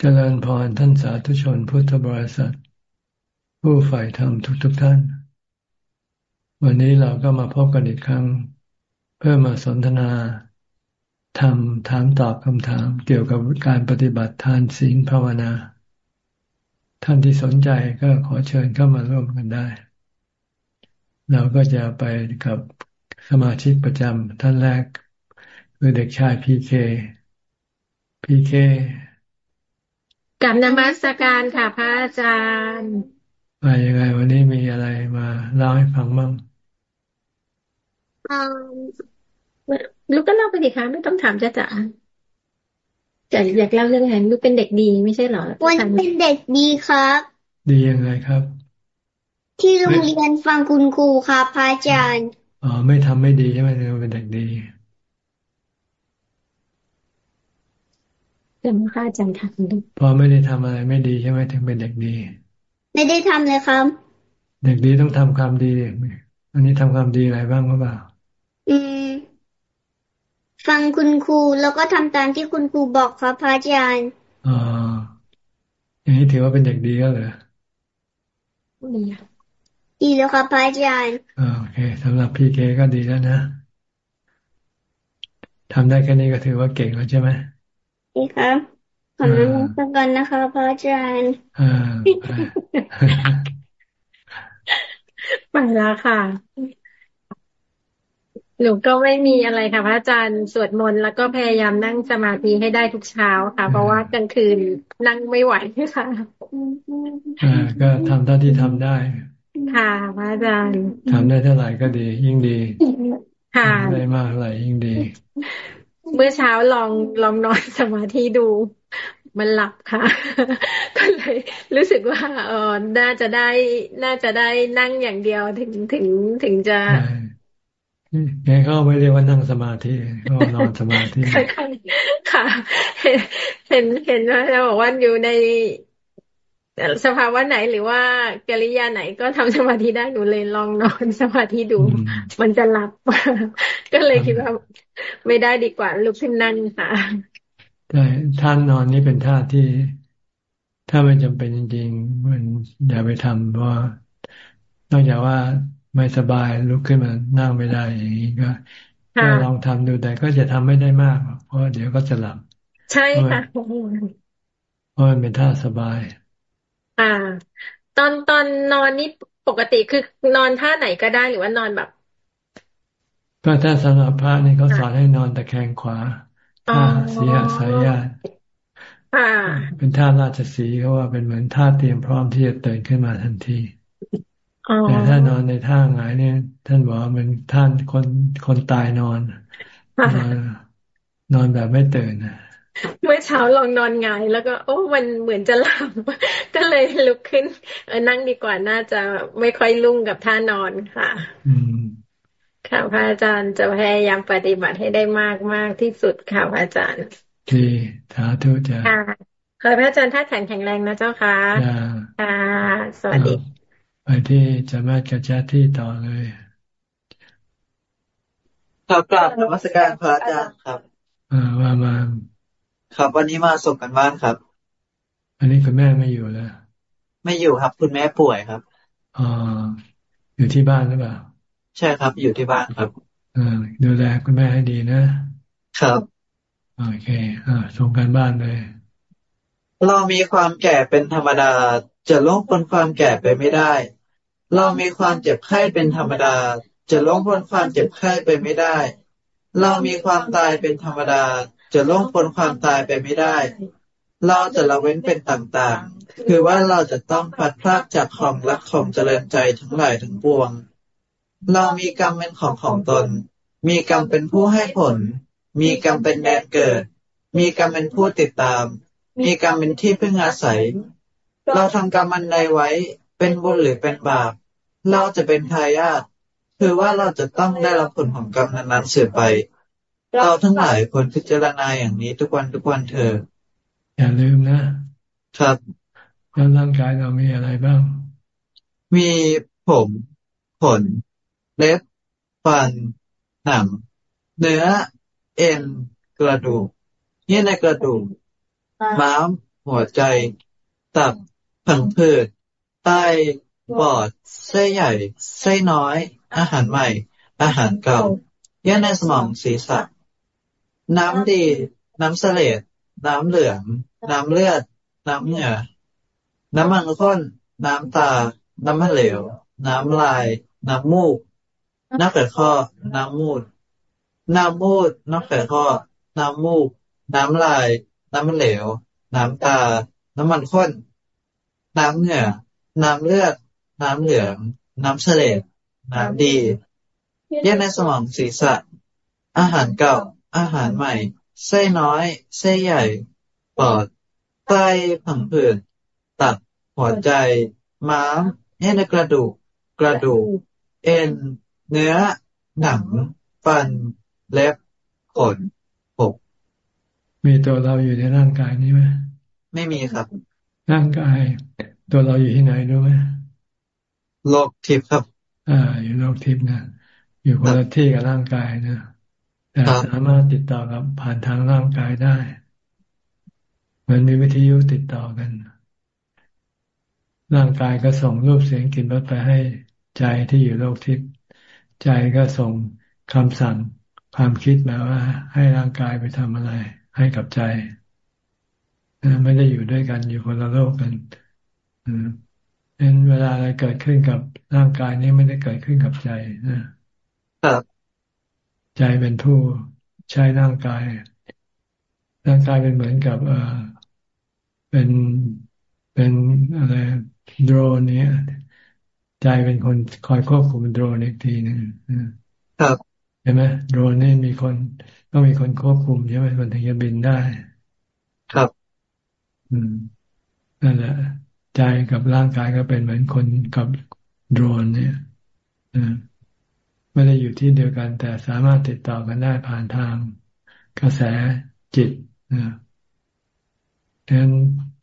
เจริญพรท่านสาธุชนพุทธบริษัท ผู้ฝ่ายธรรมทุกๆทท่าน วันนี้เราก็มาพบกันอีกครั้ง เพื่อมาสนทนาธรรมถามตอบคำถามเกี่ยวกับการปฏิบัติทานศีลภาวนา ท่านที่สนใจก็ขอเชิญเข้ามาร่วมกันได้ เราก็จะไปกับสมาชิกประจำท่านแรก คือเด็กชายพีเคพีเค กับนมัสการค่ะพระอาจารย์มายังไง วันนี้มีอะไรมาเล่าให้ฟังบ้างลูกก็เล่าไปดิคะไม่ต้องถามจ้าจ๋าจะอยากเล่าเรื่องอะไรลูกเป็นเด็กดีไม่ใช่เหรอวันเป็นเด็กดีครับ ดียังไงครับ ที่โรงเรียนฟังคุณครูครับพระอาจารย์อ๋อไม่ทำไม่ดีใช่ไหมเป็นเด็กดี แต่ไม่ค่าจังค่ะพอไม่ได้ทำอะไรไม่ดีใช่ไหมถึงเป็นเด็กดี ไม่ได้ทำเลยครับ เด็กดีต้องทำความดีอันนี้ทำความดีอะไรบ้างหรือเปล่า อืม ฟังคุณครูแล้วก็ทำตามที่คุณครูบอกครับพระอาจารย์อ๋ออย่างนี้ถือว่าเป็นเด็กดีก็เหรอดีดีแล้วครับพระอาจารย์โอเคสำหรับพี่เกก็ดีแล้วนะทำได้แค่นี้ก็ถือว่าเก่งแล้วใช่ไหม ดีครับขอนมัสกันนะคะพระอาจารย์ไปแล้วค่ะ หนูก็ไม่มีอะไรค่ะพระอาจารย์สวดมนต์แล้วก็พยายามนั่งสมาธิให้ได้ทุกเช้าค่ะ เพราะว่ากลางคืนนั่งไม่ไหวค่ะก็ทำเท่าที่ทำได้ ค่ะพระอาจารย์ทำได้เท่าไหร่ก็ดี ยิ่งดีค่ะได้มากเท่าไหร่ยิ่งดี เมื่อเช้าลองลองนอนสมาธิดู มันหลับค่ะ ก็เลยรู้สึกว่าเออน่าจะได้ น่าจะได้นั่งอย่างเดียวถึงถึงถึงจะแกก็ไม่เรียกว่านั่งสมาธิก็นอนสมาธิค่ะ เห็นเห็นว่าจะบอกว่าอยู่ใน สภาวะไหนหรือว่ากิริยาไหนก็ทำสมาธิได้หนูเลยลองนอนสมาธิดู มันจะหลับ ก็เลยคิดว่าไม่ได้ดีกว่าลุกขึ้นนั่งค่ะใช่ท่านนอนนี่เป็นท่าที่ ถ้าไม่จำเป็นจริงๆมันอย่าไปทำเพราะนอกจากว่าไม่สบายลุกขึ้นมานั่งไม่ได้อย่างนี้ก็ก็ลองทำดูแต่ก็จะทำไม่ได้มาก เพราะเดี๋ยวก็จะหลับ ใช่ค่ะเพราะมันเป็นท่าสบาย อ่า ตอนตอนนอนนี่ปกติคือนอนท่าไหนก็ได้หรือว่านอนแบบ ก็ถ้าสำหรับพระนี่เขาสอนให้นอนตะแคงขวาท่าสีหสายญาติเป็นท่าราชสีเขาว่าเป็นเหมือนท่าเตรียมพร้อมที่จะตื่นขึ้นมาทันทีแต่ถ้านอนในท่าหงายเนี่ย ท่านบอกว่ามันท่านคนคนตายนอน นอนแบบไม่ตื่น เมื่อเช้าลองนอนงาย แล้วก็ โอ้มันเหมือนจะหลับก็เลยลุกขึ้นเออนั่งดีกว่าน่าจะไม่ค่อยลุ่งกับท่านอนค่ะอืมค่ะพระอาจารย์จะพยายามปฏิบัติให้ได้มากมากที่สุดค่ะพระอาจารย์ดีสาธุจ้าค่ะขอพระอาจารย์ท่าแข็งแข็งแรงนะเจ้าค่ะค่ะสวัสดีไปที่จะมากระจาที่ต่อเลยครับกราบนมัสการพระอาจารย์ครับ อ่าว่ามา ครับวันนี้มาส่งกันบ้านครับ อันนี้คุณแม่ไม่อยู่แล้วไม่อยู่ครับ คุณแม่ป่วยครับอ๋ออยู่ที่บ้านหรือเปล่าใช่ครับ อยู่ที่บ้านครับอ่าดูแลคุณแม่ให้ดีนะ ครับโอเคอ่าส่งกันบ้านเลยเรามีความแก่เป็นธรรมดา จะล่วงพ้นความแก่ไปไม่ได้ เรามีความเจ็บไข้เป็นธรรมดา จะล่วงพ้นความเจ็บไข้ไปไม่ได้ เรามีความตายเป็นธรรมดา จะล่วงพ้นความตายไปไม่ได้ เราจะละเว้นเป็นต่างๆ คือว่าเราจะต้องพัดพลาดจากของรักของเจริญใจทั้งหลายทั้งปวง เรามีกรรมเป็นของของตน มีกรรมเป็นผู้ให้ผล มีกรรมเป็นแดนเกิด มีกรรมเป็นผู้ติดตาม มีกรรมเป็นที่พึ่งอาศัย เราทำกรรมอันใดไว้ เป็นบุญหรือเป็นบาป เราจะเป็นทายาท คือว่าเราจะต้องได้รับผลของกรรมนั้นๆเสือไป เราทั้งหลายควรพิจารณาอย่างนี้ทุกวันทุกวันเถอะอย่าลืมนะ ครับแล้วร่างกายเรามีอะไรบ้าง มีผมขนเล็บฟันหนังเนื้อ เอ็นกระดูกนี่ในกระดูกม้ามหัวใจ ตับผังผืดไตปอดไส้ใหญ่ไส้น้อย อาหารใหม่ อาหารเก่าเยื่อในสมองศีรษะ น้ำดี น้ำเสลดน้ำเหลือง น้ำเลือด น้ำเหงื่อน้ำมันข้น น้ำตา น้ำมันเหลว น้ำลาย น้ำมูก น้ำไขข้อ น้ำมูด น้ำมูด น้ำไขข้อ น้ำมูก น้ำลาย น้ำมันเหลว น้ำตา น้ำมันข้น น้ำเหงื่อ น้ำเลือด น้ำเหลือง น้ำเสลดน้ำดี เยื่อในสมองศีรษะ อาหารเก่า อาหารใหม่ ไส้น้อย ไส้ใหญ่ ปอด ไตผังผืดตับ หัวใจ ม้ามเยื่อในกระดูก กระดูก เอ็น เนื้อ หนัง ฟัน เล็บ ขนผกมีตัวเราอยู่ในร่างกายนี้ไหม ไม่มีครับ ร่างกาย ตัวเราอยู่ที่ไหนรู้ไหมโลกทิพย์ครับ อ่า อยู่โลกทิพย์นะ อยู่คนละที่กับร่างกายนะ แต่ครับสามารถติดต่อกับผ่านทางร่างกายได้เหมือนมีวิทยุติดต่อกัน ร่างกายก็ส่งรูปเสียงกลิ่นรสไปให้ใจที่อยู่โลกทิพย์ใจก็ส่งคำสั่งความคิดมาว่า ให้ร่างกายไปทำอะไร ให้กับใจนะไม่ได้อยู่ด้วยกันอยู่คนละโลกกันอืมเห็นเวลาอะไรเกิดขึ้นกับร่างกายนี้ไม่ได้เกิดขึ้นกับใจนะครับ ใจเป็นผู้ใช้ร่างกาย ร่างกายเป็นเหมือนกับเออเป็นเป็นอะไรโดรนเนี้ยใจเป็นคนคอยควบคุมโดรนอีกทีหนึ่งอืมครับใช่ไหมโดรนนี่มีคนต้องมีคนควบคุมใช่ไหมมันถึงจะบินได้ ครับ อืมนั่นแหละ ใจกับร่างกายก็เป็นเหมือนคนกับโดรนเนี่ย อืม ไม่ได้อยู่ที่เดียวกัน แต่สามารถติดต่อกันได้ผ่านทางกระแสจิตนะดังนั้น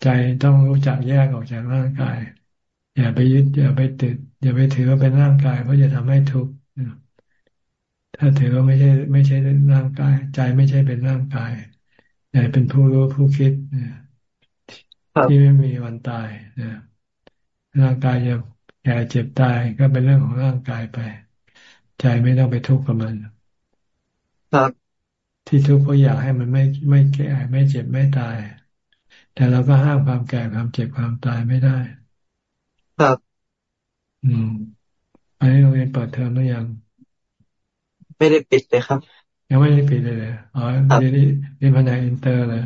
ใจต้องรู้จักแยกออกจากร่างกาย อย่าไปยึดอย่าไปติด อย่าไปถือว่าเป็นร่างกายเพราะจะทำให้ทุกข์นะถ้าถือว่าไม่ใช่ ไม่ใช่ร่างกาย ใจไม่ใช่เป็นร่างกายแต่เป็นผู้รู้ผู้คิดนะครับที่ไม่มีวันตายนะร่างกายจะแก่เจ็บตายก็เป็นเรื่องของร่างกายไป ใจไม่ต้องไปทุกข์กับมันครับที่ทุกข์เพราะอยากให้มันไม่ไม่แก่ไม่เจ็บไม่ตาย แต่เราก็ห้ามความแก่ความเจ็บความตายไม่ได้ ครับ อืมอันนี้โรงเรียนเปิดเทอมหรือยัง ไม่ได้ปิดเลยครับ ยังไม่ได้ปิดเลยเลยอ๋อครับเรียนเรียนแผนกอินเตอร์เลย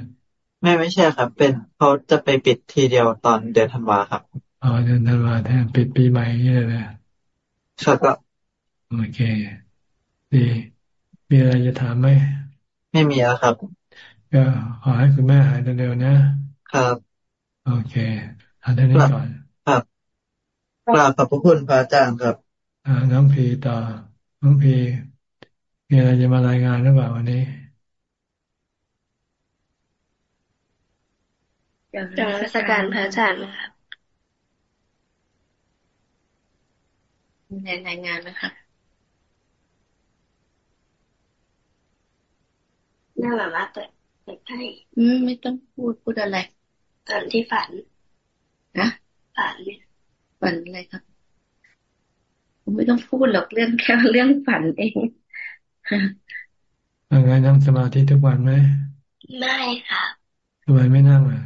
ไม่ไม่ใช่ครับ เป็นเขาจะไปปิดทีเดียวตอนเดือนธันวาครับอ๋อเดือนธันวาแทนปิดปีใหม่อย่างนี้เลยเลยครับก็ โอเค ดีมีอะไรจะถามไหม ไม่มีแล้วครับ ก็ขอให้คุณแม่หายเร็วๆนะ ครับ โอเคเอาเท่านี้ก่อน ครับกราบขอบพระคุณพระอาจารย์ครับอ่าน้องพีต่อ น้องพีมีอะไรจะมารายงานหรือเปล่าวันนี้จากนมัสการพระอาจารย์นะครับมีรายงานไหมคะ แม่แบบว่าเปิดเปิดไพ่อืมไม่ต้องพูดพูดอะไรตอนที่ฝันนะฝันเนี่ยฝันอะไรครับผมไม่ต้องพูดหรอกเรื่องแค่เรื่องฝันเองยังไงนั่งสมาธิทุกวันไหมไม่ค่ะทำไมไม่นั่งอะ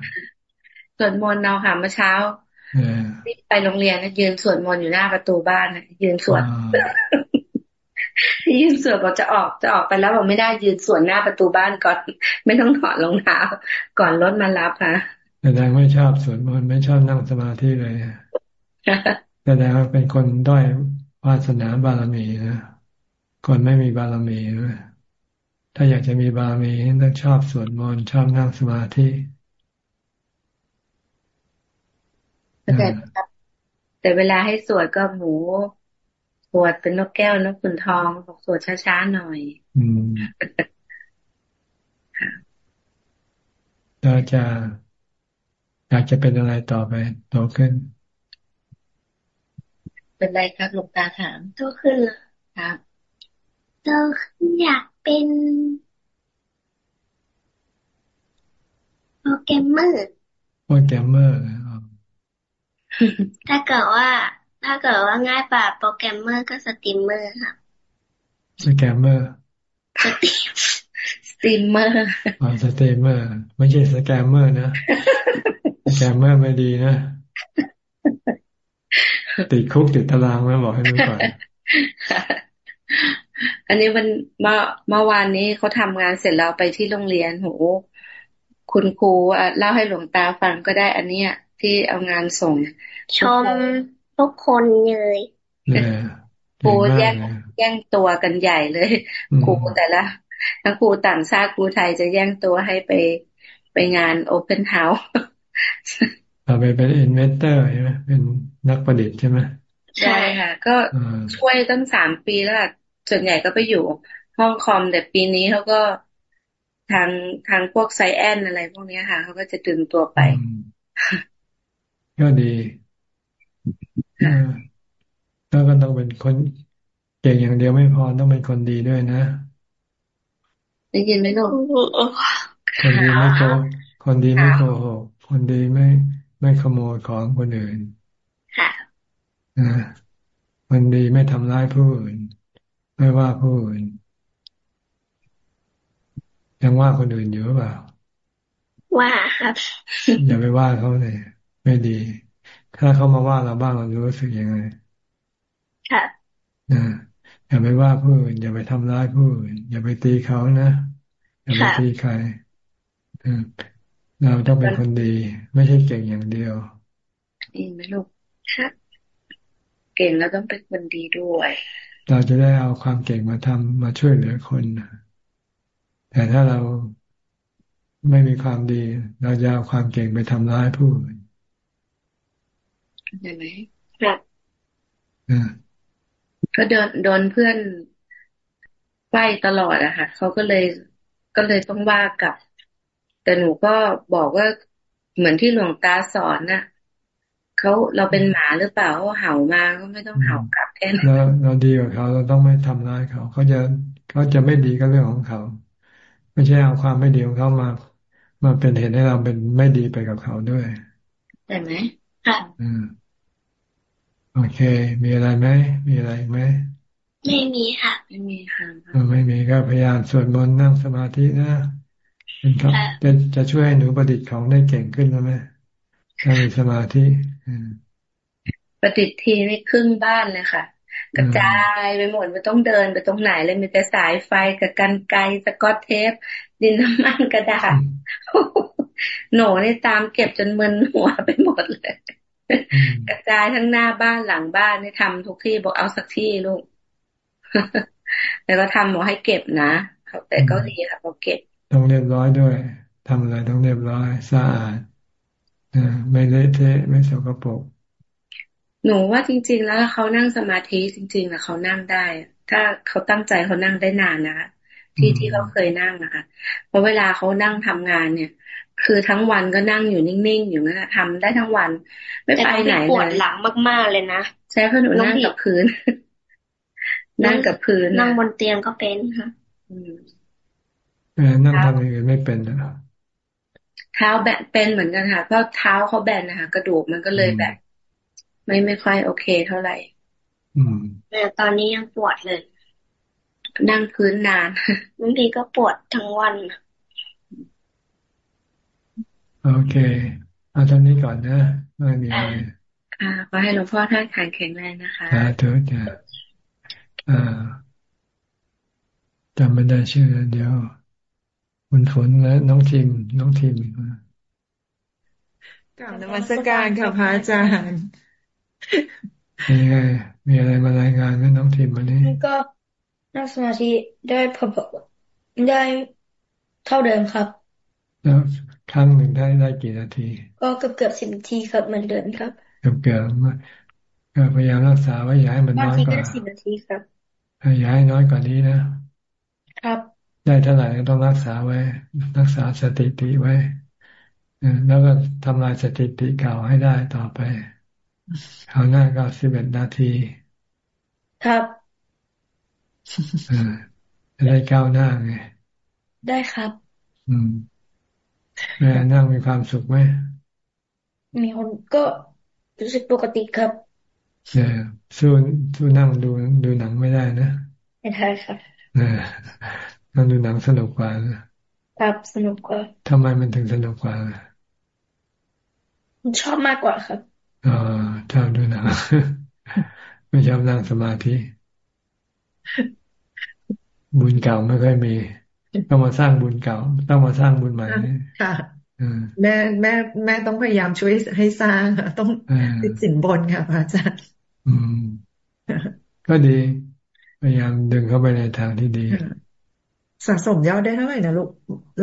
สวดมนต์เอาค่ะเมื่อเช้าเออที่ไปโรงเรียนนะยืนสวดมนต์อยู่หน้าประตูบ้านนะยืนสวด อ่ายืนสวดบอกจะออกจะออกไปแล้วบอกไม่ได้ยืนสวดหน้าประตูบ้านก่อน ไม่ต้องถอดรองเท้าก่อนรถมารับค่ะแสดงไม่ชอบสวดมนต์ไม่ชอบนั่งสมาธิเลยแสดงว่าเป็นคนด้อยวาสนาบารมีนะคนไม่มีบารมีนะถ้าอยากจะมีบารมีต้องชอบสวดมนต์ชอบนั่งสมาธิแต่แต่เวลาให้สวดก็หมู สวดเป็นนกแก้วนกขุนทองบอกสวดช้าๆหน่อย อืมแล้วจะอยากจะเป็นอะไรต่อไปโตขึ้น เป็นไรครับหลวงตาถามโตขึ้นเหรอครับโตขึ้นอยากเป็นโปรแกรมเมอร์โปโปรแกรมเมอร์ถ้าเกิดว่า ถ้าเกิดว่าง่ายกว่าโปรแกรมเมอร์ก็สตรีมเมอร์ครับ scammer stream streamer อ๋อสตรีมเมอร์ ไม่ใช่ scammer นะ scammer ไม่ดีนะติดคุกติดตารางไม่บอกให้รู้ก่อนอันนี้มันเมื่อเมื่อวานนี้เขาทำงานเสร็จแล้วไปที่โรงเรียนโหคุณครูเล่าให้หลวงตาฟังก็ได้ อันเนี้ยที่เอางานส่ง ชม ทุกคนเลยครูแย่งแย่งตัวกันใหญ่เลยครูแต่ละทั้งครูต่างชาติครูไทยจะแย่งตัวให้ไปไปงาน open houseเราไปเป็น inventor ใช่ไหมเป็นนักประดิษฐ์ใช่ไหมใช่ค่ะ ก็ช่วยตั้งสามปีแล้วส่วนใหญ่ก็ไปอยู่ห้องคอมแต่ปีนี้เขาก็ทางทางพวกไซแอนอะไรพวกนี้ค่ะเขาก็จะดึงตัวไป ก็ดี แล้วก็ต้องเป็นคนเก่งอย่างเดียวไม่พอต้องเป็นคนดีด้วยนะได้ยินไหมลูกคนดีไม่โกคนดีไม่โกหกคนดีไม่ไม่ขโมยของคนอื่นค่ะนะคนดีไม่ทำร้ายผู้อื่น ไม่ว่าผู้อื่น ยังว่าคนอื่นอยู่หรือเปล่า ว่าครับ อย่าไปว่าเขาเลยไม่ดี ถ้าเขามาว่าเราบ้างเรารู้สึกยังไง ค่ะนะอย่าไปว่าผู้อื่นอย่าไปทำร้ายผู้อื่นอย่าไปตีเขานะอย่าไปตีใครเราต้องเป็นคนดี ไม่ใช่เก่งอย่างเดียวดีไหมลูกครับเก่งแล้วต้องเป็นคนดีด้วย เราจะได้เอาความเก่งมาทำมาช่วยเหลือคนแต่ถ้าเราไม่มีความดี เราจะเอาความเก่งไปทำร้ายผู้อื่น ได้ไหมครับก็โดนโดนเพื่อนไล่ตลอดอะค่ะเขาก็เลยก็เลยต้องว่ากับ แต่หนูก็บอกว่าเหมือนที่หลวงตาสอนน่ะเขาเราเป็นหมาหรือเปล่าเขาเห่ามาก็ไม่ต้องเห่ากลับแค่นั้นเราเราดีกว่าเขาเราต้องไม่ทำร้ายเขาเขาจะเขาจะไม่ดีก็เรื่องของเขา ไม่ใช่เอาความไม่ดีของเขามา มาเป็นเหตุให้เราเป็นไม่ดีไปกับเขาด้วยได้ไหมค่ะอืม โอเค มีอะไรไหม มีอะไรไหม ไม่มีค่ะ ไม่มีค่ะไม่มีก็พยายามสวดมนต์นั่งสมาธินะเป็นครับจะจะช่วยให้หนูประดิษฐ์ของได้เก่งขึ้นแล้วไหมถ้ามีสมาธิประดิษฐ์ทีนี่ครึ่งบ้านเลยค่ะ กระจายไปหมดไม่ต้องเดินไปตรงไหนเลยมีแต่สายไฟกับกันไกสกอตเทป ดินน้ำมันกระดาษหนูนี่ตามเก็บจนมึนหัวไปหมดเลย กระจายทั้งหน้าบ้านหลังบ้านนี่ทำทุกที่บอกเอาสักที่ลูกแล้วก็ทำหมอให้เก็บนะแต่ก็ดีค่ะพอเก็บต้องเรียบร้อยด้วยทำอะไรต้องเรียบร้อยสะอาดไม่เละเทะไม่สกปรกหนูว่าจริง ๆ แล้วเขานั่งสมาธิจริงๆแล้วเขานั่งได้ ถ้าเขาตั้งใจเขานั่งได้นานนะคะ ที่ที่เขาเคยนั่งนะคะเพราะเวลาเขานั่งทำงานเนี่ย คือทั้งวันก็นั่งอยู่นิ่งๆอยู่นั่นแหละทำได้ทั้งวัน ไม่ไปไหนเลยปวดหลังมากๆเลยนะใช่เพราะหนูนั่งกับพื้น นั่งกับพื้นนั่งบนเตียงก็เป็นค่ะนั่งทำอย่างอื่นไม่เป็นนะเท้าแบนเป็นเหมือนกันค่ะเพราะเท้าเขาแบนนะคะกระดูกมันก็เลยแบบ ไม่ไม่ค่อยโอเคเท่าไหร่ อืมแต่ตอนนี้ยังปวดเลย นั่งพื้นนานบางทีก็ปวดทั้งวันโอเคเอาตอนนี้ก่อนนะไม่มีอะไรค่ะขอให้หลวงพ่อท่านแข็งแรงนะคะสาธุจ้ะอ่าจำไม่ได้ชื่อเดียวคุณฝนและน้องทีมน้องทีมกลับนมัสการค่ะพระอาจารย์มีไงมีอะไรมารายงานไหมน้องทีมวันนี้ก็ นั่งสมาธิได้พอได้เท่าเดิมครับแล้วครั้งหนึ่งได้ได้กี่นาที ก็เกือบเกือบสิบนาทีครับเหมือนเดิมครับ เกือบเกือบก็พยายามรักษาไว้อย่าให้มันน้อยกว่าสิบนาทีครับอย่าให้น้อยกว่านี้นะ ครับ ได้เท่าไหร่ก็ต้องรักษาไว้ รักษาสติติไว้แล้วก็ทำลายสถิติเก่าให้ได้ต่อไปคราวหน้าก็สิบเอ็ดนาที ครับ จะได้ก้าวหน้าไง ได้ครับ อืมแม่นั่งมีความสุขไหม มีคนก็รู้สึกปกติครับเนี่ยสู้สู้นั่งดูดูหนังไม่ได้นะ ไม่ได้ครับเนี่ยนั่งดูหนังสนุกกว่าครับสนุกกว่าทำไมมันถึงสนุกกว่าชอบมากกว่าครับอ๋อชอบดูหนังไม่ชอบนั่งสมาธิ บุญเก่าไม่ค่อยมีต้องมาสร้างบุญเก่า ต้องมาสร้างบุญใหม่ค่ะแม่แม่แม่ต้องพยายามช่วยให้สร้างต้องติดสินบนค่ะพระอาจารย์อืมก็ดีพยายามดึงเข้าไปในทางที่ดี สะสมยอดได้เท่าไหร่นะลูก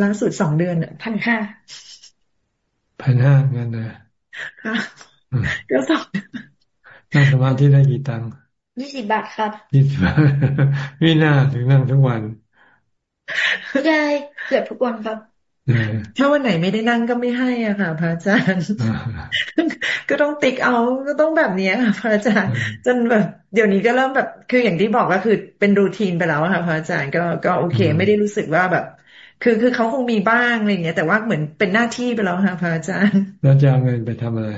ล่าสุดสองเดือนพันห้าพันห้าเงินนะก็สองนั่งสมาธิได้กี่ตังค์ ยี่สิบบาทครับยี่สิบบาทไม่น่าถึงนั่งทุกวันได้เกือบทุกวันครับถ้าวันไหนไม่ได้นั่งก็ไม่ให้อะค่ะพระอาจารย์ ก็ต้องติ๊กเอาก็ต้องแบบนี้ค่ะพระอาจารย์ จนแบบเดี๋ยวนี้ก็เริ่มแบบคืออย่างที่บอกก็คือเป็นรูทีนไปแล้วค่ะพระอาจารย์ก็ก็โอเค ไม่ได้รู้สึกว่าแบบ คือคือเขาคงมีบ้างอะไรเงี้ยแต่ว่าเหมือนเป็นหน้าที่ไปแล้วค่ะพระอาจารย์แล้วจะเอาเงินไปทำอะไร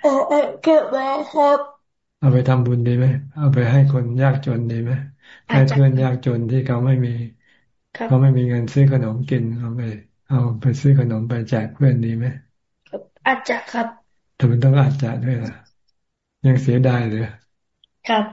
เออเออเก็บไว้ครับ เอาไปทำบุญดีไหมเอาไปให้คนยากจนดีไหมให้เพื่อนยากจนที่เขาไม่มีเขาไม่มีเงินซื้อขนมกินเอาไป เอาไปซื้อขนมไปแจกเพื่อนดีไหมอาจจะครับแต่มันต้องอาจจะด้วยล่ะ ยังเสียดายเลยครับ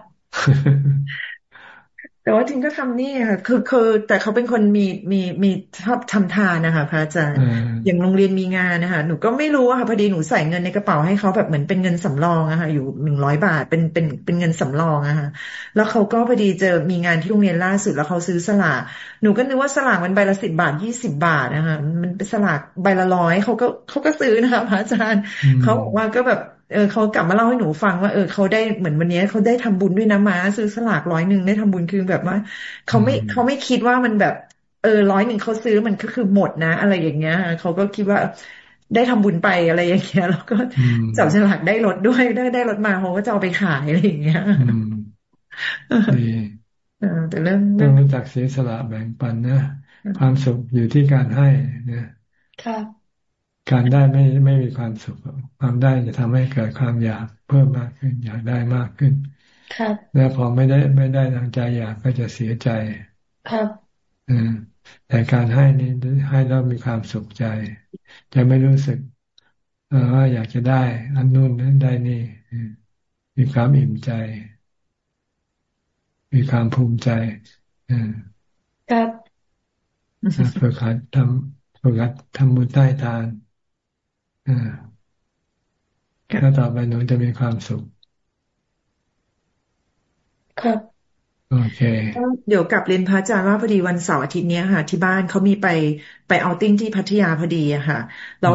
แต่ว่าจริงก็ทำนี่ค่ะคือคือแต่เขาเป็นคนมีมีมีชอบทำทานนะคะพระอาจารย์อย่างโรงเรียนมีงานนะคะหนูก็ไม่รู้ค่ะพอดีหนูใส่เงินในกระเป๋าให้เขาแบบเหมือนเป็นเงินสำรองอะค่ะอยู่หนึ่งร้อยบาทเป็นเป็นเป็นเงินสำรองอะค่ะแล้วเขาก็พอดีเจอมีงานที่โรงเรียนล่าสุดแล้วเขาซื้อสลากหนูก็นึกว่าสลากมันใบละสิบบาทยี่สิบบาทนะคะมันเป็นสลากใบละร้อยเขาก็เขาก็ซื้อนะคะพระอาจารย์เขาบอกว่าก็แบบ เออเขากลับมาเล่าให้หนูฟังว่าเออเขาได้เหมือนวันนี้เขาได้ทำบุญด้วยนะมาซื้อสลากร้อยหนึ่งได้ทำบุญคือแบบว่าเขาไม่เขาไม่คิดว่ามันแบบ เออร้อยหนึ่งเขาซื้อมันก็คือหมดนะ อะไรอย่างเงี้ยเขาก็คิดว่าได้ทำบุญไปอะไรอย่างเงี้ยแล้วก็จับฉลากได้รถด้วยได้ได้รถมาเขาก็จะเอาไปขายอะไรอย่างเงี้ยดีแต่เรื่องต้องรู้จักเสียสละแบ่งปันนะความสุขอยู่ที่การให้นะค่ะ การได้ไม่ไม่มีความสุข ความได้จะทำให้เกิดความอยากเพิ่มมากขึ้น อยากได้มากขึ้น ครับ แล้วพอไม่ได้ไม่ได้ทางใจอยากก็จะเสียใจ ครับอืมแต่การให้นี่ให้แล้วมีความสุขใจ จะไม่รู้สึกเออว่าอยากจะได้ อันนู่นนั้นได้นี่มีความอิ่มใจ มีความภูมิใจครับฝึกหัดทำฝึกหัดทำบุญใต้ทาน แล้วต่อไปหนูจะมีความสุข ครับโอเค เดี๋ยวกลับเรียนพระอาจารย์ว่าพอดีวันเสาร์อาทิตย์นี้ค่ะ ที่บ้านเขามีไปไปเอาติ้งที่พัทยาพอดีอะค่ะแล้ว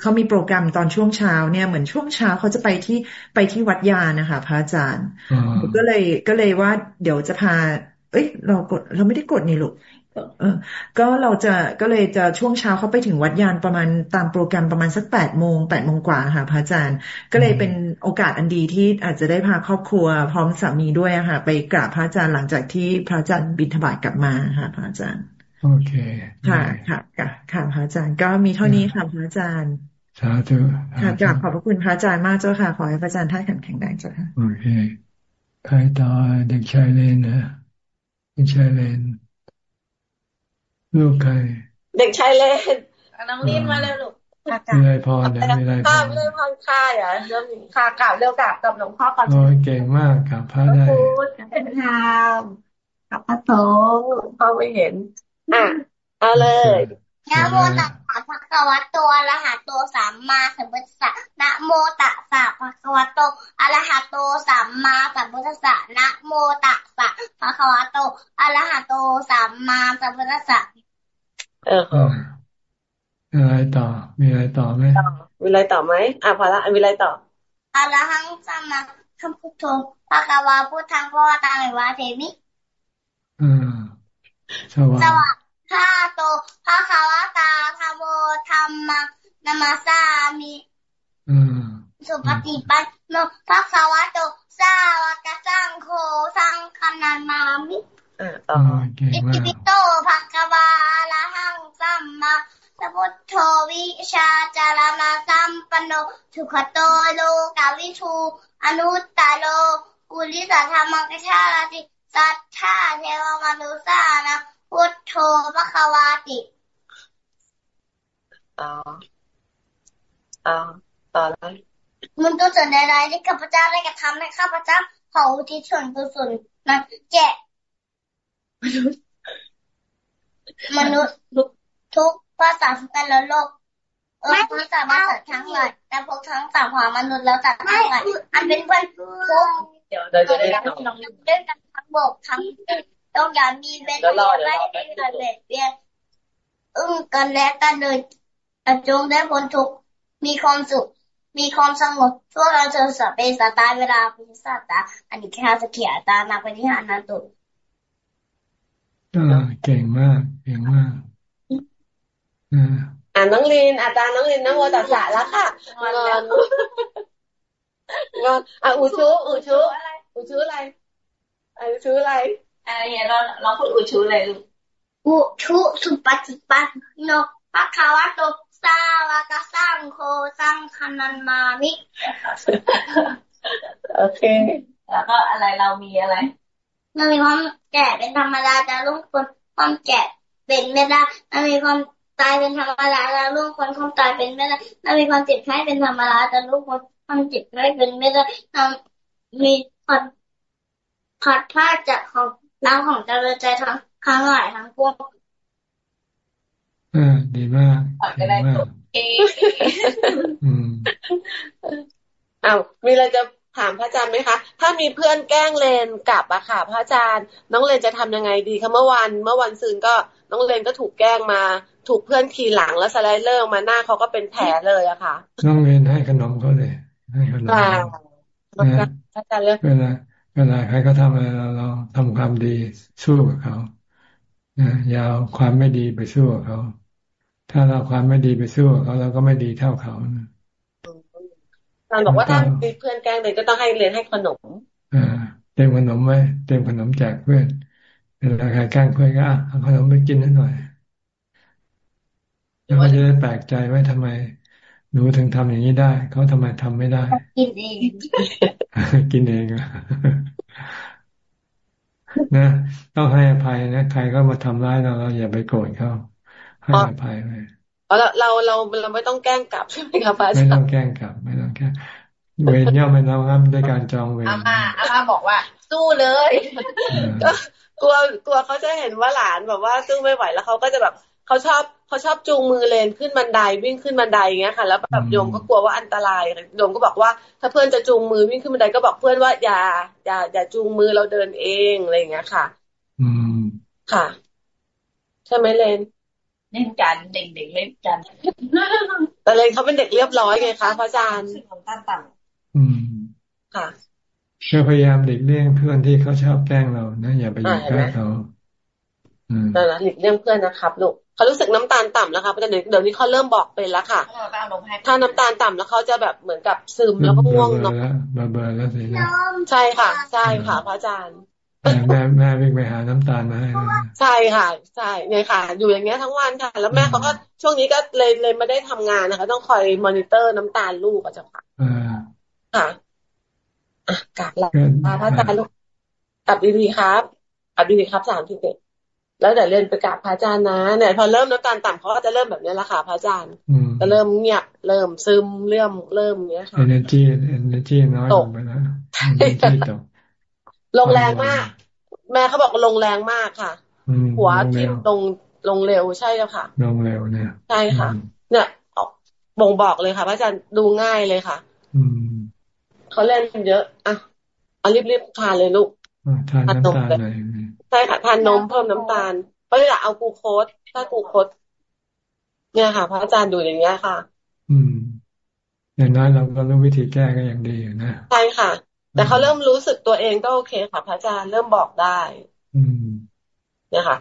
เขามีโปรแกรมตอนช่วงเช้าเนี่ยเหมือนช่วงเช้าเขาจะไปที่ไปที่วัดยานะคะ พระอาจารย์ก็เลยก็เลยว่า เดี๋ยวจะพา เอ้ย เรากดเราไม่ได้กดนี่ลูกเออ ก็เราจะก็เลยจะช่วงเช้าเขาไปถึงวัดยานประมาณตามโปรแกรมประมาณสักแปดโมงแปดโมงกว่าค่ะพระอาจารย์ ก็เลยเป็นโอกาสอันดีที่อาจจะได้พาครอบครัว พร้อมสามีด้วยค่ะ ไปกราบพระอาจารย์หลังจากที่พระอาจารย์บิณฑบาตกลับมาค่ะพระอาจารย์ โอเค ค่ะค่ะค่ะค่ะพระอาจารย์ก็มีเท่านี้ค่ะพระอาจารย์สาธุค่ะกราบขอบพระคุณพระอาจารย์มากเจ้าค่ะ ขอให้พระอาจารย์ท่านแข็งแข็งแรงเจ้าค่ะโอเคใครต่อเด็กชายเลนนะเด็กชายเลน ลูกใคร เด็กชายเล่นน้องลินมาเร็วลูกมีอะไรพอนะมีอะไรพอไม่ได้พอค่าอะเรื่องค่ะกล่าวเร็วกล่าวกับหลวงพ่อก่อนโอ้เก่งมากกับพระได้เป็นธรรมกับพระสงฆ์พ่อไม่เห็น อะ เอาเลย นะโมตัสสะภะคะวะโตอะระหะโตสัมมาสัมพุทธัสสะนะโมตัสสะภะคะวะโตอะระหะโตสัมมาสัมพุทธัสสะนะโมตัสสะภะคะวะโตอะระหะโตสัมมาสัมพุทธัสสะเออมีอะไรต่อ มีอะไรต่อไหมมีอะไรต่อไหมอะพอละมีอะไรต่ออะระหังสัมมาสัมพุทโธภะคะวะพุทธังพระตังวะเทมิอ่าสวัสดี พระโตพระคาวตาธรรมโอธรรมังนามาสามิสุปฏิปันโนพระคาวโตสาวกสังโฆสังฆนามามิต่ออิติปิโตภะคะวาละหังสัมมาสัพพุทโธวิชาจารณะสัมปโนสุขโตโลกาวิทูอนุตตโลกุลิสัทธรรมกชาติสัทธาเทวมนุสานะ พุทโธพระควาติต่อต่อต่อเลยมันตัวส่วนใดๆที่ข้าพเจ้าได้กระทำให้ข้าพเจ้าขออุทิศส่วนกุศลนั้นแก่มนุษย์ทุกภาษาทุกันแล้วโลกเออภาษาภาษาทั้งหลายแต่พวกทั้งสามความมนุษย์แล้วแต่ทั้งหลายอันเป็นเพื่อนทุกเดี๋ยวเราจะได้เล่นกันทั้งบกทั้ง ต้องอย่ามีเว้นไม่ได้เกิดเบียดเบียนอึ้งกันและกันเลยจงได้พ้นทุกมีความสุข มีความสงบพวกเราจะสับเป็นสตาเวลาพิสัตาอันนี้แค่สเกียตานักปฏิหารนันตุเก่งมากเก่งมากอ่าน้องลินอาจารย์น้องลินน้องโมตัสสะแล้วค่ะงอนงอนอะอูชูอูชูอะไรอูชูอะไรอูชูอะไร อะไรเนี่ยเราเราพูดอูชูอะไรลูกอูชูสุปฏิปันโนภะคะวะโตสาวกสังโฆสังคนันมามิโอเค แล้วก็อะไรเรามีอะไรเรามีความแก่เป็นธรรมดาแต่ลุงคนความแก่เป็นไม่ได้เรามีความตายเป็นธรรมดาแต่ลุงคนความตายเป็นไม่ได้เรามีความเจ็บไข้เป็นธรรมดาแต่ลุงคนความเจ็บไข้เป็นไม่ได้เรามีความผัดพลาดจากของ เราของเจริญใจทั้งครั้งหลายทั้งปวงอ่าดีมากดีมากอืมอ้าวมีอะไรจะถามพระอาจารย์ไหมคะ ถ้ามีเพื่อนแกล้งเลนกลับอะค่ะ พระอาจารย์ น้องเลนจะทำยังไงดีคะเมื่อวันเมื่อวันซืนก็น้องเลนก็ถูกแกล้งมา ถูกเพื่อนขี่หลังแล้วสไลเดอร์มาหน้าเขาก็เป็นแผลเลยอะค่ะ น้องเลนให้ขนมเขาเลย ให้ขนมพระอาจารย์เลือกเวลา เวลาใครก็ทำอะไรเราเราทำความดีสู้กับเขานะอย่าเอาความไม่ดีไปสู้กับเขา ถ้าเราความไม่ดีไปสู้เขาเราก็ไม่ดีเท่าเขาอาจารย์บอกว่าถ้ามีเพื่อนแกล้งเลยก็ต้องให้เรียนให้ขนมอ่าเต็มขนมไว้เต็มขนมแจกเพื่อนเวลาใครแกล้งเพื่อนก็เอาขนมไปกินนิดหน่อยแล้วก็จะได้แปลกใจว่าทำไม หนูถึงทำอย่างนี้ได้ เขาทำไมทำไม่ได้ กินเอง กินเองนะต้องให้อภัยนะใครก็มาทำร้ายเราเราอย่าไปโกรธเขาให้อภัยไปเราเราเราเราไม่ต้องแกล้งกลับใช่ไหมครับอาจารย์ไม่ต้องแกล้งกลับ ไม่ต้องแกล้งเวรย่อมไม่ต้องรับด้วยการจองเวรอามาอามาบอกว่า สู้เลยก็กลัวกลัวเขาจะเห็นว่าหลานแบบว่าสู้ไม่ไหวแล้วเขาก็จะแบบ เขาชอบเขาชอบจูงมือเลนขึ้นบันไดวิ่งขึ้นบันไดอย่างเงี้ยค่ะ แล้วแบบโยมก็กลัวว่าอันตรายโยมก็บอกว่า ถ้าเพื่อนจะจูงมือวิ่งขึ้นบันไดก็บอกเพื่อนว่าอย่า อย่า อย่าจูงมือเราเดินเองอะไรอย่างเงี้ยค่ะ อืมค่ะ ใช่ไหมเลนเล่นกันเด็กๆเล่นกันแต่เลนเขาเป็นเด็กเรียบร้อยไงคะพระอาจารย์ของตั้งต่ำอืมค่ะก็พยายามเด็กเลี่ยงเพื่อนที่เขาชอบแกล้งเรานะอย่าไปอยู่ใกล้เขาแต่ละหลีกเลี่ยงเพื่อนนะครับลูก เขารู้สึกน้ำตาลต่ำแล้วค่ะเพราะเดี๋ยวเดี๋ยวนี้เขาเริ่มบอกเป็นแล้วค่ะ ถ้าน้ำตาลต่ำแล้วเขาจะแบบเหมือนกับซึมแล้วก็ง่วงเนาะเบอร์เบอร์แล้วสิใช่ค่ะ ใช่ค่ะพระอาจารย์แม่แม่วิ่งไปหาน้ำตาลมาให้ใช่ค่ะ ใช่เนี่ยค่ะ อยู่อย่างเงี้ยทั้งวันค่ะ แล้วแม่เขาก็ช่วงนี้ก็เลยเลยไม่ได้ทำงานนะคะ ต้องคอยมอนิเตอร์น้ำตาลลูกอะเจ้าค่ะค่ะอะกลับแล้วพระอาจารย์ลูกกลับดีๆครับกลับดีๆครับสามทีเด็ก แล้วเดี๋ยวเรียนไปกราบพระอาจารย์นะเนี่ยพอเริ่มน้ำตาลต่ำเขาก็จะเริ่มแบบนี้แหละค่ะพระอาจารย์จะเริ่มเงียบเริ่มซึมเริ่มเริ่มเงี้ยค่ะ energy energy น้อยลงไปแล้ว energy ตกลงแรงมาก แม่เขาบอกลงแรงมากค่ะ หัวทิ่ลงลงเร็วใช่แล้วค่ะ ลงเร็วเนี่ยใช่ค่ะ เนี่ยบ่งบอกเลยค่ะพระอาจารย์ดูง่ายเลยค่ะ อืมเขาเล่นเยอะอะเอารีบๆทานเลยลูกทานน้ำตาลหน่อยใช่ค่ะทานนมเพิ่มน้ำตาลเพราะอยากเอากูโคสถ้ากูโคสเนี่ยค่ะ พระอาจารย์ดูอย่างเงี้ยค่ะ อืม อย่างนั้นเราก็รู้วิธีแก้ก็ยังดีอยู่นะใช่ค่ะ แต่เขาเริ่มรู้สึกตัวเองก็โอเคค่ะ พระอาจารย์เริ่มบอกได้ อืม เนี่ยค่ะ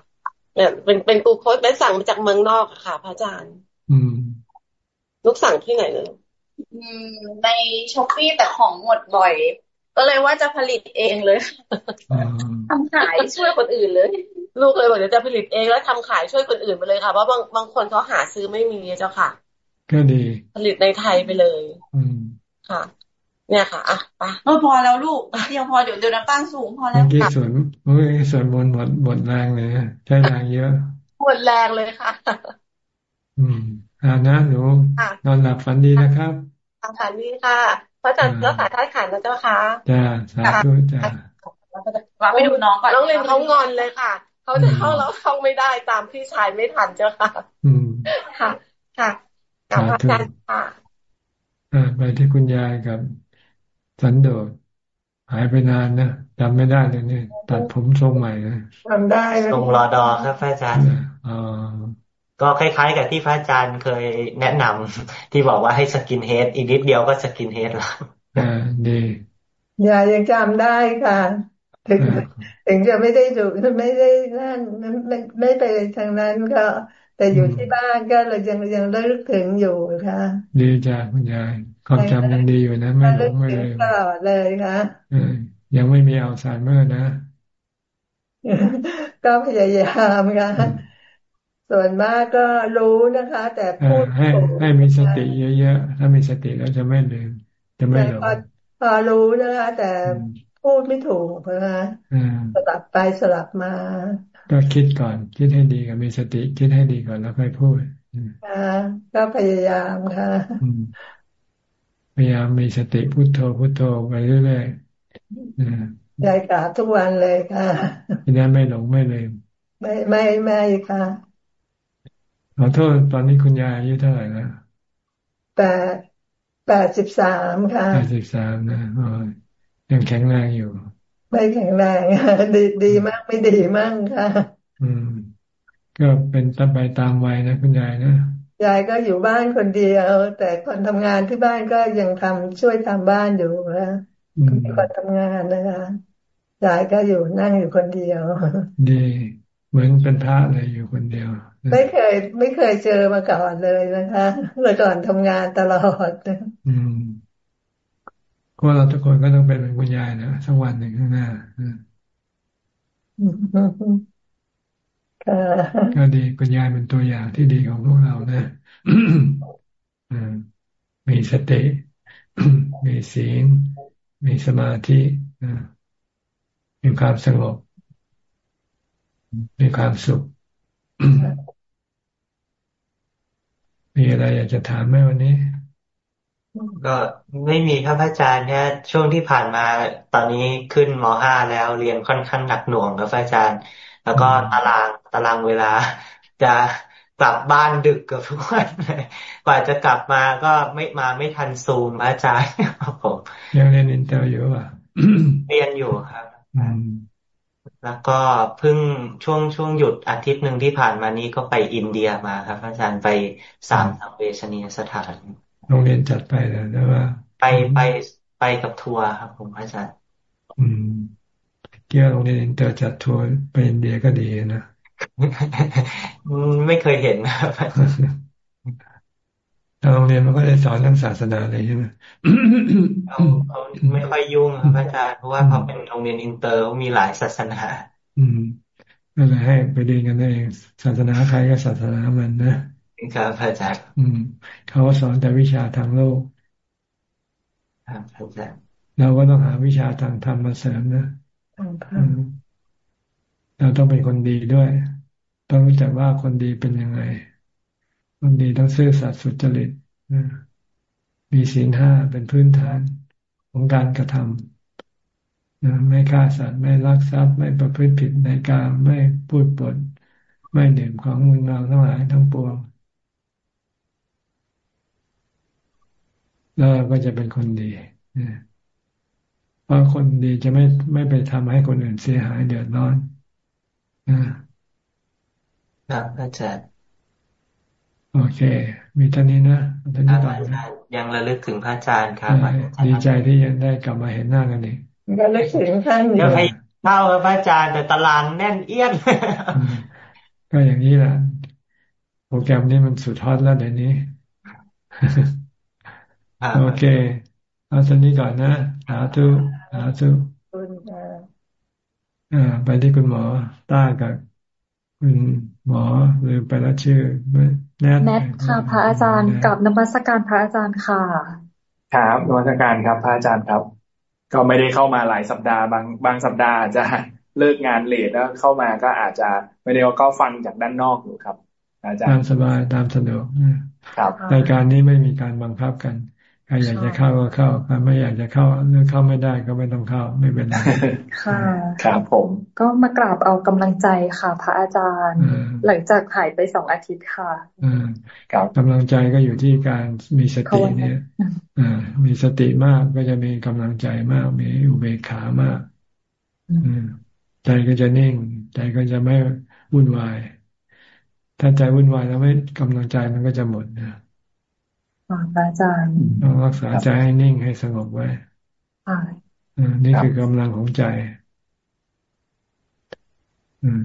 เนี่ยเป็นเป็นกูโคสเป็นสั่งมาจากเมืองนอกค่ะ พระอาจารย์ อืม ลูกสั่งที่ไหนเลยในช้อปปี้แต่ของหมดบ่อย ก็เลยว่าจะผลิตเองเลยทำขายช่วยคนอื่นเลย ลูกเลยบอกเดี๋ยวจะผลิตเองแล้วทำขายช่วยคนอื่นไปเลยค่ะเพราะบางบางคนเขาหาซื้อไม่มีเจ้าค่ะกก็ดี ผลิตในไทยไปเลย อืมค่ะ เนี่ยค่ะอะไปพอแล้วลูกเดียวพอเดี๋ยวเดี๋ยวน้ำตาลสูงพอแล้วเมื่อกี้ส่วนเมื่อกี้ส่วนบนหมดหมดแรงเลยใช้แรงเยอะหมดแรงเลยค่ะ อืมอ่านะหนูนอนหลับฝันดีนะครับฝันดีค่ะ พระอาจารย์รักษาท้ายขันนะเจ้าค่ะจ้าสาธุจ้าว่าไปดูน้องก่อนน้องเรียนเขางอนเลยค่ะ เขาจะเข้าแล้วเข้าไม่ได้ตามพี่ชายไม่ทันเจ้าค่ะ อืมค่ะ ค่ะกับพระอาจารย์ค่ะอ่าไปที่คุณยายกับสันโดษหายไปนานนะจำไม่ได้เลยนี่ตัดผมทรงใหม่นะจำได้ทรงรอดอครับพระอาจารย์อ๋อ ก็คล้ายๆ กับที่พระอาจารย์เคยแนะนำที่บอกว่าให้ skinhead อีกนิดเดียวก็ skinhead แล้วอ่าดียายยังจำได้ค่ะ ถึงถึงจะไม่ได้ดูไม่ได้นั่นไม่ไม่ไปทางนั้นก็ แต่อยู่ที่บ้านก็เรายังยังระลึกถึงอยู่ค่ะ ดีจ้ะคุณยายความจำยังดีอยู่นะไม่หลงไม่เลยตลอดเลยค่ะยังไม่มีอัลไซเมอร์นะ ก็พยายามค่ะ ส่วนมากก็รู้นะคะ แต่พูดให้ให้มีสติเยอะๆถ้ามีสติแล้วจะไม่ลืมจะไม่หลงพอรู้นะคะ แต่พูดไม่ถูกนะคะสลับไปสลับมา ก็คิดก่อน คิดให้ดีกับมีสติ คิดให้ดีก่อนแล้วค่อยพูดค่ะก็พยายามค่ะพยายามมีสติพุโทโธพุโทโธไปเรื่อยๆยายกราบทุกวันเลยค่ะทีนั้นไม่หลงไม่ลืมไม่ไม่ไม่ค่ะ ขอโทษตอนนี้คุณยายอายุเท่าไหร่แล้วแปดแปดสิบสามค่ะแปดสิบสามนะอ๋อยังแข็งแรงอยู่ ไม่แข็งแรงดีดีมากไม่ดีมั่งค่ะ อืม ก็เป็นตามไปตามวัยนะคุณยายนะยายก็อยู่บ้านคนเดียว แต่คนทำงานที่บ้านก็ยังทำช่วยทำบ้านอยู่นะมีคนทำงานนะคะยายก็อยู่นั่งอยู่คนเดียว ดี เหมือนเป็นพระเลยอยู่คนเดียว ไม่เคย ไม่เคยเจอมาก่อนเลยนะคะเมื่อก่อนทำงานตลอดอืมก็เราทุกคนก็ต้องเป็นเหมือนคุณยายนะสักวันหนึ่งข้างหน้าก็ดีคุณยายเป็นตัวอย่างที่ดีของพวกเรานะมีสติ มีศีล มีสมาธิมีความสงบ มีความสุข มีอะไรอยากจะถามไหมวันนี้ ก็ไม่มีครับอาจารย์แค่ช่วงที่ผ่านมาตอนนี้ขึ้นมห้าแล้วเรียนค่อนข้างหนักหน่วงครับอาจารย์ แล้วก็ตารางตารางเวลา จะกลับบ้านดึกกับทุกวันเลยกว่าจะกลับมาก็ไม่มาไม่ทันซูมอาจารย์ครับผมยังเรียนอินเตอร์อยู่อะเรียนอยู่ครับ แล้วก็เพิ่งช่วงช่วงหยุดอาทิตย์หนึ่งที่ผ่านมานี้ก็ไปอินเดียมาครับ อาจารย์ไปสามสังเวชนียสถานโรงเรียนจัดไปแล้วนะว่า ไปไปไปกับทัวร์ครับ ผมอาจารย์อืมเกี่ยวโรงเรียนอินเตอร์จัดทัวร์ไปอินเดียก็ดีนะไม่เคยเห็นครับ โรงเรียนมันก็ได้สอนเรื่องศาสนาอะไรใช่ไหมเขาเขาไม่ค่อยยุ่งครับอาจารย์ เพราะว่าเขาเป็นโรงเรียนอินเตอร์มีหลายศาสนา อืมก็เลยให้ไปเรียนกันเอง ศาสนาใครก็ศาสนามันนะครับอาจารย์ อืม เขาสอนแต่วิชาทางโลกครับอาจารย์เราก็ต้องหาวิชาทางธรรมมาเสริมนะเราต้องเป็นคนดีด้วย ต้องรู้จักว่าคนดีเป็นยังไง คนดีต้องซื่อสัตย์สุจริตมีศีลห้าเป็นพื้นฐานของการกระทำไม่ฆ่าสัตว์ไม่ลักทรัพย์ไม่ประพฤติผิดในการไม่พูดปด ไม่ดื่มของมึนเมาทั้งหลายทั้งปวงแล้วก็จะเป็นคนดีเพราะคนดีจะไม่ไม่ไปทำให้คนอื่นเสียหายเดือดร้อนครับอาจารย์ โอเค มีท่านี้นะท่านี้ต่อนะยังระลึกถึงพระอาจารย์ครับดีใจที่ยังได้กลับมาเห็นหน้ากันอีกระลึกถึงท่านอยู่เข้าพระอาจารย์แต่ตารางแน่นเอี้ยนก็อย่างนี้แหละโปรแกรมนี้มันสุดฮอตแล้วเดี๋ยวนี้โอเค เอาท่านี้ก่อนนะหาทุหาทุอ่า ไปที่คุณหมอต้ากับคุณหมอหรือไปแล้วชื่อ แนทแนทค่ะ พระอาจารย์กับนมัสการพระอาจารย์ค่ะครับนมัสการครับ พระอาจารย์ครับ ก็ไม่ได้เข้ามาหลายสัปดาห์บางบางสัปดาห์จะเลิกงานเลทแล้วเข้ามาก็อาจจะไม่ได้ก็ฟังจากด้านนอกอยู่ครับ อาจารย์ตามสบายตามสะดวกครับรายการนี้ไม่มีการบังคับกัน ใครอยากจะเข้าก็เข้าใครไม่อยากจะเข้าหรือเข้าไม่ได้ก็ไม่ต้องเข้าไม่เป็นไรค่ะครับผม ก็มากราบเอากำลังใจค่ะ พระอาจารย์ หลังจากหายไปสองอาทิตย์ค่ะครับกำลังใจก็อยู่ที่การมีสติเนี่ยมีสติมากก็จะมีกำลังใจมาก มีอุเบกขามากใจก็จะนิ่ง ใจก็จะไม่วุ่นวาย ถ้าใจวุ่นวายแล้วไม่กำลังใจมันก็จะหมดนะ อาจารย์ต้องรักษาใจให้นิ่งให้สงบไว้นี่คือกำลังของใจ อืม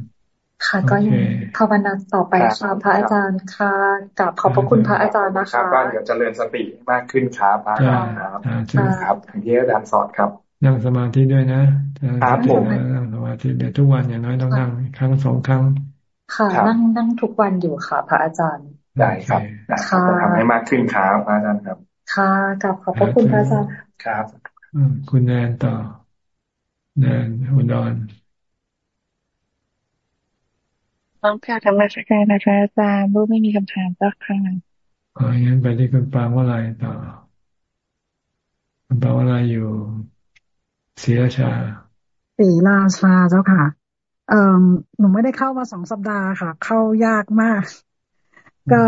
ค่ะก็ยังภาวนาต่อไปค่ะพระอาจารย์ค่ะกับขอบพระคุณพระอาจารย์นะคะก็เดี๋ยวจะเรียนสติมากขึ้นครับพระอาจารย์ครับครับอย่างที่อาจารย์สอนครับนั่งสมาธิด้วยนะครับผมนั่งสมาธิเดี๋ยวทุกวันอย่างน้อยต้องนั่งครั้งสองครั้ง ค่ะ นั่งนั่งทุกวันอยู่ค่ะ พระอาจารย์ ได้ครับค่ะทำให้มากขึ้นครับอาจารย์ครับ ค่ะกับขอบพระคุณพระอาจารย์ครับคุณแนนต่อแนนอุดรต้องกาธรรมสการนะคะอาจารย์รู้ไม่มีคำถามสักครั้งอ๋องั้นไปที่คุณปางว่าอะไรต่อคุณปางว่าอะไรอยู่ศรีราชาศรีราชาเจ้าค่ะ เอ่อหนูไม่ได้เข้ามาสองสัปดาห์ค่ะ เข้ายากมาก ก็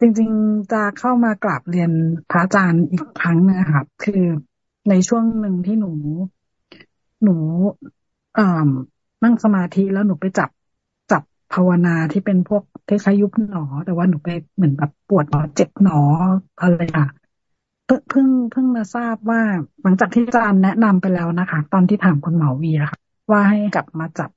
จริง ๆจะเข้ามากราบเรียนพระอาจารย์อีกครั้งนะครับ คือในช่วงหนึ่งที่หนู หนูอ่านั่งสมาธิแล้วหนูไปจับจับภาวนาที่เป็นพวกคล้ายๆยุบหนอ แต่ว่าหนูไปเหมือนแบบปวดหนอเจ็บหนออะไรอะเพิ่งเพิ่งเพิ่งมาทราบว่าหลังจากที่อาจารย์แนะนำไปแล้วนะคะ ตอนที่ถามคุณหมอวีอะคะว่าให้กลับมาจับ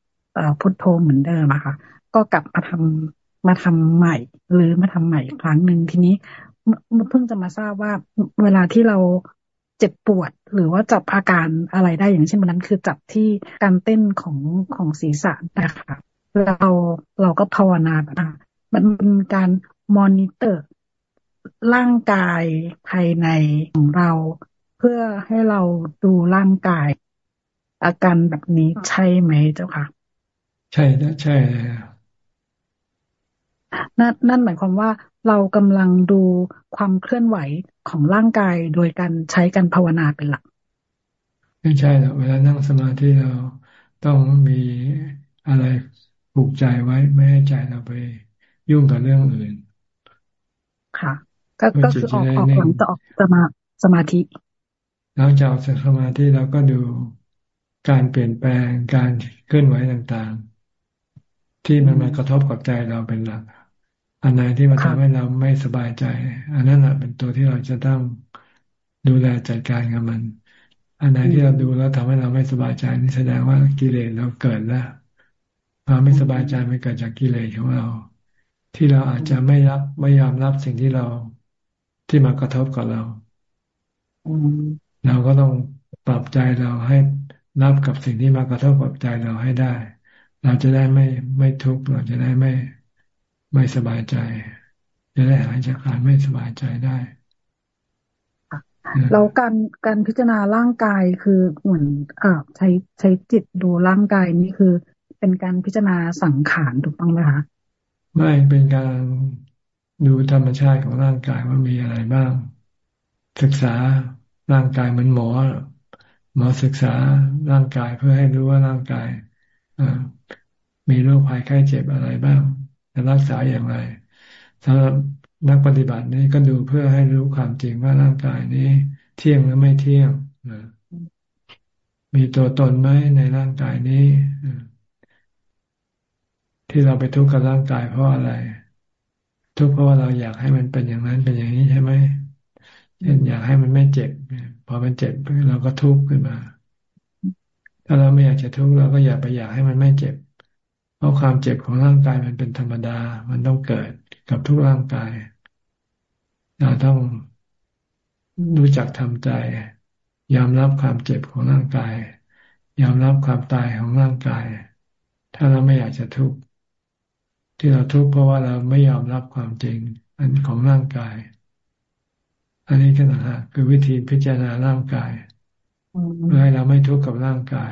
พุทโธเหมือนเดิมอะค่ะ ก็กลับมาทำ มาทำใหม่ หรือมาทำใหม่อีกครั้งหนึ่งทีนี้เพิ่งจะมาทราบว่าเวลาที่เราเจ็บปวดหรือว่าจับอาการอะไรได้อย่างเช่นวันนั้นคือจับที่การเต้นของของศีรษะนะคะเราเราก็ภาวนาแบบมันเป็นการมอนิเตอร์ ร่างกายภายในของเรา เพื่อให้เราดูร่างกาย อาการแบบนี้ใช่ไหมเจ้าค่ะ ใช่ใช่ นั่นนั่นหมายความว่าเรากำลังดูความเคลื่อนไหวของร่างกายโดยการใช้การภาวนาเป็นหลัก ไม่ใช่หรอกเวลานั่งสมาธิเราต้องมีอะไรปลุกใจไว้ไม่ให้ใจเราไปยุ่งกับเรื่องอื่น ค่ะ ก็ก็คือออกออกหลังจะออกสมาสมาธิหลังจากสมาธิเราก็ดูการเปลี่ยนแปลงการเคลื่อนไหวต่างๆ ที่มันมากระทบกับใจเราเป็นหลัก อันไหนที่มันทำให้เราไม่สบายใจ อันนั้นแหละเป็นตัวที่เราจะต้องดูแลจัดการกับมัน อันไหนที่เราดูแล้วทำให้เราไม่สบายใจนี่แสดงว่ากิเลสเราเกิดแล้วความไม่สบายใจมันเกิดจากกิเลสของเรา ที่เราอาจจะไม่รับไม่ยอมรับสิ่งที่เราที่มากระทบกับเราเราก็ต้องปรับใจเราให้รับกับสิ่งที่มากระทบกับใจเราให้ได้ เราจะได้ไม่ไม่ทุกข์เราจะได้ไม่ ไม่สบายใจ จะได้หายจากการไม่สบายใจได้แล้วการการพิจารณาร่างกายคือเหมือนอ่าใช้ใช้จิตดูร่างกายนี่คือ เป็นการพิจารณาสังขารถูกต้องไหมคะไม่เป็นการดูธรรมชาติของร่างกายว่ามีอะไรบ้าง ศึกษาร่างกายเหมือนหมอหมอศึกษาร่างกายเพื่อให้รู้ว่าร่างกายมีโรคภัยไข้เจ็บอะไรบ้าง จะรักษาอย่างไรสำหรับนักปฏิบัตินี้ก็ดูเพื่อให้รู้ความจริงว่าร่างกายนี้ เที่ยงหรือไม่เที่ยงมีตัวตนไหมในร่างกายนี้ที่เราไปทุกข์กับร่างกายเพราะอะไร ทุกข์เพราะว่าเราอยากให้มันเป็นอย่างนั้นเป็นอย่างนี้ใช่ไหมเช่นอยากให้มันไม่เจ็บพอมันเจ็บเราก็ทุกข์ขึ้นมา ถ้าเราไม่อยากจะทุกข์เราก็อย่าไปอยากให้มันไม่เจ็บ เพราะความเจ็บของร่างกายมันเป็นธรรมดา มันต้องเกิดกับทุกร่างกายเราต้องรู้จักทำใจ ยอมรับความเจ็บของร่างกาย ยอมรับความตายของร่างกาย ถ้าเราไม่อยากจะทุกข์ที่เราทุกข์เพราะว่าเราไม่ยอมรับความจริง อันของร่างกาย อันนี้ก็นะฮะคือวิธีพิจารณาร่างกายเพื่อให้เราไม่ทุกข์กับร่างกาย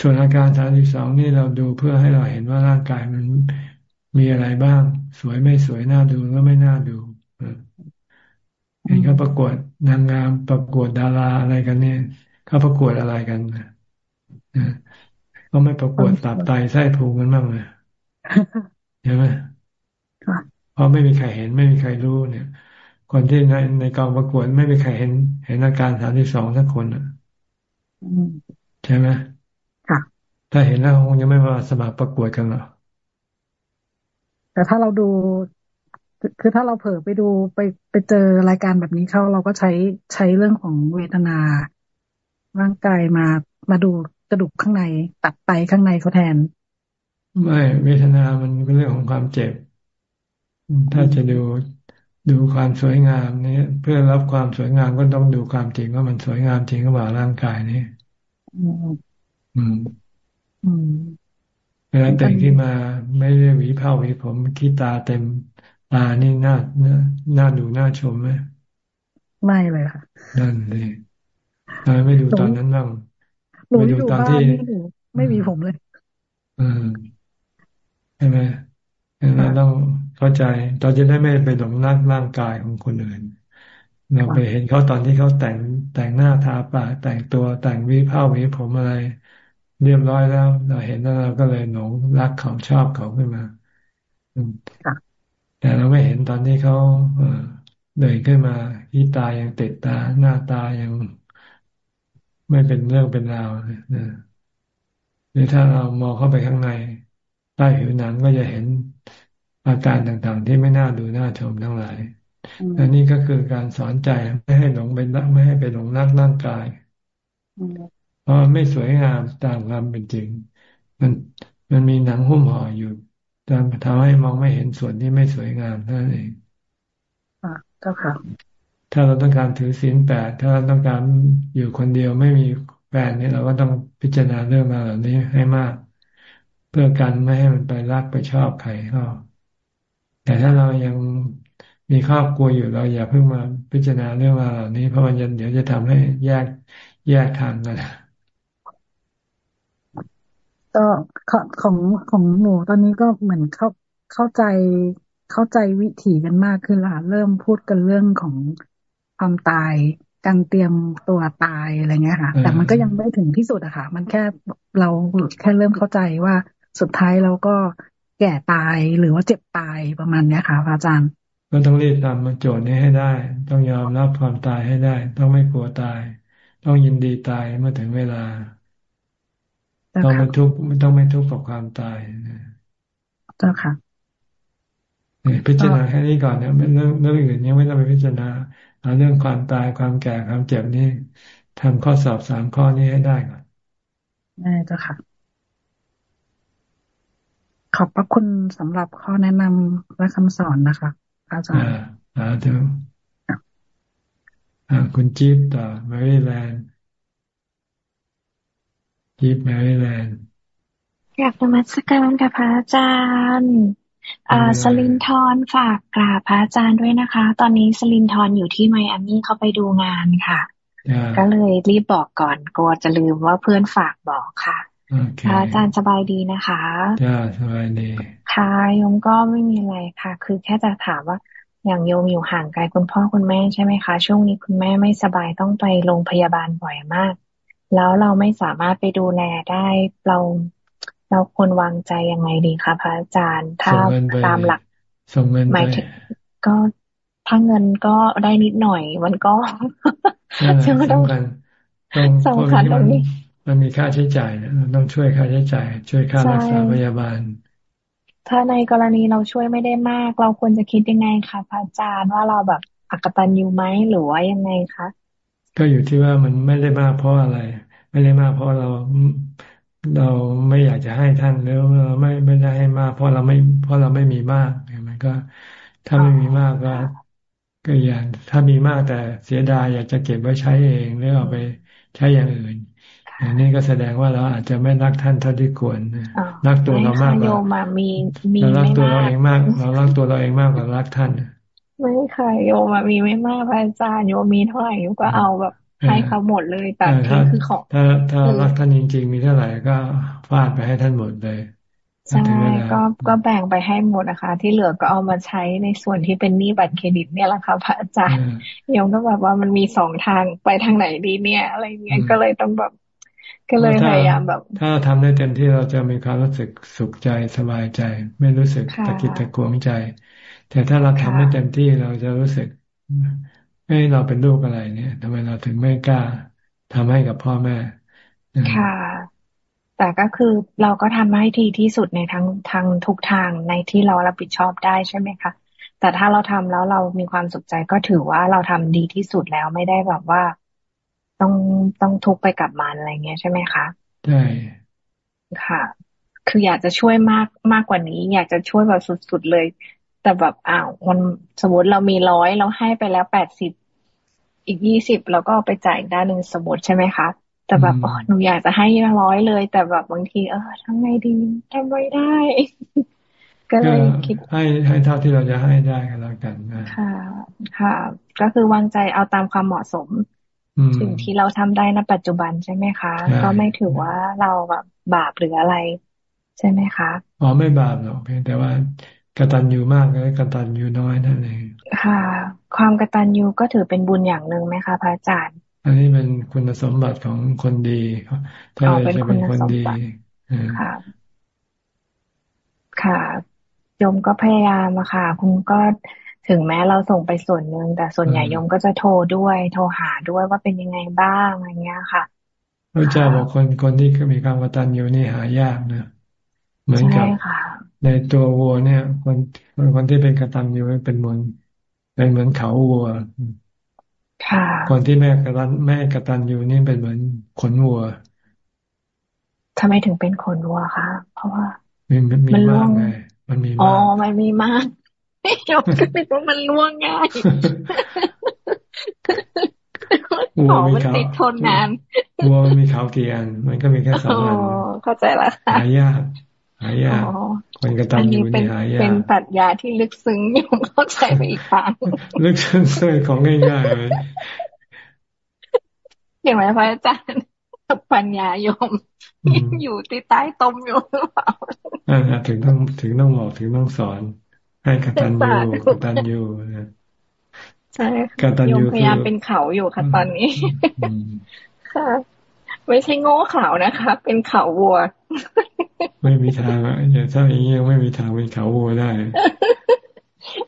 ส่วนอาการสามสิบสองนี่เราดูเพื่อให้เราเห็นว่าร่างกายมันมีอะไรบ้าง สวยไม่สวยน่าดูก็ไม่น่าดูเห็นเขาประกวดนางงามประกวดดาราอะไรกันเนี่ยเขาประกวดอะไรกันก็ไม่ประกวดตับไตไส้พุงกันบ้างเลยใช่ไหมเพราะไม่มีใครเห็นไม่มีใครรู้เนี่ย คนที่ในในกองประกวดไม่มีใครเห็น เห็นอาการสามที่สองสักคนอะใช่ไหมค่ะ ถ้าเห็นแล้วคงยังไม่มาสมัครประกวดกันหรอกแต่ถ้าเราดู คือถ้าเราเผลอไปดูไปไปเจอรายการแบบนี้เข้าเราก็ใช้ใช้เรื่องของเวทนา ร่างกายมามาดูกระดูกข้างในตัดไตข้างในเขาแทน ไม่เวทนามันเป็นเรื่องของความเจ็บ ถ้าจะดูดูความสวยงามนี้เพื่อรับความสวยงามก็ต้องดูความจริงว่ามันสวยงามจริงหรือเปล่าร่างกายนี้อืมอืมอืม เวลาแต่งขึ้นมาไม่ได้หวีเผ้าหวีผมขี้ตาเต็มตานี่น่าน่าดูน่าชมไหมไม่เลยค่ะ นั่นเลยทำไมไม่ดูตอนนั้นบ้างหนูอยู่บ้านนี่หนูไม่มีผมเลยอืมใช่ไหมเราต้องเข้าใจ เราจะได้ไม่ไปหลงรักร่างกายของคนอื่น เราไปเห็นเขาตอนที่เขาแต่งแต่งหน้าทาปากแต่งตัวแต่งวิผ้าวิผมอะไร เรียบร้อยแล้ว เราเห็นแล้วเราก็เลยหลงรักเขาชอบเขาขึ้นมาแต่เราไม่เห็นตอนที่เขาเดินขึ้นมาที่ตายังติดตาหน้าตายังไม่เป็นเรื่องเป็นราวนะหรือถ้าเรามองเข้าไปข้างในใต้ผิวหนังก็จะเห็นอาการต่างๆ ที่ไม่น่าดูน่าชมทั้งหลายอันนี้ก็คือการสอนใจไม่ให้หลงเป็นไม่ให้ไปหลงรักร่างกาย เพราะไม่สวยงามตามความเป็นจริง มันมันมีหนังหุ้มห่ออยู่แต่ทำให้มองไม่เห็นส่วนที่ไม่สวยงามนั่นเองอ่าเจ้าค่ะถ้าเราต้องการถือศีลแปดถ้าเราต้องการอยู่คนเดียวไม่มีแฟนนี่เราก็ต้องพิจารณาเรื่องมาเหล่านี้ให้มาก เพื่อกันไม่ให้มันไปรักไปชอบใครก็แต่ถ้าเรายังมีครอบครัวอยู่เราอย่าเพิ่งมาพิจารณาเรื่องราวเหล่านี้เพราะมันเดี๋ยวจะทำให้แยกแยกทางกัน ก็ของของหนูตอนนี้ก็เหมือนเข้าเข้าใจเข้าใจวิถีกันมากขึ้นละเริ่มพูดกันเรื่องของความตายการเตรียมตัวตายอะไรเงี้ยค่ะ แต่มันก็ยังไม่ถึงที่สุดอะค่ะ มันแค่เราแค่เริ่มเข้าใจว่าสุดท้ายเราก็แก่ตายหรือว่าเจ็บตายประมาณเนี้ยค่ะพระอาจารย์ก็ต้องรีบทำมันโจทย์นี้ให้ได้ ต้องยอมรับความตายให้ได้ ต้องไม่กลัวตาย ต้องยินดีตายเมื่อถึงเวลา ต้องไม่ทุกข์ไม่ต้องไม่ทุกข์กับความตายเจ้าค่ะพิจารณาแค่นี้ก่อนเนี่ยเรื่องเรื่องอื่นยังไม่ต้องไปพิจารณาเอาเรื่องความตายความแก่ความเจ็บนี่ทำข้อสอบสามข้อนี้ให้ได้ก่อนได้เจ้าค่ะ ขอบพระคุณสำหรับข้อแนะนำและคำสอนนะคะ อาจารย์อ่าเดี๋ยวคุณจี๊บต่อแมรี่แลนด์ จี๊บแมรี่แลนด์อยากนมัสการกับพระอาจารย์อ่าสลินทอนฝากกราบพระอาจารย์ด้วยนะคะ ตอนนี้สลินทอนอยู่ที่ไมอามี่เขาไปดูงานค่ะ ก็เลยรีบบอกก่อนกลัวจะลืมว่าเพื่อนฝากบอกค่ะพระอาจารย์สบายดีนะคะจ้าสบายดีค่ะโยมก็ไม่มีอะไรค่ะ คือแค่จะถามว่าอย่างโยมอยู่ห่างไกลคุณพ่อคุณแม่ใช่ไหมคะ ช่วงนี้คุณแม่ไม่สบายต้องไปโรงพยาบาลบ่อยมาก แล้วเราไม่สามารถไปดูแลได้เราเราควรวางใจยังไงดีคะพระอาจารย์ ถ้าตามหลักหมายถึงก็ถ้าเงินก็ได้นิดหน่อย มันก็ซึ่งต้องสำคัญตรงนี้มันมีค่าใช้จ่ายนะต้องช่วยค่าใช้จ่าย ช่วยค่ารักษาพยาบาล ถ้าในกรณีเราช่วยไม่ได้มาก เราควรจะคิดยังไงคะพระอาจารย์ว่าเราแบบอักตันยูไหมหรือว่ายังไงคะ ก็อยู่ที่ว่ามันไม่ได้มากเพราะอะไร ไม่ได้มากเพราะเราเราไม่อยากจะให้ท่านหรือเราไม่ไม่ได้ให้มาก เพราะเราไม่เพราะเราไม่มีมากมันก็ ถ้าไม่มีมากก็ก็อย่างถ้ามีมากแต่เสียดายอยากจะเก็บไว้ใช้เองหรือเอาไปใช้อย่างอื่นอย่างนี้ก็แสดงว่าเราอาจจะไม่รักท่านเท่าที่ควรรักตัวเรามากกว่าเรารักตัวเราเองมาก เรารักตัวเราเองมากกว่ารักท่าน ไม่ค่ะโยมมีไม่มากพระอาจารย์โยมมีเท่าไหร่โยมก็เอาแบบให้เขาหมดเลยแต่ที่คือของถ้าถ้ารักท่านจริง ๆ มีเท่าไหร่ก็ฟาดไปให้ท่านหมดเลยใช่ก็ก็แบ่งไปให้หมดนะคะ ที่เหลือก็เอามาใช้ในส่วนที่เป็นหนี้บัตรเครดิตเนี่ยแหละค่ะพระอาจารย์โยมก็แบบว่ามันมีสองทางไปทางไหนดีเนี่ย อะไรเงี้ยก็เลยต้องแบบ ก็เลยพยายามแบบ ถ้าทำได้เต็มที่เราจะมีความรู้สึกสุขใจสบายใจ ไม่รู้สึกตะกิดตะกวงใจ แต่ถ้าเราทำไม่เต็มที่เราจะรู้สึกเอ้เราเป็นลูกอะไรเนี่ยทำไมเราถึงไม่กล้าทำให้กับพ่อแม่ค่ะ แต่ก็คือเราก็ทำให้ทีที่สุดในทั้งทางทุกทางในที่เรารับผิดชอบได้ใช่ไหมคะแต่ถ้าเราทำแล้วเรามีความสุขใจก็ถือว่าเราทำดีที่สุดแล้วไม่ได้แบบว่าต้องต้องทุกไปกับมันอะไรเงี้ยใช่ไหมคะใช่ค่ะ คืออยากจะช่วยมากมากกว่านี้ อยากจะช่วยแบบสุดๆเลย แต่แบบอ้าวมันสมมติเรามีร้อยเราให้ไปแล้วแปดสิบอีกยี่สิบเราก็ไปจ่ายด้านหนึ่งสมมติใช่ไหมคะแต่แบบหนูอยากจะให้ร้อยเลย แต่แบบบางที เออทำไงดีทำไม่ได้ ก็เลยคิดให้ให้เท่าที่เราจะให้ได้กันแล้วกันนะค่ะ ค่ะ ก็คือวางใจเอาตามความเหมาะสมสิ่งที่เราทำได้ณปัจจุบันใช่ไหมคะ ก็ไม่ถือว่าเราแบบบาปหรืออะไร ใช่ไหมคะอ๋อไม่บาปหรอกเพียงแต่ว่า กตัญญูมากเลยกตัญญูน้อยนั่นเองค่ะ ความกตัญญูก็ถือเป็นบุญอย่างหนึ่งไหมคะพระอาจารย์ อันนี้เป็นคุณสมบัติของคนดี ถ้าเราจะเป็นคนดีค่ะ ค่ะโยมก็พยายามอะค่ะ คุณก็ถึงแม้เราส่งไปส่วนหนึ่งแต่ส่วนใหญ่โยมก็จะโทรด้วย โทรหาด้วยว่าเป็นยังไงบ้างอะไรเงี้ยค่ะพระเจ้าบอกคนคนที่มีความกตัญญูนี่หายากนะ เหมือนกับ ในตัววัวเนี่ย คนคนที่เป็นกตัญญูเป็นเหมือนเป็นเหมือนเขาวัวคนที่แม่กระตันแม่กระตันอยู่นี่เป็นเหมือนขนวัวทำไมถึงเป็นขนวัวคะเพราะว่ามันมีมากไงมันมีอ๋อมันมีมากยกก็นึกว่ามันล่วงง่ายวัวมีเขาติดทนนานวัวมันมีเขากี่อันมันก็มีแค่สองอันเข้าใจละหายาก หายากคนกระตันอยู่นี่หายากเป็นปรัชญาที่ลึกซึ้งยงเข้าใจไปอีกทางลึกซึ้งของง่ายๆเลยเห็นไหมพระอาจารย์ปัญญาโยมอยู่ที่ใต้ต้มอยู่หรือเปล่าอ่าถึงต้องถึงต้องบอกถึงต้องสอน ให้กตัญญูกตัญญูใช่กตัญญูพยายามเป็นเขาอยู่ค่ะตอนนี้ค่ะ ไม่ใช่โง่เขานะคะ เป็นเขาวัว ไม่มีทางอะอย่างถ้าอย่างนี้ยังไม่มีทางเป็นเขาวัวได้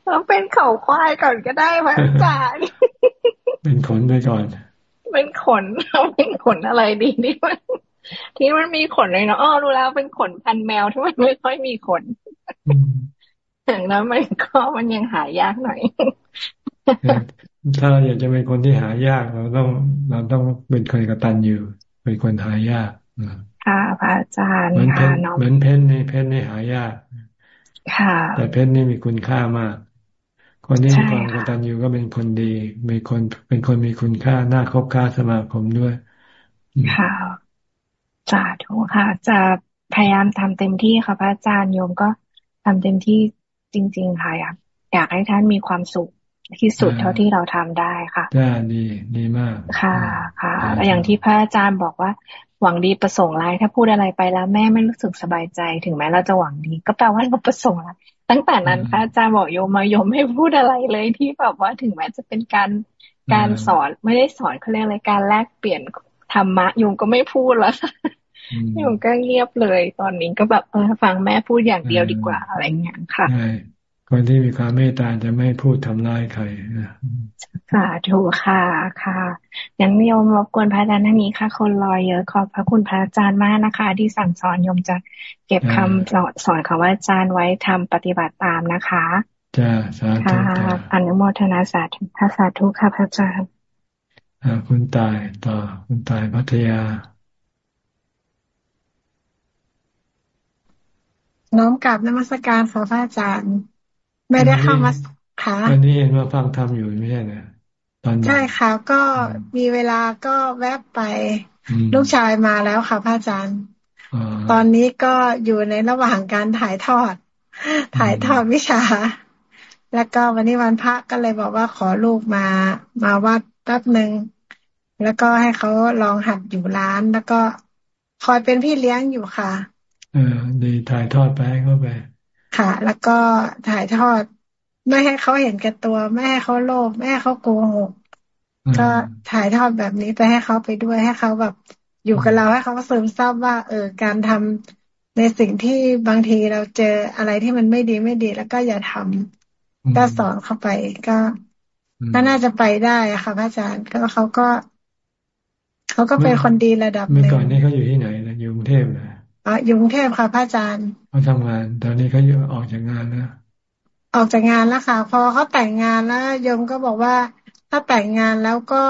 เราเป็นเขาควายก่อนก็ได้พระอาจารย์เป็นขนไปก่อน เป็นขนเป็นขนอะไรดีนี่มันที่มันมีขนเลยเนาะอ๋อรู้แล้วเป็นขนพันแมวที่มันไม่ค่อยมีขนอย่างนั้นมันก็มันยังหายากหน่อย ถ้าเราอยากจะเป็นคนที่หายากเราต้องเราต้องเป็นคนกตัญญู เป็นคนหายากค่ะพระอาจารย์ค่ะน้องเหมือนเพชรนี่เพชรนี่หายากค่ะแต่เพชรนี่มีคุณค่ามาก คนที่มีความกตัญญูก็เป็นคนดีเป็นคนเป็นคนมีคุณค่าน่าคบค้าสมาคมด้วย ค่ะสาธุค่ะ จะพยายามทำเต็มที่ค่ะพระอาจารย์โยมก็ทำเต็มที่จริง ๆ ค่ะอยากอยากให้ท่านมีความสุข ที่สุดเท่าที่เราทำได้ค่ะได้ดีดีมากค่ะค่ะแล้วอย่างที่พระอาจารย์บอกว่า หวังดีประสงค์ร้ายถ้าพูดอะไรไปแล้วแม่ไม่รู้สึกสบายใจถึงแม้เราจะหวังดี ก็แปลว่าเราประสงค์ร้ายตั้งแต่นั้นพระอาจารย์บอกโยมมาโยมไม่พูดอะไรเลยที่แบบว่าถึงแม้จะเป็นการการสอนไม่ได้สอนเขาเรียกอะไรการแลกเปลี่ยนธรรมะโยมก็ไม่พูดแล้วโยมก็เงียบเลย ตอนนี้ก็แบบเออฟังแม่พูดอย่างเดียวดีกว่าอะไรเงี้ยค่ะ คนที่มีความเมตตาจะไม่พูดทำร้ายใครนะค่ะถูกค่ะค่ะยังโยมรบกวนพระอาจารย์ท่านนี้ค่ะ คนรอยเยอะขอบพระคุณพระอาจารย์มากนะคะ ที่สั่งสอนโยมจะเก็บคำสอนของอาจารย์ไว้ทำปฏิบัติตามนะคะจ้าสาธุค่ะอนุโมทนาสาธุสาธุค่ะพระอาจารย์คุณตายต่อคุณตายพัทยา น้อมกลับนมัสการพระอาจารย์ ไม่ได้เข้ามาค่ะวันนี้เห็นว่าฟังธรรมอยู่ไม่ใช่เหรอตอนใช่ค่ะ ก็มีเวลาก็แวบไป ลูกชายมาแล้วค่ะพระอาจารย์ตอนนี้ก็อยู่ในระหว่างการถ่ายทอด ถ่ายทอดวิชา แล้วก็วันนี้วันพระก็เลยบอกว่าขอลูกมา มาวัดแป๊บหนึ่งแล้วก็ให้เขาลองหัดอยู่ร้าน แล้วก็คอยเป็นพี่เลี้ยงอยู่ค่ะ เออดีถ่ายทอดไปให้เขาไป ค่ะ แล้วก็ถ่ายทอด ไม่ให้เขาเห็นแก่ตัว ไม่ให้เขาโลภไม่ให้เขาโกหกก็ถ่ายทอดแบบนี้ไปให้เขาไปด้วยให้เขาแบบอยู่กับเราให้เขาซึมซับว่า เออการทำในสิ่งที่บางทีเราเจออะไรที่มันไม่ดีไม่ดี แล้วก็อย่าทำก็สอนเข้าไปก็ก็น่าจะไปได้ค่ะพระอาจารย์ก็เขาก็ เขาก็เป็นคนดีระดับหนึ่งเมื่อก่อนนี้เขาอยู่ที่ไหนนะอยู่กรุงเทพนะ อ๋ออยู่กรุงเทพค่ะพระอาจารย์เขาทำงานตอนนี้เขาอยู่ออกจากงานแล้วออกจากงานแล้วค่ะ พอเขาแต่งงานแล้วยมก็บอกว่า ถ้าแต่งงานแล้วก็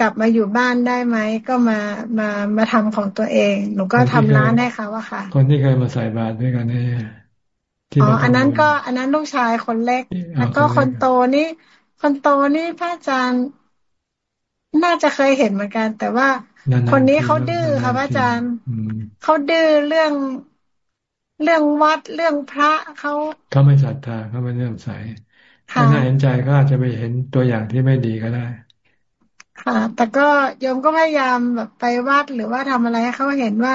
กลับมาอยู่บ้านได้ไหมก็มามามาทำของตัวเองหนูก็ทำร้านให้เขาอะค่ะ คนที่เคยมาใส่บาตรด้วยกันนี่อ๋ออันนั้นก็อันนั้นลูกชายคนเล็ก แล้วก็คนโตนี่ คนโตนี่พระอาจารย์ น่าจะเคยเห็นเหมือนกัน แต่ว่าคนนี้เขาดื้อค่ะพระอาจารย์เขาดื้อเรื่องเรื่องวัดเรื่องพระเขาเขาไม่ศรัทธาเขาไม่เรื่องใสถ้าน่าเห็นใจก็อาจจะไปเห็นตัวอย่างที่ไม่ดีก็ได้ ค่ะ แต่ก็โยมก็พยายามแบบไปวัดหรือว่าทำอะไรให้เขาเห็นว่า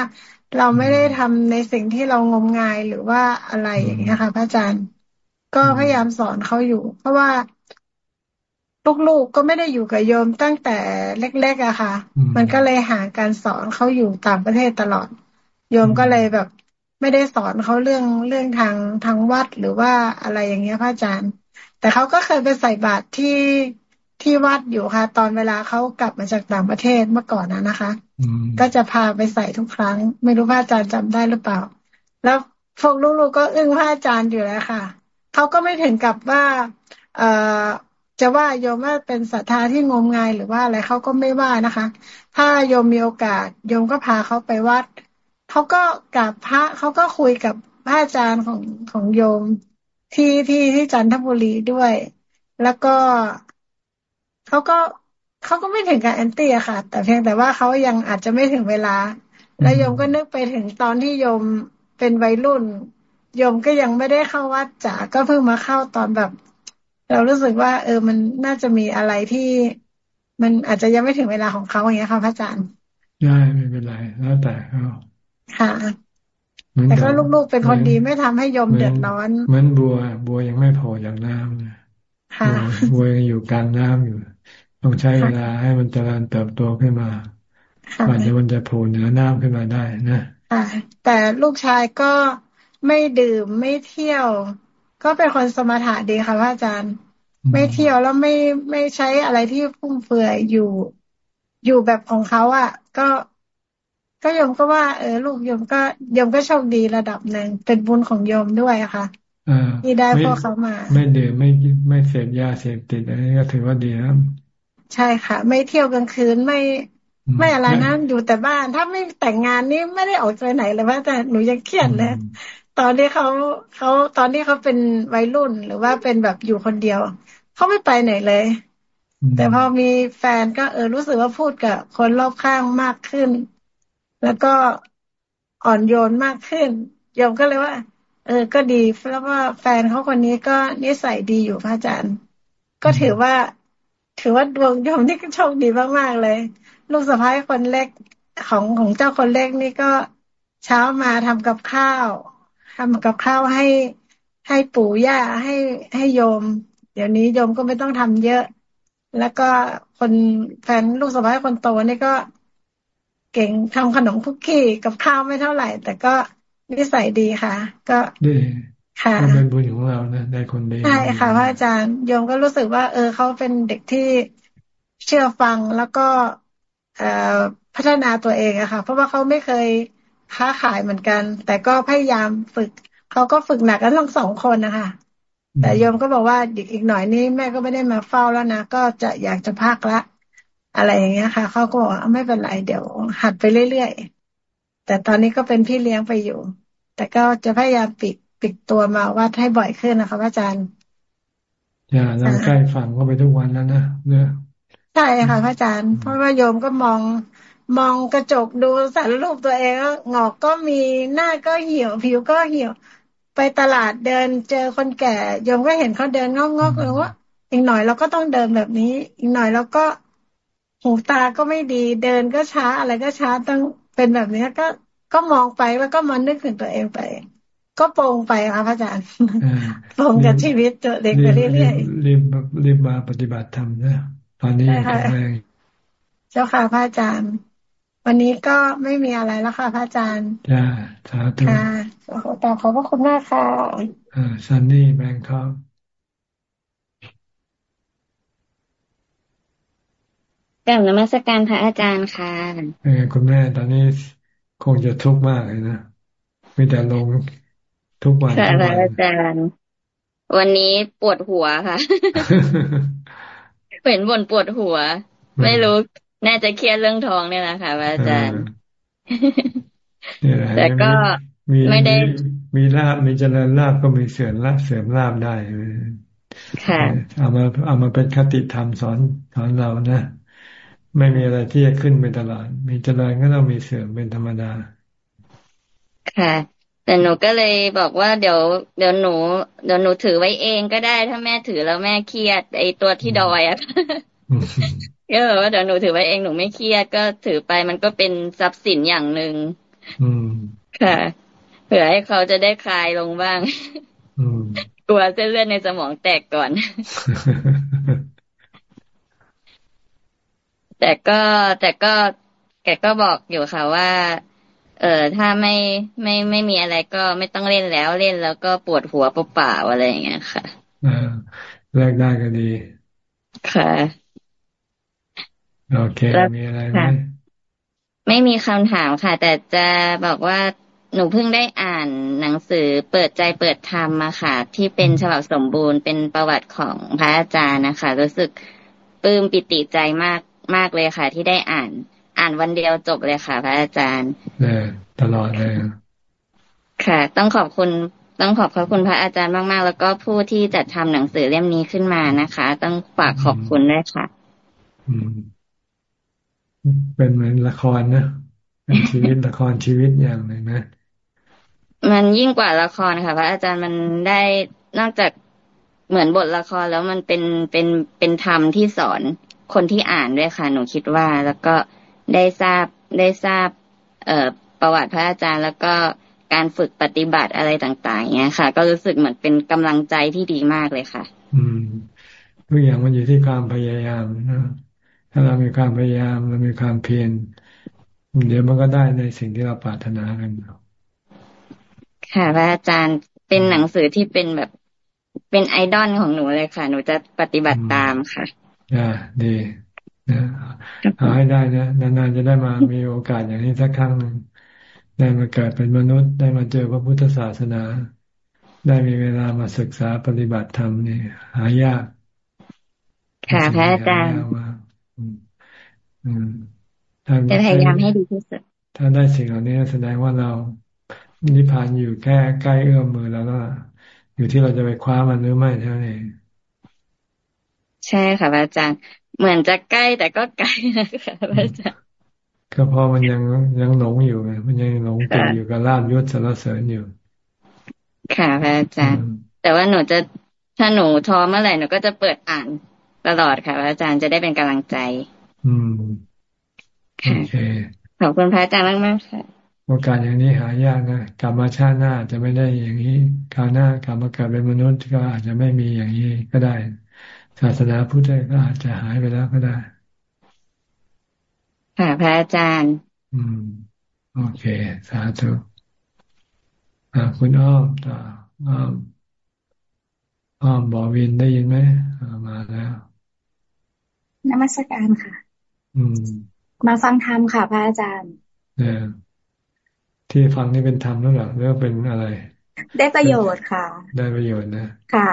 เราไม่ได้ทำในสิ่งที่เรางมงายหรือว่าอะไรอย่างเงี้ยค่ะพระอาจารย์ ก็พยายามสอนเขาอยู่ เพราะว่า ลูกๆก็ไม่ได้อยู่กับโยมตั้งแต่เล็กๆอะค่ะ มันก็เลยห่างการสอนเขาอยู่ต่างประเทศตลอด โยมก็เลยแบบ ไม่ได้สอนเขาเรื่องเรื่องทางทางวัดหรือว่าอะไรอย่างเงี้ยพระอาจารย์ แต่เขาก็เคยไปใส่บาตรที่ที่วัดอยู่ค่ะ ตอนเวลาเขากลับมาจากต่างประเทศเมื่อก่อนนะนะคะ ก็จะพาไปใส่ทุกครั้ง ไม่รู้พระอาจารย์จำได้หรือเปล่า แล้วพวกลูกๆก็อึ้งพระอาจารย์อยู่แล้วค่ะเขาก็ไม่ถึงกับว่า เอ่อ จะว่าโยมว่าเป็นศรัทธาที่งมงายหรือว่าอะไรเขาก็ไม่ว่านะคะ ถ้าโยมมีโอกาส โยมก็พาเขาไปวัดเขาก็กับพระเขาก็คุยกับพระอาจารย์ของของโยมที่ที่ที่จันทบุรีด้วย แล้วก็เขาก็เขาก็ไม่ถึงกับแอนตี้อะค่ะ แต่เพียงแต่ว่าเขายังอาจจะไม่ถึงเวลา แล้วโยมก็นึกไปถึงตอนที่โยมเป็นวัยรุ่นโยมก็ยังไม่ได้เข้าวัดจ๋าก็เพิ่งมาเข้าตอนแบบ เรารู้สึกว่า เออ มันน่าจะมีอะไรที่มันอาจจะยังไม่ถึงเวลาของเขาอย่างเงี้ยค่ะพระอาจารย์ได้ไม่เป็นไรแล้วแต่เขาค่ะแต่ก็ลูกๆเป็นคนดีไม่ทำให้ยมเดือดร้อนเหมือนบัว บัวยังไม่โผล่จากน้ำค่ะบัวยังอยู่กลางน้ำอยู่ ต้องใช้เวลาให้มันเจริญเติบโตขึ้นมาก่อนจะมันจะโผล่เหนือน้ำขึ้นมาได้นะค่ะแต่ลูกชายก็ไม่ดื่มไม่เที่ยว ก็เป็นคนสมถะดีค่ะพระอาจารย์ ไม่เที่ยวแล้วไม่ไม่ใช้อะไรที่ฟุ่มเฟือยอยู่ อยู่แบบของเขาอะ ก็ก็ยมก็ว่าเออลูกยมก็ยมก็โชคดีระดับหนึ่งเป็นบุญของโยมด้วยอะค่ะที่ได้พวกเขามา ไม่ดื่มไม่ไม่เสพยาเสพติดอันนี้ก็ถือว่าดีนะใช่ค่ะ ไม่เที่ยวกลางคืนไม่ ไม่อะไรนะอยู่แต่บ้าน ถ้าไม่แต่งงานนี่ไม่ได้ออกไปไหนเลยว่าแต่หนูยังเครียดเลย ตอนที่เขาเขาตอนที่เขาเป็นวัยรุ่นหรือว่าเป็นแบบอยู่คนเดียวเขาไม่ไปไหนเลย แต่พอมีแฟนก็เออรู้สึกว่าพูดกับคนรอบข้างมากขึ้น แล้วก็อ่อนโยนมากขึ้นยมก็เลยว่า เออ ก็ดีแล้วว่าแฟนเขาคนนี้ก็นิสัยดีอยู่พระอาจารย์ ก็ถือว่า ถือว่าดวงยมนี่ก็โชคดีมากๆเลย ลูกสะพ้ายคนเล็กของของเจ้าคนเล็กนี่ก็เช้ามาทำกับข้าว ทำกับข้าวให้ให้ปู่ย่าให้ให้โยม เดี๋ยวนี้โยมก็ไม่ต้องทำเยอะ แล้วก็คนแฟนลูกสะใภ้คนโตนี่ก็เก่งทำขนมคุกกี้กับข้าวไม่เท่าไหร่ แต่ก็นิสัยดีค่ะ ก็ดีค่ะเป็นบุญของเรานะได้คนดีใช่ค่ะพระอาจารย์โยมก็รู้สึกว่า เออเขาเป็นเด็กที่เชื่อฟังแล้วก็เอ่อพัฒนาตัวเองอะค่ะ เพราะว่าเขาไม่เคย ค้าขายเหมือนกัน แต่ก็พยายามฝึก เขาก็ฝึกหนักกันทั้งสองคนนะคะแต่โยมก็บอกว่าอีกหน่อยนี้แม่ก็ไม่ได้มาเฝ้าแล้วนะ ก็จะอยากจะพักละ อะไรอย่างเงี้ยค่ะ เขาก็บอกไม่เป็นไรเดี๋ยว หัดไปเรื่อยๆ แต่ตอนนี้ก็เป็นพี่เลี้ยงไปอยู่ แต่ก็จะพยายามปิดปิดตัวมาวัดให้บ่อยขึ้นนะคะอาจารย์ใช่อย่าเราใกล้ฟังก็ไปทุกวันแล้วนะเนื้อใช่ค่ะพระอาจารย์เพราะว่าโยมก็มอง มองกระจกดูสารรูปตัวเองก็งอกก็มีหน้าก็เหี่ยว ผิวก็เหี่ยว ไปตลาดเดินเจอคนแก่โยมก็เห็นเขาเดินงอกๆเลยว่าอีกหน่อยเราก็ต้องเดินแบบนี้ อีกหน่อยเราก็หูตาก็ไม่ดี เดินก็ช้าอะไรก็ช้าต้องเป็นแบบนี้ก็ก็มองไปแล้วก็มันนึกถึงตัวเองไป ก็โปร่งไปค่ะพระอาจารย์โปร่งกับชีวิตตัวเด็กไปเรื่อยๆรีบรีบมาปฏิบัติธรรมนะตอนนี้แข็งแรงเจ้าค่ะพระอาจารย์ วันนี้ก็ไม่มีอะไรแล้วค่ะพระอาจารย์จ้าสาธุค่ะขอต่อขอบพระคุณมากค่ะอ่าซันนี่แบงค์ครับกลับนมัสการพระอาจารย์ค่ะเออคุณแม่ตอนนี้คงจะทุกข์มากเลยนะมีแต่ลงทุกวันค่ะพระอาจารย์ วันนี้ปวดหัวค่ะเห็นบ่นปวดหัว ไม่รู้ น่าจะเครียดเรื่องท้องเนี่ยแหละค่ะพระอาจารย์แต่ก็ไม่ได้มีลาบมีเจริญลาบก็มีเสื่อมลาบเสื่อมลาบได้ค่ะเอามาเอามาเป็นคติธรรมสอนสอนเรานะไม่มีอะไรที่จะขึ้นไปตลอดมีเจริญก็ต้องมีเสื่อมเป็นธรรมดา ค่ะ แต่หนูก็เลยบอกว่าเดี๋ยวเดี๋ยวหนูเดี๋ยวหนูถือไว้เองก็ได้ ถ้าแม่ถือแล้วแม่เครียดไอตัวที่ดอยอะ ก็แบบว่าเดี๋ยวหนูถือไว้เองหนูไม่เครียดก็ถือไปมันก็เป็นทรัพย์สินอย่างหนึ่งค่ะเผื่อให้เขาจะได้คลายลงบ้างกลัวเส้นเลือดในสมองแตกก่อน แต่ก็แต่ก็แกก็บอกอยู่ค่ะว่า เออถ้าไม่ไม่ไม่มีอะไรก็ไม่ต้องเล่นแล้วเล่นแล้วก็ปวดหัวเปล่าๆอะไรอย่างเงี้ยค่ะอ่าแลกได้ก็ดี ค่ะ โอเค มีอะไรไหมไม่มีคำถามค่ะ แต่จะบอกว่าหนูเพิ่งได้อ่านหนังสือเปิดใจเปิดธรรมมาค่ะ ที่เป็นฉบับสมบูรณ์เป็นประวัติของพระอาจารย์นะคะ รู้สึกปลื้มปิติใจมากมากเลยค่ะ ที่ได้อ่าน อ่านวันเดียวจบเลยค่ะ พระอาจารย์เนี่ยตลอดเลยค่ะ ต้องขอบคุณต้องขอบพระคุณพระอาจารย์มาก ๆ แล้วก็ผู้ที่จัดทำหนังสือเล่มนี้ขึ้นมานะคะ ต้องฝากขอบคุณด้วยค่ะ อืม เป็นเหมือนละครนะเป็นชีวิตละครชีวิตอย่างหนึ่งนะ มันยิ่งกว่าละครค่ะ พระอาจารย์มันได้นอกจากเหมือนบทละครแล้วมันเป็นเป็นเป็นธรรมที่สอนคนที่อ่านด้วยค่ะ หนูคิดว่าแล้วก็ได้ทราบได้ทราบ เอ่อประวัติพระอาจารย์ แล้วก็การฝึกปฏิบัติอะไรต่าง ๆเงี้ยค่ะ ก็รู้สึกเหมือนเป็นกำลังใจที่ดีมากเลยค่ะ อืมทุกอย่างมันอยู่ที่ความพยายามนะ ถ้าเรามีความพยายามเรามีความเพียรเดี๋ยวมันก็ได้ในสิ่งที่เราปรารถนากันค่ะพระอาจารย์เป็นหนังสือที่เป็นแบบเป็นไอดอลของหนูเลยค่ะ หนูจะปฏิบัติตามค่ะ อ่าดีนะเอาให้ได้นะนานๆจะได้มามีโอกาสอย่างนี้สักครั้งหนึ่งได้มาเกิดเป็นมนุษย์ ได้มาเจอพระพุทธศาสนา ได้มีเวลามาศึกษาปฏิบัติธรรมนี่หายาก ค่ะพระอาจารย์ จะพยายามให้ดีที่สุดถ้าได้สิ่งเหล่านี้แสดงว่าเรานิพพานอยู่แค่ใกล้เอื้อมมือแล้วก็อยู่ที่เราจะไปคว้ามันหรือไม่เท่านั้นเองใช่ค่ะพระอาจารย์เหมือนจะใกล้แต่ก็ไกลนะคะพระอาจารย์ก็เพราะมันยังยังหลงอยู่ไงมันยังหลงติดอยู่กับลาบยศสารเสริญอยู่ ค่ะพระอาจารย์ แต่ว่าหนูจะถ้าหนูท้อเมื่อไหร่หนูก็จะเปิดอ่านตลอดค่ะพระอาจารย์จะได้เป็นกำลังใจ อืมโอเคขอบคุณพระอาจารย์มากมากค่ะโอกาสอย่างนี้หายากนะกลับมาชาติหน้าจะไม่ได้อย่างนี้คราวหน้ากลับมาเกิดเป็นมนุษย์ก็อาจจะไม่มีอย่างนี้ก็ได้ ศาสนาพุทธก็อาจจะหายไปแล้วก็ได้ค่ะพระอาจารย์ อืม โอเค สาธุอ่าคุณอ้อมต่ออ้อมอ้อมบอวินได้ยินไหมมาแล้วนมัสการค่ะอื มมาฟังธรรมค่ะพระอาจารย์เนี่ยที่ฟังนี่เป็นธรรมหรือเปล่าหรือเป็นอะไร ได้ประโยชน์ค่ะ ได้ประโยชน์นะ ค่ะ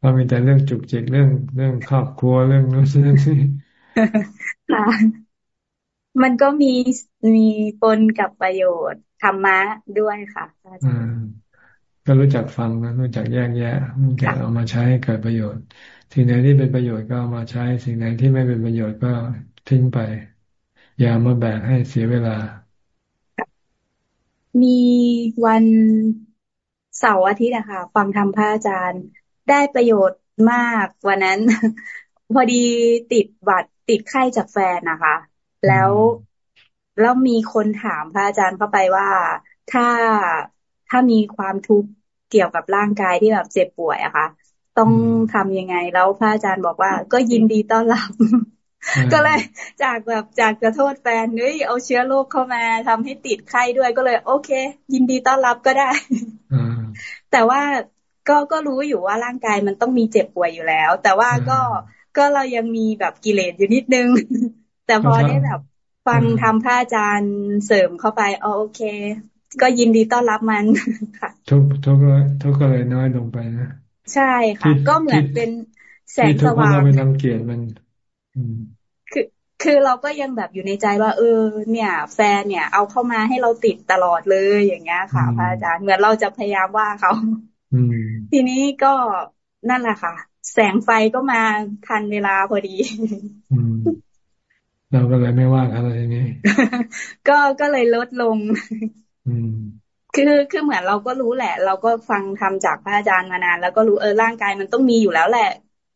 เรามีแต่เรื่องจุกจิกเรื่องเรื่องครอบครัวเรื่องนู้นเรื่องนี้ค่ะ มันก็มีมีปนกับประโยชน์ธรรมะด้วยค่ะอืมก็รู้จักฟังนะรู้จักแยกแยะรู้จักเอามาใช้ให้เกิดประโยชน์สิ่งไหนที่เป็นประโยชน์ก็เอามาใช้ สิ่งไหนที่ไม่เป็นประโยชน์ก็ ทิ้งไป อย่ามาแบกให้เสียเวลา มีวันเสาร์อาทิตย์อะค่ะ ฟังธรรมพระอาจารย์ได้ประโยชน์มากวันนั้น พอดีติดบัตรติดไข้จากแฟนนะคะ แล้วแล้วมีคนถามพระอาจารย์เข้าไปว่าถ้าถ้ามีความทุกข์เกี่ยวกับร่างกายที่แบบเจ็บป่วยอะค่ะ ต้องทำยังไง แล้วพระอาจารย์บอกว่า ก็ยินดีต้อนรับ ก็เลยจากแบบจากจะโทษแฟนเฮ้ยเอาเชื้อโรคเข้ามาทำให้ติดไข้ด้วยก็เลย โอเค ยินดีต้อนรับก็ได้แต่ว่าก็ก็รู้อยู่ว่าร่างกายมันต้องมีเจ็บป่วยอยู่แล้ว แต่ว่าก็ก็เรายังมีแบบกิเลสอยู่นิดนึง แต่พอได้แบบฟังทำพระอาจารย์เสริมเข้าไปโอเค ก็ยินดีต้อนรับมันค่ะทุกทุกทุกก็เลยน้อยลงไปนะ ใช่ค่ะ ก็เหมือนเป็นแสงสว่างเราไปรังเกียจมัน คือคือเราก็ยังแบบอยู่ในใจว่า เออ เนี่ย แฟนเนี่ย เอาเข้ามาให้เราติดตลอดเลยอย่างเงี้ยค่ะพระอาจารย์เหมือนเราจะพยายามว่าเขาทีนี้ก็นั่นแหละค่ะ แสงไฟก็มาทันเวลาพอดีเราก็เลยไม่ว่าอะไรนี้ ก็ก็เลยลดลงคือคือเหมือนเราก็รู้แหละ เราก็ฟังทำจากพระอาจารย์มานาน แล้วก็รู้เออร่างกายมันต้องมีอยู่แล้วแหละ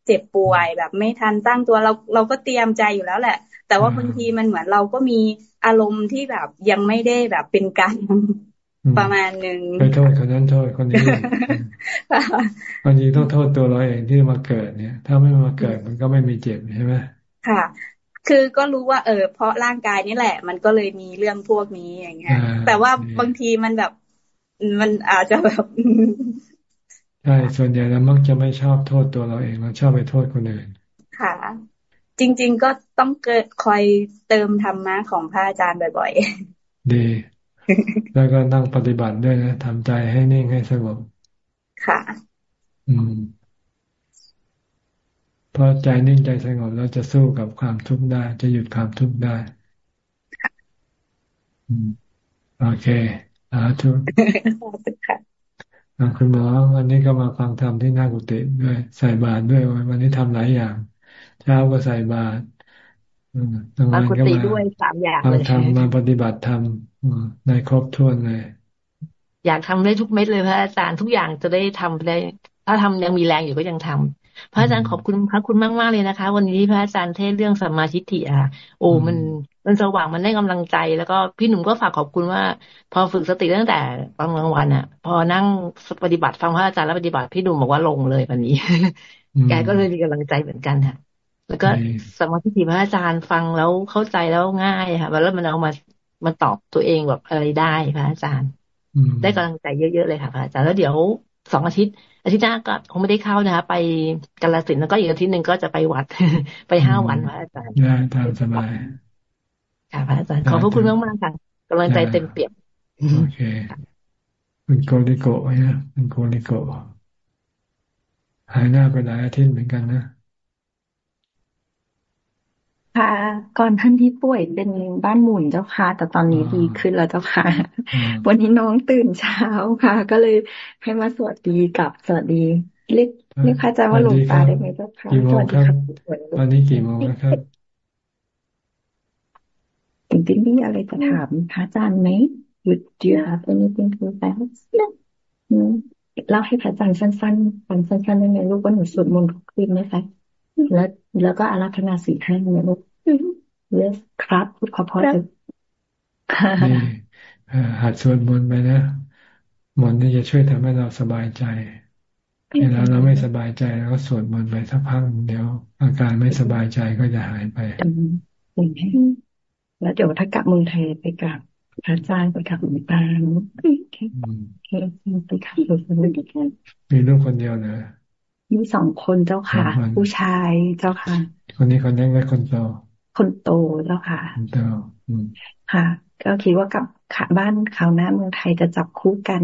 เจ็บป่วยแบบไม่ทันตั้งตัวเราเราก็เตรียมใจอยู่แล้วแหละ แต่ว่าบางทีมันเหมือนเราก็มีอารมณ์ที่แบบยังไม่ได้แบบเป็นการประมาณหนึ่งไปโทษคนนั้นโทษคนนี้บางทีต้องโทษตัวเราเองที่มาเกิดเนี่ย ถ้าไม่มาเกิดมันก็ไม่มีเจ็บใช่ไหมค่ะ คือก็รู้ว่าเออเพราะร่างกายนี่แหละ มันก็เลยมีเรื่องพวกนี้อย่างเงี้ยแต่ว่าบางทีมันแบบมันอาจจะแบบ ใช่ส่วนใหญ่เรามักจะไม่ชอบโทษตัวเราเองเราชอบไปโทษคนอื่น ค่ะ จริง ๆ ก็ต้องเกิดคอยเติมธรรมะของพระอาจารย์บ่อยๆ ดี แล้วก็นั่งปฏิบัติด้วยนะทำใจให้นิ่งให้สงบค่ะ อืมพอใจนิ่งใจสงบแล้วจะสู้กับความทุกข์ได้ จะหยุดความทุกข์ได้อืมโอเคสาธุคุ ณหมอวันนี้ก็มาฟังธรรมที่นากุติด้วยใส่บาตรด้วยวันนี้ทำหลายอย่าง เช้าก็ใส่บาตรกลางวันก็มาด้วยสามอย่างเลยทำมาปฏิบัติธรรมในครบถ้วนเลย อยากทำได้ทุกเม็ดเลยพระอาจารย์ทุกอย่างจะได้ทำได้ ถ้าทำยังมีแรงอยู่ก็ยังทำพระอาจารย์ขอบคุณพระคุณมากมากเลยนะคะ วันนี้พระอาจารย์เทศเรื่องสมาธิิอะโอ้มัน มันสว่างมันได้กำลังใจ แล้วก็พี่หนุ่มก็ฝากขอบคุณว่า พอฝึกสติตั้งแต่ตอนกลางวันอะ พอนั่งปฏิบัติฟังพระอาจารย์แล้วปฏิบัติพี่หนุ่มบอกว่าลงเลยวันนี้แกก็เลยมีกำลังใจเหมือนกันค่ะแล้วก็สมาธิพระอาจารย์ฟังแล้วเข้าใจแล้วง่ายค่ะแล้วมันเอามามาตอบตัวเองแบบอะไรได้พระอาจารย์ได้กำลังใจเยอะๆเลยค่ะพระอาจารย์แล้วเดี๋ยวสองอาทิตย์ อาทิตย์หน้าก็คงไม่ได้เข้านะคะไปกาลสินแล้วก็อีกอาทิตย์หนึ่งก็จะไปวัด ไปห้าวันพระอาจารย์ได้ตามสบาย ค่ะพระอาจารย์ขอบพระคุณมากๆค่ะกำลังใจเต็มเปี่ยมโอเคเป็นโกลิโกะนะเป็นโกลิโกะหายหน้าไปหลายอาทิตย์เหมือนกันนะค่ะก่อนท่านที่ป่วยเป็นบ้านหมุนเจ้าค่ะ แต่ตอนนี้ดีขึ้นแล้วเจ้าค่ะ วันนี้น้องตื่นเช้าค่ะ ก็เลยให้มาสวัสดีกับสวัสดี เรียกเรียกพระอาจารย์ว่าหลวงตาได้ไหมเจ้าค่ะสวัสดีครับตอนนี้กี่โมงครับจริ งๆมีอะไรจะถามพระอาจารย์ไหม Do you have anything to ask เล่าให้พระอาจารย์สั้นๆฟังสั้นๆได้ไหมลูกว่าหนูสวดมนต์ทุกคืนไหมคะแล้วแล้วก็อารัธนาสีให้เนี่ยลูกเยสครับพูดขอพอจะหัดสวดมนต์ไปนะมนต์นี่จะช่วยทำให้เราสบายใจเวลาเราไม่สบายใจแล้วก็สวดมนต์ไปสักพักเดี๋ยว อาการไม่สบายใจก็จะหายไป แล้วเดี๋ยวถ้ากลับเมืองไทยไปกับพระอาจารย์ไปกับหลวงตาไปกับมีลูกคนเดียวเนะมีสองคนเจ้าค่ะ ผู้ชายเจ้าค่ะ คนนี้คนเล็กและคนโตคนโตเจ้าค่ะคนโตค่ะ ก็คิดว่ากับขาบ้านคราวหน้าเมืองไทยจะจับคู่กัน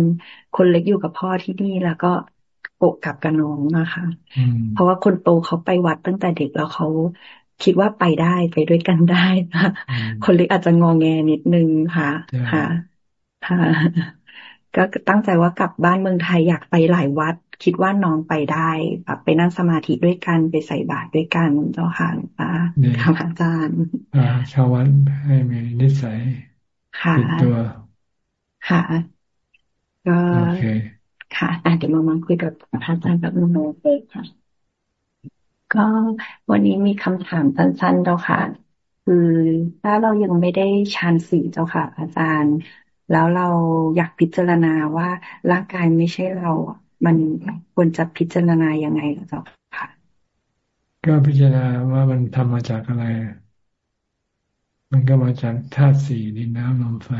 คนเล็กอยู่กับพ่อที่นี่แล้วก็โกะกับกับน้องนะคะ เพราะว่าคนโตเขาไปวัดตั้งแต่เด็กแล้วเขา คิดว่าไปได้ไปด้วยกันได้ค่ะคนเล็กอาจจะงองแงนิดนึงค่ะค่ะค่ะก็ตั้งใจว่ากลับบ้านเมืองไทยอยากไปหลายวัด คิดว่าน้องไปได้แบบไปนั่งสมาธิด้วยกันไปใส่บาตรด้วยกันเจ้าค่ะป้าค่ะอาจารย์ชาววัดให้มีนิสัยติดตัว ค่ะ ก็ค่ะอะเดี๋ยวมามาคุยกับพระอาจารย์กับน้องๆเลยค่ะ ก็วันนี้มีคำถามสั้นๆเจ้าค่ะ คือถ้าเรายังไม่ได้ฌานสี่เจ้าค่ะ อาจารย์ แล้วเราอยากพิจารณาว่าร่างกายไม่ใช่เรา มันควรจะพิจารณายังไงเจ้าค่ะ ก็พิจารณาว่ามันทำมาจากอะไร มันก็มาจากธาตุสี่ดินน้ำลมไฟ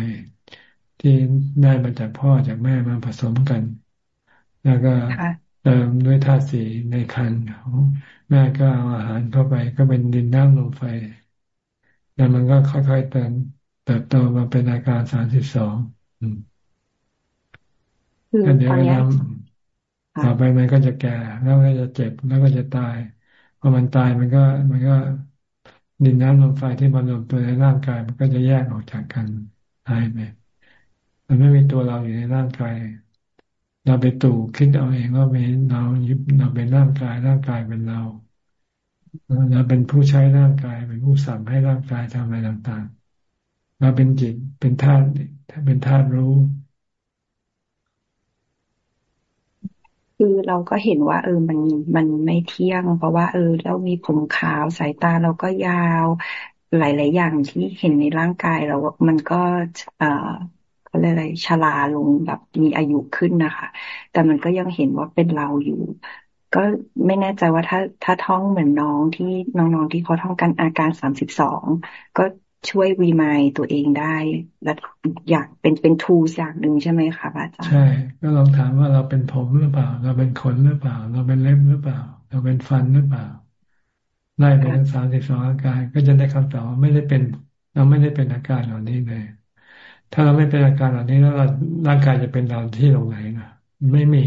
ที่ได้มาจากพ่อจากแม่มาผสมกัน แล้วก็เติมด้วยธาตุสีในคันของ แม่ก็เอาอาหารเข้าไป ก็เป็นดินน้ำลมไฟ แล้วมันก็ค่อยๆเติมเติบโตมาเป็นอาการสามสิบสองอันเดียวกันต่อไปมันก็จะแก่ แล้วก็จะเจ็บแล้วก็จะตายพอมันตายมันก็ มันก็ดินน้ำลมไฟที่มันรวมตัวในร่างกาย มันก็จะแยกออกจากกันหายไปมันไม่มีตัวเราอยู่ในร่างกาย เราไปตู่คิดเอาเองว่าเป็นเรายึดเราเป็นร่างกายร่างกายเป็นเราเราเป็นผู้ใช้ร่างกายเป็นผู้สั่งให้ร่างกายทำอะไรต่างๆเราเป็นจิตเป็นธาตุเป็นธาตุรู้ คือเราก็เห็นว่า เออมันมันไม่เที่ยง เพราะว่า เออ เรามีผมขาวสายตาเราก็ยาว หลาย ๆ อย่างที่เห็นในร่างกายเรามันก็เอ่อ เรียกอะไรชราลงแบบมีอายุขึ้นนะคะ แต่มันก็ยังเห็นว่าเป็นเราอยู่ ก็ไม่แน่ใจว่าถ้าถ้าท่องเหมือนน้องที่น้องๆที่เขาท่องกันอาการสามสิบสองก็ช่วยวีมายตัวเองได้ และอยากเป็นเป็นทูสอย่างหนึ่งใช่ไหมคะอาจารย์ใช่ ก็ลองถามว่าเราเป็นผมหรือเปล่า เราเป็นขนหรือเปล่า เราเป็นเล็บหรือเปล่า เราเป็นฟันหรือเปล่าไล่ไปทั้งสามสิบสองอาการก็จะได้คำตอบว่าไม่ได้เป็น เราไม่ได้เป็นอาการเหล่านี้เลย ถ้าเราไม่เป็นอาการเหล่านี้แล้วเราร่างกายจะเป็นเราที่ตรงไหนนะไม่มี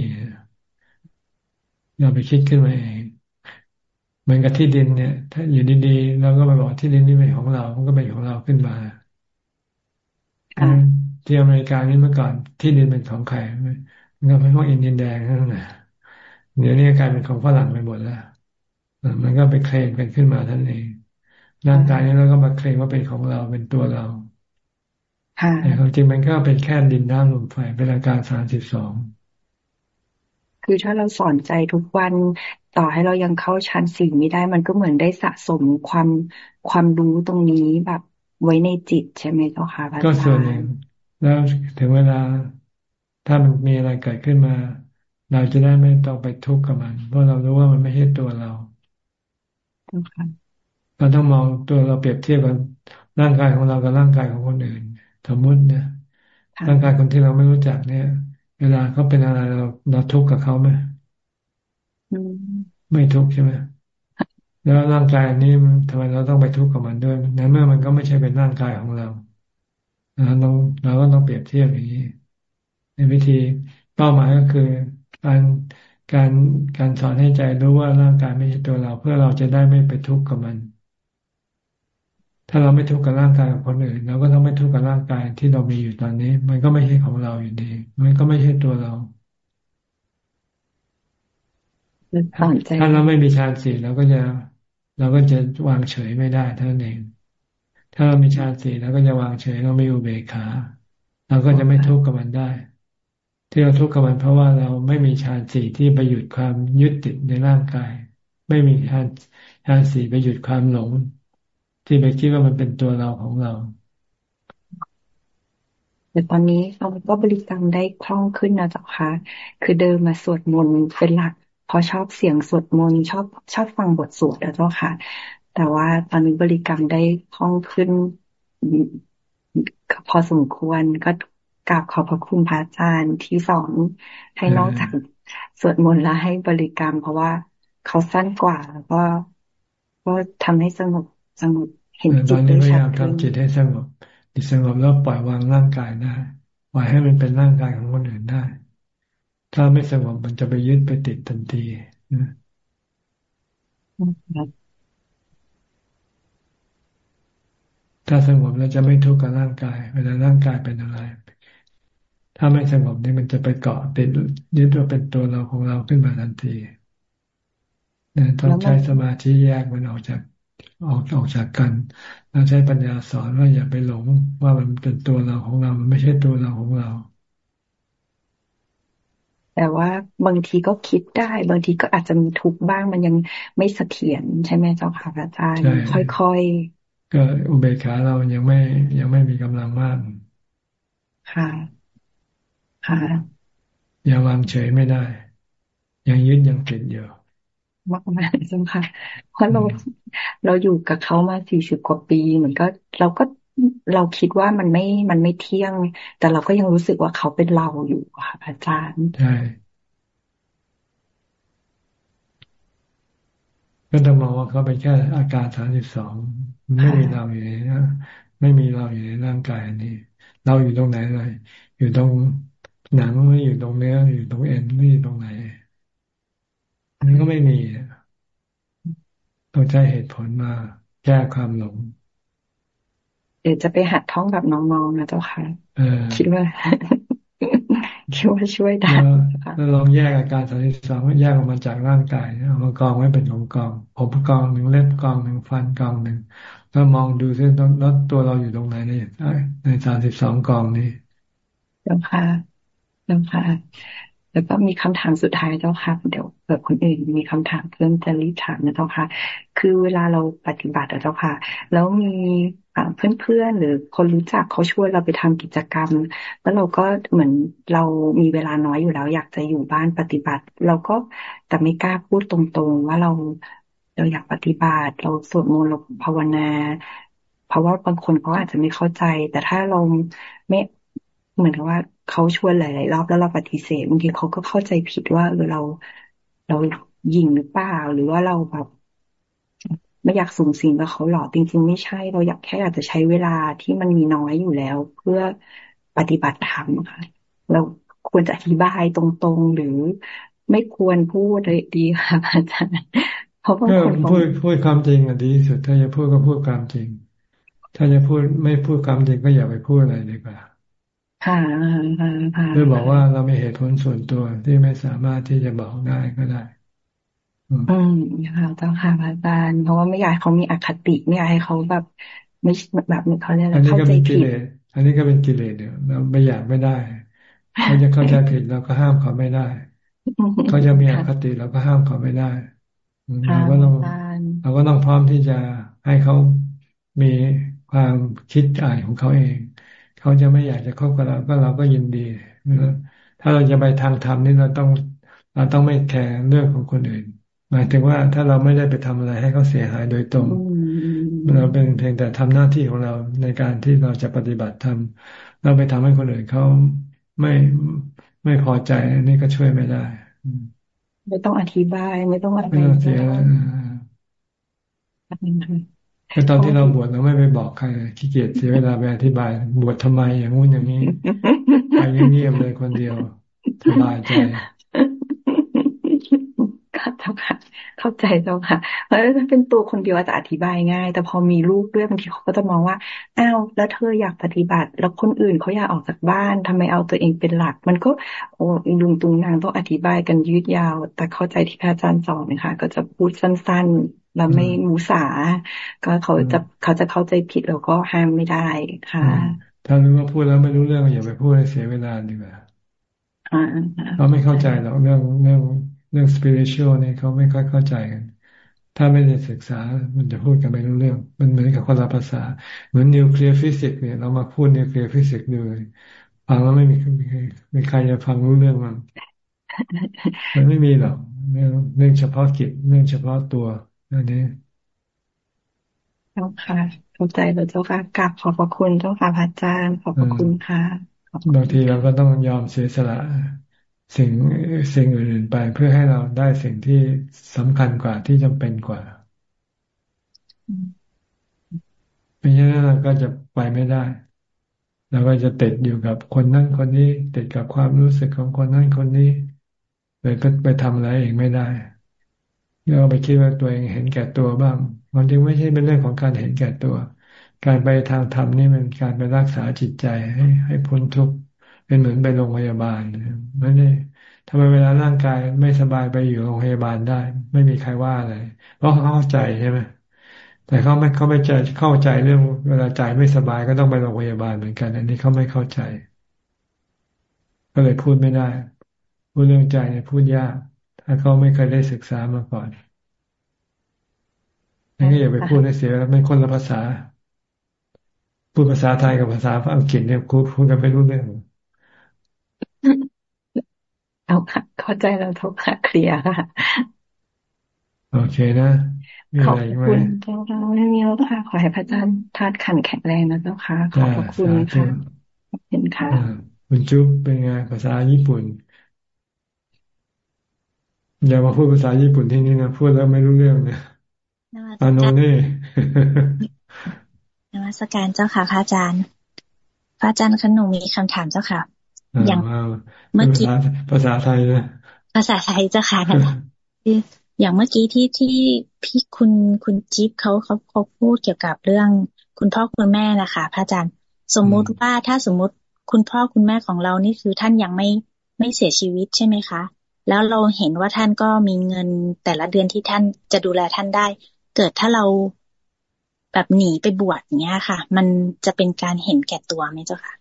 เราไปคิดขึ้นมาเองเหมือนกับที่ดินเนี่ย ถ้าอยู่ดีๆเราก็ไปบอกที่ดินนี่เป็นของเรา มันก็เป็นของเราขึ้นมาที่อเมริกานี่เมื่อก่อนที่ดินเป็นของใครมันก็เป็นพวกอินเดียแดงนั่นแหละเดี๋ยวนี้กลายเป็นของฝรั่งไปหมดแล้วมันก็ไปเคลมกันขึ้นมาท่านเองร่างกายนี้เราก็มาเคลมว่าเป็นของเราเป็นตัวเรา แต่ความจริงมันก็เป็นแค่ดินน้ำลมไฟเป็นอาการสามสิบสองคือถ้าเราสอนใจทุกวันต่อให้เรายังเข้าชั้นสี่ไม่ได้ มันก็เหมือนได้สะสมความความรู้ตรงนี้แบบไว้ในจิตใช่ไหมเจ้าค่ะก็ส่วนหนึ่งแล้วถึงเวลาถ้ามันมีอะไรเกิดขึ้นมา เราจะได้ไม่ต้องไปทุกข์กับมัน เพราะเรารู้ว่ามันไม่ใช่ตัวเราเราต้องมองตัวเราเปรียบเทียบกับร่างกายของเรากับร่างกายของคนอื่น สมมติเนี่ยร่างกายคนที่เราไม่รู้จักเนี่ย เวลาเขาเป็นอะไรเราเราทุกข์กับเขาไหมไม่ทุกข์ใช่ไหมแล้วร่างกายอันนี้ทำไมเราต้องไปทุกข์กับมันด้วยในเมื่อมันก็ไม่ใช่เป็นร่างกายของเราเราต้องเราก็ต้องเปรียบเทียบอย่างนี้ ในวิธีเป้าหมายก็คือการการการสอนให้ใจรู้ว่าร่างกายไม่ใช่ตัวเรา เพื่อเราจะได้ไม่ไปทุกข์กับมัน ถ้าเราไม่ทุกข์กับร่างกายของคนอื่นเราก็ต้องไม่ทุกข์กับร่างกายที่เรามีอยู่ตอนนี้ มันก็ไม่ใช่ของเราอยู่ดี มันก็ไม่ใช่ตัวเราถ้าเราไม่มีฌานสี่เราก็จะเราก็จะวางเฉยไม่ได้เท่านั้นเอง ถ้าเรามีฌานสี่เราก็จะวางเฉย เราไม่อุเบกขาเราก็จะไม่ทุกข์กับมันได้ ที่เราทุกข์กับมันเพราะว่าเราไม่มีฌานสี่ที่ไปหยุดความยึดติดในร่างกาย ไม่มีฌานฌานสี่ไปหยุดความหลง ที่ไปคิดว่ามันเป็นตัวเราของเราแต่ตอนนี้เราก็บริกรรมได้คล่องขึ้นนะเจ้าค่ะ คือเดิมมาสวดมนต์เป็นหลัก พอชอบเสียงสวดมนต์ชอบชอบฟังบทสวดแล้วเจ้าค่ะ แต่ว่าตอนนี้บริกรรมได้คล่องขึ้นพอสมควรก็กราบขอบพระคุณพระอาจารย์ที่สอนให้นอกจากสวดมนต์แล้วให้บริกรรม เพราะว่าเขาสั้นกว่าแล้วก็ก็ทำให้สงบ สงบเห็นจิตได้ชัดขึ้นทำจิตให้สงบจิตสงบแล้วปล่อยวางร่างกายได้ปล่อยให้มันเป็นร่างกายของคนอื่นได้ ถ้าไม่สงบมันจะไปยึดไปติดทันทีนะถ้าสงบแล้วจะไม่ทุกข์กับร่างกาย เวลาร่างกายเป็นอะไร ถ้ถ้าไม่สงบนี่มันจะไปเกาะติดยึดว่าเป็นตัวเราของเราขึ้นมาทันทีเนี่ยต้องใช้สมาธิแยกมันออกจาก ออกออกจากกันแล้วใช้ปัญญาสอนว่าอย่าไปหลงว่ามันเป็นตัวเราของเรา มันไม่ใช่ตัวเราของเรา แต่ว่าบางทีก็คิดได้ บางทีก็อาจจะมีทุกข์บ้างมันยังไม่เสถียรใช่ไหมเจ้าค่ะอาจารย์ค่อยๆก็อุเบกขาเรายังไม่ยังไม่มีกำลังมาก ค่ะ ค่ะยังวางเฉยไม่ได้ ยังยึดยังติดอยู่ มากมากจ้ะค่ะเพราะเราเราอยู่กับเขามาสี่สิบกว่าปีเหมือนก็เราก็เราคิดว่ามันไม่มันไม่เที่ยง แต่เราก็ยังรู้สึกว่าเขาเป็นเราอยู่ค่ะอาจารย์ใช่ก็ต้องมองว่าเขาเป็นแค่อาการสามสิบสองไม่มีเราอยู่ในนะไม่มีเราอยู่ในร่างกายอันนี้ เราอยู่ตรงไหนเลยอยู่ตรงหนังไม่อยู่ตรงเนื้ออยู่ตรงเอ็นไม่อยู่ตรงไหน อันนี้ก็ไม่มีต้องใช้เหตุผลมาแก้ความหลงเดี๋ยวจะไปหัดท่องแบบน้องๆนะเจ้าค่ะคิดว่าคิดว่าช่วยได้แล้วลองแยกอาการสามสิบสองแยกออกมาจากร่างกายเอามากองไว้เป็นของกองผมกองหนึ่งเล็บกองหนึ่งฟันกองหนึ่งแล้วมองดูซิแล้วตัวเราอยู่ตรงไหนในในสามสิบสองกองนี้เจ้าค่ะเจ้าค่ะ แล้วก็มีคำถามสุดท้ายเจ้าค่ะเดี๋ยวเกิดคนอื่นมีคำถามเพิ่มจะรีบถามนะเจ้าค่ะ คือเวลาเราปฏิบัติเจ้าค่ะ แล้วมีเพื่อนๆหรือคนรู้จักเขาช่วยเราไปทำกิจกรรม แล้วเราก็เหมือนเรามีเวลาน้อยอยู่แล้ว อยากจะอยู่บ้านปฏิบัติ เราก็แต่ไม่กล้าพูดตรงๆ ว่าเราเราอยากปฏิบัติ เราสวดมนต์เราภาวนา เพราะว่าบางคนเขาอาจจะไม่เข้าใจ แต่ถ้าเราไม่เหมือนกับว่า เขาชวนหลาย ๆ รอบแล้วเราปฏิเสธบางทีเขาก็เข้าใจผิดว่าเออเราเรายิงหรือเปล่า หรือว่าเราแบบไม่อยากสูงสิงกับเขาหรอกจริง ๆ ไม่ใช่ เราอยากแค่อาจจะใช้เวลาที่มันมีน้อยอยู่แล้ว เพื่อปฏิบัติธรรมค่ะเราควรจะอธิบายตรง ๆ หรือไม่ควรพูดเลยดีค่ะอาจารย์เพราะบางคนพูดพูดความจริงอะดีสุดถ้าจะพูดก็พูดความจริง ถ้าจะพูดไม่พูดความจริงก็อย่าไปพูดอะไรดีกว่า ค่ะค่ะหรือบอกว่าเรามีเหตุผลส่วนตัวที่ไม่สามารถที่จะบอกได้ก็ได้ อืมค่ะเจ้าค่ะอาจารย์เพราะว่าไม่อยากเขามีอคติไม่อยากให้เขาแบบไม่แบบเขาเรียกเข้าใจผิดอันนี้ก็เป็นกิเลสเดียวเราไม่อยากไม่ได้เขาจะเข้าใจผิดเราก็ห้ามเขาไม่ได้เขาจะมีอคติเราก็ห้ามเขาไม่ได้เราก็ต้องเราก็ต้องพร้อมที่จะให้เขามีความคิดอ่านของเขาเอง เขาจะไม่อยากจะคบกับเราก็เราก็ยินดีถ้าเราจะไปทางธรรมนี่เราต้องเราต้องไม่แคร์เรื่องของคนอื่น หมายถึงว่าถ้าเราไม่ได้ไปทำอะไรให้เขาเสียหายโดยตรง เราเป็นเพียงแต่ทำหน้าที่ของเราในการที่เราจะปฏิบัติธรรมเราไปทำให้คนอื่นเขาไม่ไม่พอใจนี่ก็ช่วยไม่ได้ ไม่ต้องอธิบาย ไม่ต้องอะไรเสีย แต่ตอนที่เราบวชเราไม่ไปบอกใครขี้เกียจเสียเวลาไปอธิบาย บวชทำไมอย่างงู้นอย่างนี้ไปเงียบๆเลยคนเดียวสบายใจเจ้าค่ะ เข้าใจเจ้าค่ะเพราะถ้าเป็นตัวคนเดียวอาจจะอธิบายง่าย แต่พอมีลูกด้วยบางทีเขาก็จะมองว่าอ้าวแล้วเธออยากปฏิบัติ แล้วคนอื่นเขาอยากออกจากบ้านทำไมเอาตัวเองเป็นหลัก มันก็โอ้ลุงตุงนางต้องอธิบายกันยืดยาว แต่เข้าใจที่พระอาจารย์สอนนะคะก็จะพูดสั้น ๆ แล้วไม่มูสา ก็เขาจะเขาจะเข้าใจผิดแล้วก็ห้ามไม่ได้ค่ะ ถ้ารู้ว่าพูดแล้วไม่รู้เรื่องอย่าไปพูดให้เสียเวลาดีกว่าเราไม่เข้าใจหรอกเรื่องเรื่องเรื่อง spiritual เนี่ยเขาไม่ค่อยเข้าใจกัน ถ้าไม่ได้ศึกษา มันจะพูดกันไม่รู้เรื่อง มันเหมือนกับคนละภาษา เหมือน nuclear physics เนี่ยเรามาพูด nuclear physics เลยฟังแล้วไม่มีไม่ใครจะฟังรู้เรื่องมันมันไม่มีหรอกเรื่องเฉพาะกิจเรื่องเฉพาะตัว อันนี้เจ้าค่ะเข้าใจแล้วเจ้าค่ะกราบขอบพระคุณเจ้าค่ะพระอาจารย์ขอบพระคุณค่ะบางทีเราก็ต้องยอมเสียสละสิ่งสิ่งอื่นๆไปเพื่อให้เราได้สิ่งที่สำคัญกว่าที่จำเป็นกว่าไม่ฉะนั้นเราก็จะไปไม่ได้เราก็จะติดอยู่กับคนนั่นคนนี้ ติดกับความรู้สึกของคนนั่นคนนี้เลยก็ไปทำอะไรเองไม่ได้ เราไปคิดว่าตัวเองเห็นแก่ตัวบ้างมันจึงไม่ใช่เป็นเรื่องของการเห็นแก่ตัว การไปทางธรรมนี่มันการไปรักษาจิตใจให้ให้พ้นทุกข์เป็นเหมือนไปโรงพยาบาลไม่ได้ทำไมเวลาร่างกายไม่สบายไปอยู่โรงพยาบาลได้ ไม่มีใครว่าอะไรเพราะเขาเข้าใจใช่ไหมแต่เขาไม่เขาไม่ใจเข้าใจเรื่อง เวลาใจไม่สบายก็ต้องไปโรงพยาบาลเหมือนกัน อันนี้เขาไม่เข้าใจ ก็เลยพูดไม่ได้พูดเรื่องใจเนี่ยพูดยาก ถ้าเขาไม่เคยได้ศึกษามาก่อนนั่นก็อย่าไปพูดให้เสียแล้วเป็นคนละภาษา พูดภาษาไทยกับภาษาอังกฤษเนี่ยพูดกันไม่รู้เรื่องเอาค่ะ เข้าใจแล้วทุกค่ะ เคลียร์ค่ะ โอเคนะมีอะไรไหมขอบคุณเจ้าค่ะไม่มีแล้วค่ะ ขอให้พระอาจารย์ธาตุขันแข็งแรงนะเจ้าค่ะ ขอบพระคุณค่ะขอบคุณค่ะ คุณจุ๊บเป็นไงภาษาญี่ปุ่น อย่ามาพูดภาษาญี่ปุ่นที่นี่นะพูดแล้วไม่รู้เรื่องเนี่ยอานนนี่นวัตการเจ้าค่ะพระอาจารย์ พระอาจารย์ขนมมีคำถามเจ้าค่ะ อย่างเมื่อกี้ภาษาไทยนะภาษาไทยเจ้าค่ะอย่างเมื่อกี้ที่ที่พี่คุณคุณจิ๊บเขาเขาเขาพูดเกี่ยวกับเรื่อง คุณพ่อคุณแม่นะคะพระอาจารย์ สมมุติว่าถ้าสมมุติคุณพ่อคุณแม่ของเรานี่คือท่านยังไม่ไม่เสียชีวิตใช่ไหมคะ แล้วเราเห็นว่าท่านก็มีเงินแต่ละเดือนที่ท่านจะดูแลท่านได้ เกิดถ้าเราแบบหนีไปบวชเนี้ยค่ะ มันจะเป็นการเห็นแก่ตัวไหมเจ้าค่ะ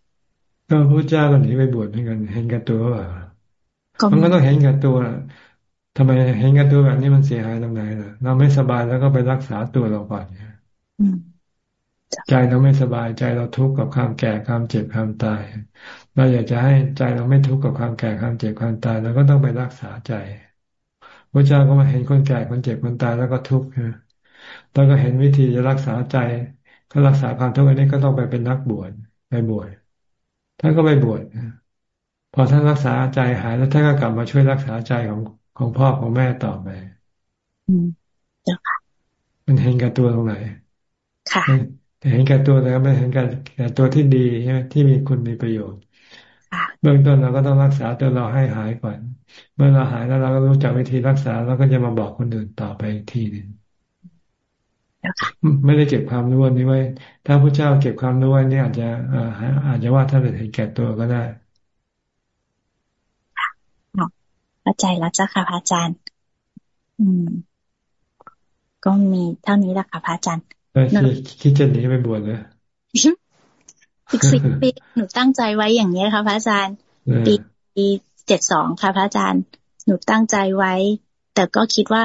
ก็พระเจ้าก็หนีไปบวชเหมือนกัน เห็นแก่ตัวว่ามันก็ต้องเห็นแก่ตัวทำไมเห็นแก่ตัวแบบนี้มันเสียหายตรงไหนล่ะ เราไม่สบายแล้วก็ไปรักษาตัวเราก่อนเนี่ยใจเราไม่สบายใจเราทุกข์กับความแก่ความเจ็บความตาย เราอยากจะให้ใจเราไม่ทุกข์กับความแก่ความเจ็บความตายเราก็ต้องไปรักษาใจพระเจ้าก็มาเห็นคนแก่คนเจ็บคนตายแล้วก็ทุกข์แล้วก็เห็นวิธีจะรักษาใจ ก็รักษาความทุกข์อันนี้ก็ต้องไปเป็นนักบวชไปบวชท่านก็ไปบวชพอท่านรักษาใจหายแล้วท่านก็กลับมาช่วยรักษาใจของของพ่อของแม่ต่อไปอืมเจ้าค่ะ มันเห็นกับตัวตรงไหน ค่ะแต่เห็นกับตัวแต่ก็ไม่เห็นกับแต่ตัวที่ดีใช่ไหมที่มีคุณมีประโยชน์ เบื้องต้นเราก็ต้องรักษาตัวเราให้หายก่อน เมื่อเราหายแล้วเราก็รู้จักวิธีรักษาเราก็จะมาบอกคนอื่นต่อไปอีกทีหนึ่งไม่ได้เก็บความรู้นี้ไว้ ถ้าพระเจ้าเก็บความรู้ไว้นี่อาจจะอาจจะว่าถ้าเป็นเห็นแก่ตัวก็ได้เข้าใจแล้วจ้ะค่ะพระอาจารย์ อืม ก็มีเท่านี้แหละค่ะพระอาจารย์คิดจะหนีไปบวชเลย อีกสิบปีหนูตั้งใจไว้อย่างนี้ค่ะพระอาจารย์ ปีเจ็ดสองค่ะพระอาจารย์ หนูตั้งใจไว้ แต่ก็คิดว่า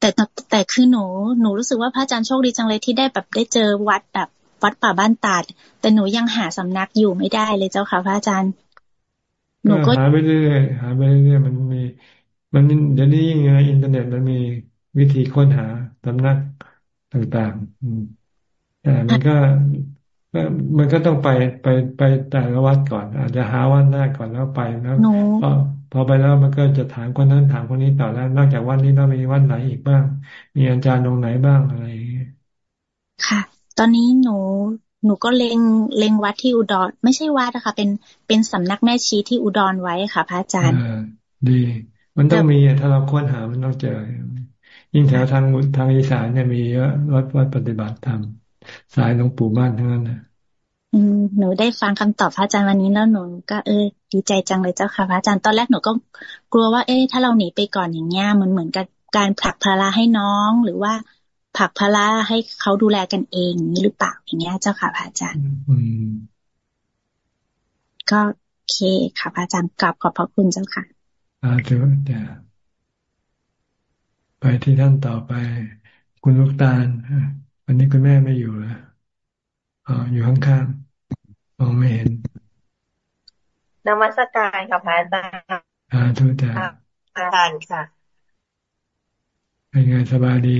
แต่แต่คือหนูหนูรู้สึกว่าพระอาจารย์โชคดีจังเลยที่ได้แบบได้เจอวัดแบบวัดป่าบ้านตาด แต่หนูยังหาสำนักอยู่ไม่ได้เลยเจ้าค่ะพระอาจารย์ หนูก็หาไปเรื่อยหาไปเรื่อยมันมี มันเดี๋ยวนี้ยิ่งในอินเทอร์เน็ตมันมีวิธีค้นหาสำนักต่างๆแต่มันก็ มันก็ต้องไปไปไปแต่ละวัดก่อน อาจจะหาวัดแรกก่อนแล้วไปแล้วพอพอไปแล้วมันก็จะถามคนนั้นถามคนนี้ต่อแล้ว นอกจากวัดนี้ต้องมีวัดไหนอีกบ้าง มีอาจารย์ตรงไหนบ้างอะไรอย่างเงี้ยค่ะ ตอนนี้หนูหนูก็เล็งเล็งวัดที่อุดร ไม่ใช่วัดนะคะเป็นเป็นสำนักแม่ชีที่อุดรไว้ค่ะ พระอาจารย์ดี มันต้องมีถ้าเราค้นหามันต้องเจอ ยิ่งแถวทางทางอีสานเนี่ยมีเยอะวัดวัดปฏิบัติธรรม สายหลวงปู่มั่นทั้งนั้นนะหนูได้ฟังคำตอบพระอาจารย์วันนี้แล้วหนูก็เออดีใจจังเลยเจ้าค่ะพระอาจารย์ตอนแรกหนูก็กลัวว่า เอ๊ะถ้าเราหนีไปก่อนอย่างเงี้ยมันเหมือนกับการผลักภาระให้น้องหรือว่าผลักภาระให้เขาดูแลกันเองนี้หรือเปล่าอย่างเงี้ยเจ้าค่ะพระอาจารย์ก็โอเคค่ะพระอาจารย์กลับขอบพระคุณเจ้าค่ะอาจุจะไปที่ท่านต่อไป คุณลูกตาล วันนี้คุณแม่ไม่อยู่แล้วอ๋ออยู่ข้างๆมองไม่เห็นนมัสการค่ะพระอาจารย์อ่าทุกท่านอาจารย์ค่ะ เป็นไงสบายดี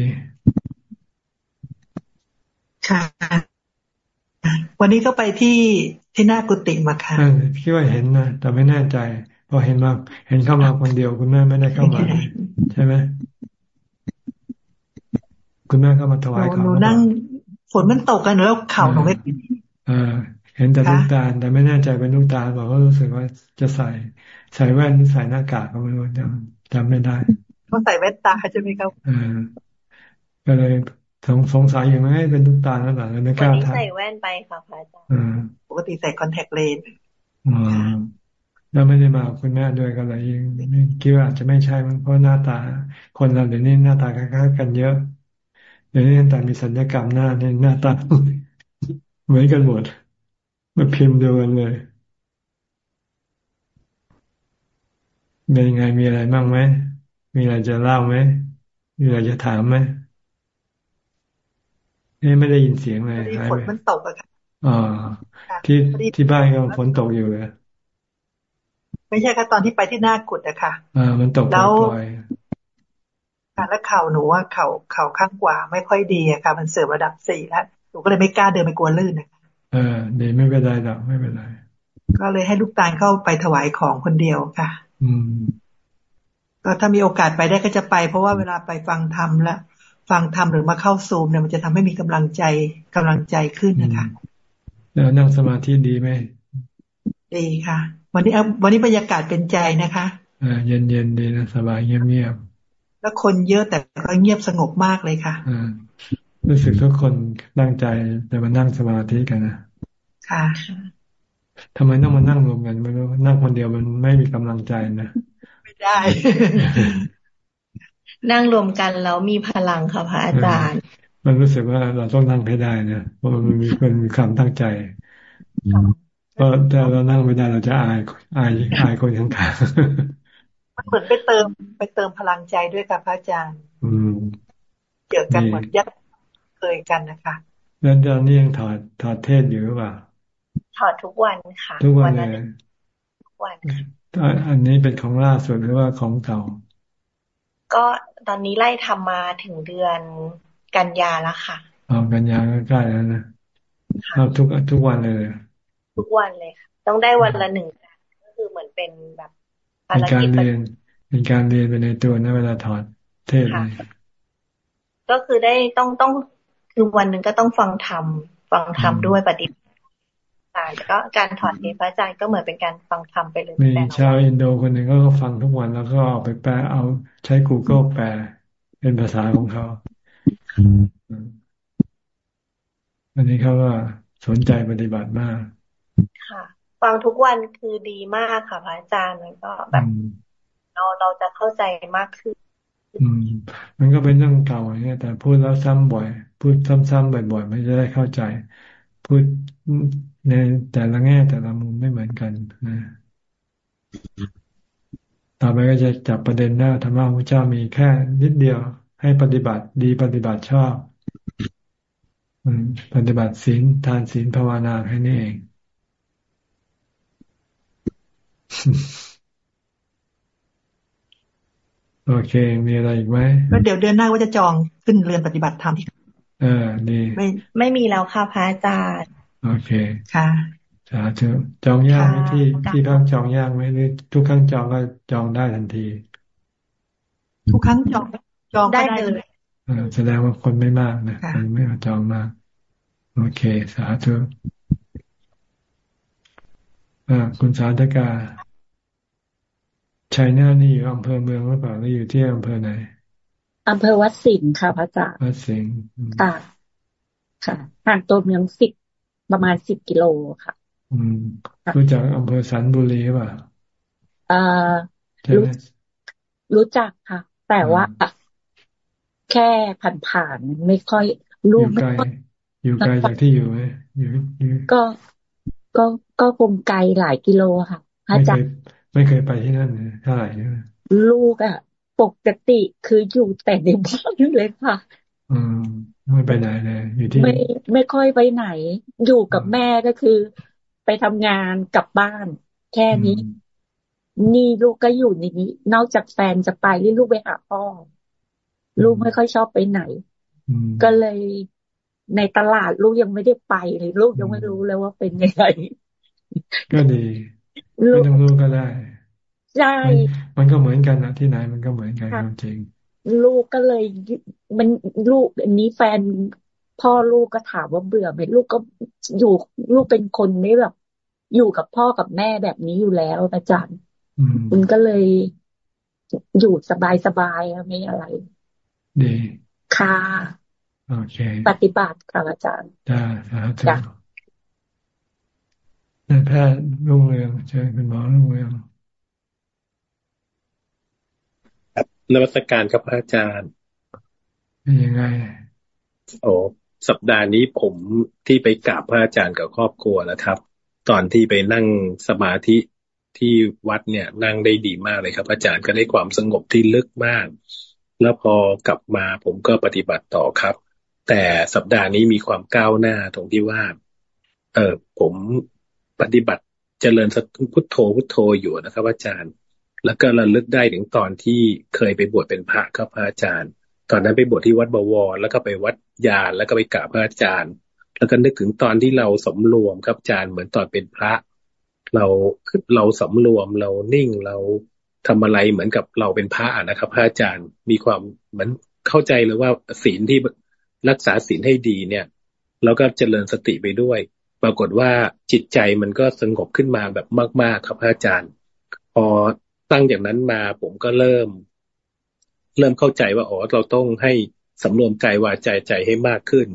ค่ะ วันนี้ก็ไปที่ที่หน้ากุฏิมาค่ะคิดว่าเห็นนะ แต่ไม่แน่ใจ พอเห็นมา เห็นเข้ามาคนเดียวคุณแม่ไม่ได้เข้ามา ใช่ไหม คุณแม่เข้ามาถวายของหนูนั่งฝนมันตกกันแล้วเข่าหนูไม่อ่าเห็นแต่ลูกตาลแต่ไม่แน่ใจเป็นลูกตาลบอกว่ารู้สึกว่าจะใส่ใส่แว่นหรือใส่หน้ากากก็ไม่รู้จำจำไม่ได้เขาใส่แว่นตาใช่ไหมครับอ่าก็เลยสงสงสัยอยู่ไหมเป็นลูกตาลแล้วหรือไม่กล้าทำใส่แว่นไปค่ะพระอาจารย์ปกติใส่คอนแทคเลนส์อ๋อแล้วไม่ได้มาคุณแม่ด้วยก็เลยยังคิดว่าอาจจะไม่ใช่มันเพราะหน้าตา คนเราเดี๋ยวนี้หน้าตาคล้ายๆกันเยอะ เดี๋ยวนี้แต่มีสัญญกรรมหน้าเนี่ยหน้าตาเหมือนกันหมดมาพิมพ์เดียวกันเลยเป็นยังไงมีอะไรบ้างไหมมีอะไรจะเล่าไหมมีอะไรจะถามไหมนี่ไม่ได้ยินเสียงเลยฝนมันตกอะค่ะอ๋อที่ที่บ้านก็ฝนตกอยู่เลยไม่ใช่ค่ะตอนที่ไปที่หน้ากุดอะค่ะอ่ามันตกแล้ว แล้วเข่าหนูว่าเข่าเข่าข้างขวาไม่ค่อยดีอะค่ะ มันเสื่อมระดับสี่แล้วหนูก็เลยไม่กล้าเดินไปกลัวลื่นนะคะเออดีไม่เป็นไรหรอกไม่เป็นไรก็เลยให้ลูกตาลเข้าไปถวายของคนเดียวค่ะ อืม ก็ถ้ามีโอกาสไปได้ก็จะไป เพราะว่าเวลาไปฟังธรรมและฟังธรรมหรือมาเข้าซูมเนี่ยมันจะทำให้มีกำลังใจกำลังใจขึ้นนะคะแล้วนั่งสมาธิดีไหมดีค่ะ วันนี้วันนี้บรรยากาศเป็นใจนะคะอ่าเย็นเย็นดีนะสบายเงียบเงียบ แล้วคนเยอะแต่ก็เงียบสงบมากเลยค่ะอ่ารู้สึกทุกคนตั้งใจจะมานั่งสมาธิกันนะค่ะทำไมต้องมานั่งรวมกันไม่รู้นั่งคนเดียวมันไม่มีกำลังใจนะไม่ได้ นั่งรวมกันแล้วมีพลังค่ะพระอาจารย์ มันรู้สึกว่าเราต้องนั่งให้ได้นะเพราะมันมีคนมีความตั้งใจเพราะถ้าเรานั่งไม่ได้เราจะอายอายอายคนข้างๆ มันเหมือนไปเติมไปเติมพลังใจด้วยค่ะพระอาจารย์ อืมเจอกันเหมือนยัดเคยกันนะคะแล้วตอนนี้ยังถอดถอดเทศอยู่หรือเปล่าถอดทุกวันค่ะ ทุกวันเลยทุกวันอันนี้เป็นของล่าสุดหรือว่าของเก่า ก็ตอนนี้ไล่ทำมาถึงเดือนกันยาแล้วค่ะอ๋อกันยาก็ใกล้แล้วนะเราทุกทุกวันเลย ทุกวันเลยค่ะต้องได้วันละหนึ่งก็คือเหมือนเป็นแบบ เป็นการเรียนเป็นการเรียนไปในตัวนะเวลาถอดเทศเลยก็คือได้ต้องต้องคือวันหนึ่งก็ต้องฟังธรรมฟังธรรมด้วยปฏิบัติารย์ก็การถอดเทปพระอาจารย์ก็เหมือนเป็นการฟังธรรมไปเลยมีชาวอินโดคนหนึ่งก็ฟังทุกวันแล้วก็เอาไปแปลเอาใช้ Google แปลเป็นภาษาของเขาอันนี้เขาว่าสนใจปฏิบัติมาก ค่ะ ฟังทุกวันคือดีมากค่ะพระอาจารย์มันก็แบบเราเราจะเข้าใจมากขึ้นอืมมันก็เป็นเรื่องเก่าอย่างเงี้ยแต่พูดแล้วซ้ำบ่อย พูดซ้ำๆบ่อยๆมันจะได้เข้าใจ พูดในแต่ละแง่แต่ละมุมไม่เหมือนกันนะต่อไปก็จะจับประเด็นได้ธรรมะพระเจ้ามีแค่นิดเดียว ให้ปฏิบัติดีปฏิบัติชอบปฏิบัติศีลทานศีลภาวนาแค่นี้เอง โอเค มีอะไรอีกไหมก็เดี๋ยวเดือนหน้าว่าจะจองขึ้นเรือนปฏิบัติธรรมที่เออดีไม่ไม่มีแล้วค่ะพระอาจารย์ โอเค ค่ะสาธุจองยากไหมที่ที่พักจองยากไหมหรือทุกครั้งจองก็จองได้ทันที ทุกครั้งจองจองได้เลยแสดงว่าคนไม่มากนะคนไม่มาจองมาก โอเค สาธุ คุณสาธกาชัยนานี่อยู่อำเภอเมืองหรือเปล่าหรืออยู่ที่อำเภอไหนอำเภอวัดสิงห์ค่ะพระอาจารย์วัดสิงห์ค่ะค่ะห่างตัวเมืองสิบประมาณสิบกิโลค่ะ อืมรู้จักอำเภอสันบุรีป่ะอ่ารู้รู้จักค่ะ แต่ว่าแค่ผ่านๆไม่ค่อยรู้ไม่ค่อยอยู่ไกลจากที่อยู่ไหมอยู่ก็ ก็ก็คงไกลหลายกิโลค่ะอาจารย์ไม่เคยไปที่นั่นเท่าไหร่ลูกอะ ปกติคืออยู่แต่ในบ้านเลยค่ะ อืมไม่ไปไหนเลยอยู่ที่ไม่ไม่ค่อยไปไหน อยู่กับแม่ก็คือ ไปทำงานกลับบ้าน แค่นี้ นี่ลูกก็อยู่ในนี้ นอกจากแฟนจะไปลูกไปหาพ่อ ลูกไม่ค่อยชอบไปไหน ก็เลย ในตลาดลูกยังไม่ได้ไปเลยลูกยังไม่รู้เลยว่าเป็นยังไงก็ดีไม่ต้องรู้ก็ได้ใช่มันก็เหมือนกันนะที่ไหนมันก็เหมือนกันจริง ลูกก็เลย มันลูกอันนี้แฟนพ่อลูกก็ถามว่าเบื่อไหมลูกก็อยู่ลูกเป็นคนไม่แบบ อยู่กับพ่อกับแม่แบบนี้อยู่แล้วอาจารย์มันก็เลยอยู่สบายสบายไม่อะไร ดีค่ะ โอเค ปฏิบัติค่ะอาจารย์จ้าสาธุนายแพทย์รุ่งเรืองเชิญคุณหมอรุ่งเรืองนวัตการครับอาจารย์เป็นยังไง โอ้สัปดาห์นี้ผมที่ไปกราบพระอาจารย์กับครอบครัวนะครับ ตอนที่ไปนั่งสมาธิที่วัดเนี่ยนั่งได้ดีมากเลยครับ อาจารย์ก็ได้ความสงบที่ลึกมาก แล้วพอกลับมาผมก็ปฏิบัติต่อครับ แต่สัปดาห์นี้มีความก้าวหน้าตรงที่ว่า เออผมปฏิบัติเจริญสติพุทโธพุทโธอยู่นะครับอาจารย์ แล้วก็ระลึกได้ถึงตอนที่เคยไปบวชเป็นพระครับพระอาจารย์ ตอนนั้นไปบวชที่วัดบวรแล้วก็ไปวัดยานแล้วก็ไปกราบพระอาจารย์ แล้วก็นึกถึงตอนที่เราสมรวมครับอาจารย์เหมือนตอนเป็นพระ เราเราสำรวมเรานิ่งเราทำอะไรเหมือนกับเราเป็นพระนะครับพระอาจารย์มีความเหมือนเข้าใจเลยว่าศีลที่ รักษาศีลให้ดีเนี่ย แล้วก็เจริญสติไปด้วย ปรากฏว่าจิตใจมันก็สงบขึ้นมาแบบมาก ๆ ครับอาจารย์ พอตั้งอย่างนั้นมาผมก็เริ่ม เริ่มเข้าใจว่าอ๋อเราต้องให้สำรวมกายวาจใจให้มากขึ้น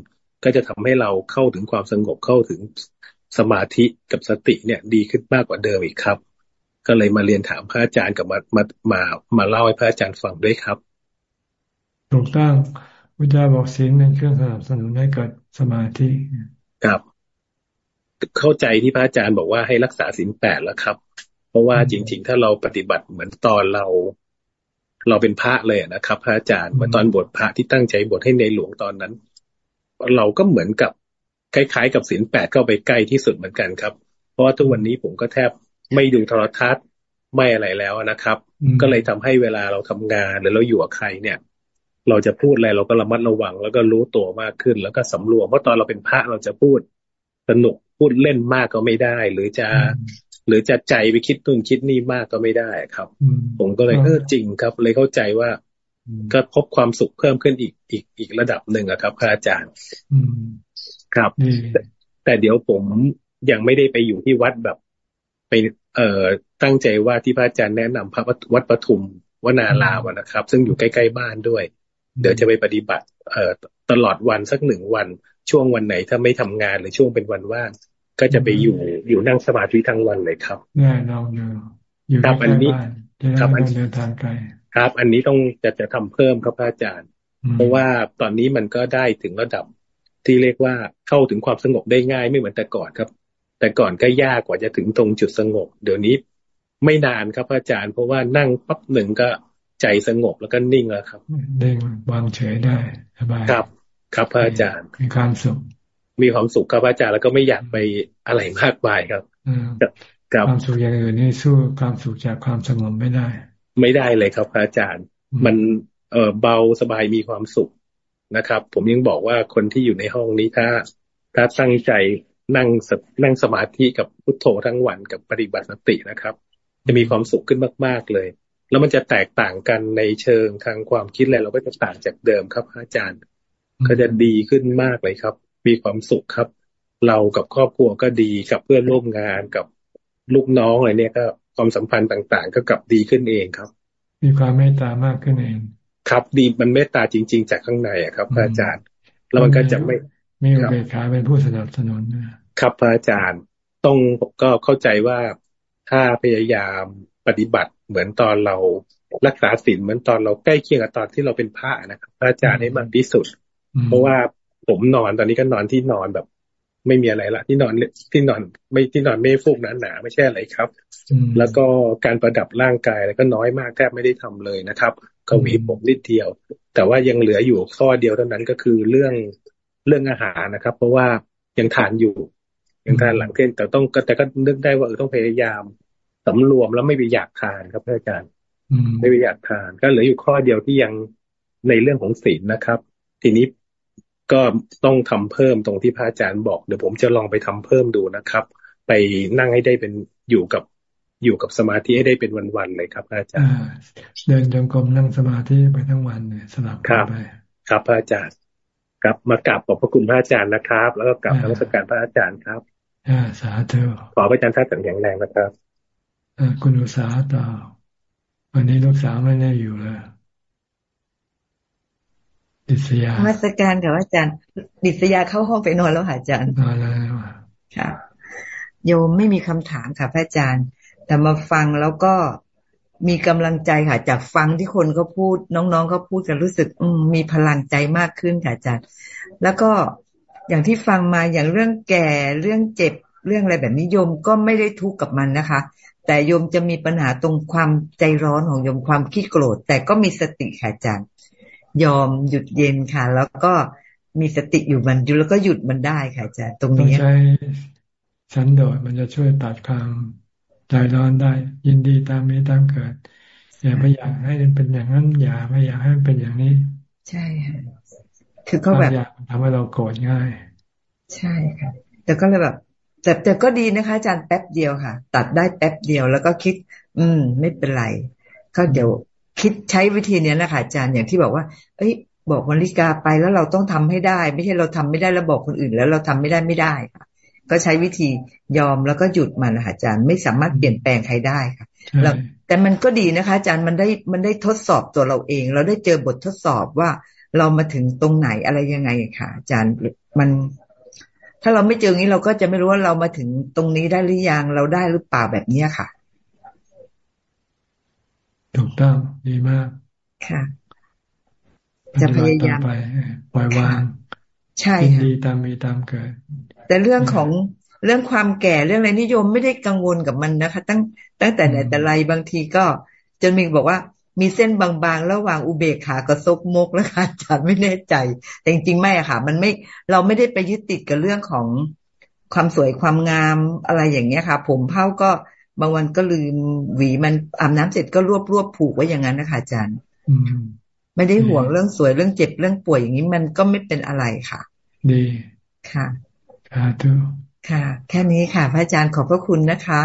ก็จะทำให้เราเข้าถึงความสงบเข้าถึงสมาธิกับสติเนี่ย ดีขึ้นมากกว่าเดิมอีกครับ ก็เลยมาเรียนถามพระอาจารย์กับมามามามาเล่าให้พระอาจารย์ฟังด้วยครับ ถูกต้อง พระเจ้าบอกศีลเป็นเครื่องสนับสนุนให้เกิดสมาธิครับเข้าใจที่พระอาจารย์บอกว่าให้รักษาศีลแปดแล้วครับ เพราะว่าจริง ๆ ถ้าเราปฏิบัติเหมือนตอนเรา เราเป็นพระเลยนะครับ พระอาจารย์เหมือนตอนบทพระที่ตั้งใจบทให้ในหลวงตอนนั้น เราก็เหมือนกับคล้ายๆ กับศีลแปดเข้าไปใกล้ที่สุดเหมือนกันครับ เพราะว่าทุกวันนี้ผมก็แทบไม่ดูโทรทัศน์ไม่อะไรแล้วนะครับ ก็เลยทำให้เวลาเราทำงานหรือเราอยู่กับใครเนี่ย เราจะพูดอะไรเราก็ระมัดระวัง แล้วก็รู้ตัวมากขึ้น แล้วก็สำรวมเพราะตอนเราเป็นพระเราจะพูดสนุกพูดเล่นมากก็ไม่ได้ หรือจะ หรือจะใจไปคิดนู่นคิดนี่มากก็ไม่ได้ครับ ผมก็เลยเออจริงครับ เลยเข้าใจว่า ก็พบความสุขเพิ่มขึ้นอีกอีกอีกระดับหนึ่งอะครับพระอาจารย์ครับ แต่เดี๋ยวผมยังไม่ได้ไปอยู่ที่วัดแบบไปเอ่อตั้งใจว่าที่พระอาจารย์แนะนำพระวัดปทุมวนารามนะครับ ซึ่งอยู่ใกล้ ๆ บ้านด้วย เดี๋ยวจะไปปฏิบัติ เอ่อตลอดวันสักหนึ่งวัน ช่วงวันไหนถ้าไม่ทำงานหรือช่วงเป็นวันว่างก็จะไปอยู่อยู่นั่งสมาธิทั้งวันเลยครับแน่นอนอยู่ครับอันนี้ครับอันเดินทางไกลครับ อันนี้ต้องจะจะทำเพิ่มครับอาจารย์ เพราะว่าตอนนี้มันก็ได้ถึงระดับที่เรียกว่าเข้าถึงความสงบได้ง่ายไม่เหมือนแต่ก่อนครับ แต่ก่อนก็ยากกว่าจะถึงตรงจุดสงบ เดี๋ยวนี้ไม่นานครับอาจารย์ เพราะว่านั่งปั๊บหนึ่งก็ ใจสงบแล้วก็นิ่งแล้วครับนิ่งวางเฉยได้สบายครับ ครับพระอาจารย์มีความสุข มีความสุขครับพระอาจารย์แล้วก็ไม่อยากไปอะไรมากมายครับความสุขอย่างอื่นนี่สู้ความสุขจากความสงบไม่ได้ ไม่ได้เลยครับพระอาจารย์ มันเออเบาสบายมีความสุขนะครับ ผมยังบอกว่าคนที่อยู่ในห้องนี้ถ้า ถ้าตั้งใจนั่งนั่งสมาธิกับพุทโธทั้งวันกับปฏิบัติสตินะครับ จะมีความสุขขึ้นมาก ๆเลย แล้วมันจะแตกต่างกันในเชิงทางความคิดอะไรเราก็จะต่างจากเดิมครับอาจารย์ก็จะดีขึ้นมากเลยครับ มีความสุขครับ เรากับครอบครัวก็ดีกับเพื่อนร่วมงานกับลูกน้องอะไรเนี่ยก็ความสัมพันธ์ต่าง ๆ ก็กลับดีขึ้นเองครับ มีความเมตตามากขึ้นเอง ครับ ดีมันเมตตาจริง ๆ จากข้างในอะครับพระอาจารย์ แล้วมันก็จะไม่มีอุเบกขาเป็นผู้สนับสนุนครับพระอาจารย์ต้องก็เข้าใจว่าถ้าพยายาม ปฏิบัติเหมือนตอนเรารักษาศีลเหมือนตอนเราใกล้เคียงกับตอนที่เราเป็นพระนะครับพระอาจารย์ให้มากที่สุด เพราะว่าผมนอนตอนนี้ก็นอนที่นอนแบบ ไม่มีอะไรละที่นอนที่นอนไม่ที่นอนไม่ฟูกหนาหนาไม่ใช่อะไรครับ แล้วก็การประดับร่างกายแล้วก็น้อยมากแทบไม่ได้ทำเลยนะครับก็วีผมนิดเดียว แต่ว่ายังเหลืออยู่ข้อเดียวเท่านั้นก็คือเรื่องเรื่องอาหารนะครับ เพราะว่ายังทานอยู่ยังทานหลังเที่ยงแต่ต้องแต่ก็นึกได้ว่าเออต้องพยายาม สำรวมแล้วไม่ไปอยากทานครับอาจารย์ไม่ไปอยากทาน ก็เหลืออยู่ข้อเดียวที่ยังในเรื่องของศีลนะครับ ทีนี้ก็ต้องทำเพิ่มตรงที่พระอาจารย์บอก เดี๋ยวผมจะลองไปทำเพิ่มดูนะครับ ไปนั่งให้ได้เป็นอยู่กับอยู่กับสมาธิให้ได้เป็นวันๆเลยครับพระอาจารย์เดินจงกรมนั่งสมาธิไปทั้งวันเนี่ยสลับไปครับพระอาจารย์กลับมากราบขอบพระคุณพระอาจารย์นะครับ แล้วก็กลับนมัสการพระอาจารย์ครับอ่าสาธุขอพระอาจารย์ท่านแข็งแรงนะครับ คุณอุษาต่อวันนี้ลูกสาวไม่ได้อยู่เลยดิษยามาสการกับอาจารย์ ดิษยาเข้าห้องไปนอนแล้วค่ะอาจารย์นอนแล้วค่ะโยมไม่มีคำถามค่ะพระอาจารย์ แต่มาฟังแล้วก็มีกำลังใจค่ะ จากฟังที่คนเขาพูด น้องๆเขาพูดกันรู้สึกอืมีพลังใจมากขึ้นค่ะอาจารย์ แล้วก็อย่างที่ฟังมาอย่างเรื่องแก่เรื่องเจ็บเรื่องอะไรแบบนี้โยมก็ไม่ได้ทุกข์กับมันนะคะ แต่โยมจะมีปัญหาตรงความใจร้อนของโยมความขี้โกรธ แต่ก็มีสติค่ะอาจารย์ยอมหยุดเย็นค่ะ แล้วก็มีสติอยู่มันอยู่แล้วก็หยุดมันได้ค่ะอาจารย์ตรงนี้ใช้สันโดษมันจะช่วยตัดความใจร้อนได้ ยินดีตามมีตามเกิดอย่าไม่อยากให้มันเป็นอย่างนั้น อย่าไม่อยากให้มันเป็นอย่างนี้ ใช่ค่ะคือก็แบบอยากทำให้เราโกรธง่าย ใช่ค่ะแต่ก็เลยแบบ แต่แต่ก็ดีนะคะ อาจารย์แป๊บเดียวค่ะ ตัดได้แป๊บเดียวแล้วก็คิด อืม ไม่เป็นไร ก็เดี๋ยวคิดใช้วิธีนี้แหละค่ะอาจารย์อย่างที่บอกว่า เอ้ย บอกวริกาไปแล้วเราต้องทำให้ได้ ไม่ใช่เราทำไม่ได้แล้วบอกคนอื่น แล้วเราทำไม่ได้ไม่ได้ค่ะ ก็ใช้วิธียอมแล้วก็หยุดมันค่ะอาจารย์ไม่สามารถเปลี่ยนแปลงใครได้ค่ะแล้วแต่มันก็ดีนะคะ อาจารย์มันได้มันได้ทดสอบตัวเราเอง เราได้เจอบททดสอบว่าเรามาถึงตรงไหนอะไรยังไงค่ะ อาจารย์มัน ถ้าเราไม่เจออย่างนี้เราก็จะไม่รู้ว่าเรามาถึงตรงนี้ได้หรือยังเราได้หรือเปล่าแบบเนี้ยค่ะ ถูกต้องดีมาก ค่ะ จะพยายามไปปล่อยวาง ใช่ค่ะดีตามมีตามเกิด แต่เรื่องของเรื่องความแก่เรื่องอะไรนิยมไม่ได้กังวลกับมันนะคะ ตั้งตั้งแต่ไหนแต่ไรบางทีก็จนมีบอกว่า มีเส้นบางๆ ระหว่างอุเบกขากับซกมกแล้วค่ะอาจารย์ไม่แน่ใจ แต่จริงๆไม่อะค่ะ มันไม่เราไม่ได้ไปยึดติดกับเรื่องของความสวยความงามอะไรอย่างเงี้ยค่ะ ผมเผ้าก็บางวันก็ลืมหวีมันอาบน้ำเสร็จก็รวบรวบผูกไว้อย่างนั้นนะคะอาจารย์ไม่ได้ห่วงเรื่องสวยเรื่องเจ็บเรื่องป่วยอย่างนี้มันก็ไม่เป็นอะไรค่ะ ดีค่ะสาธุค่ะ แค่นี้ค่ะ พระอาจารย์ขอบพระคุณนะคะ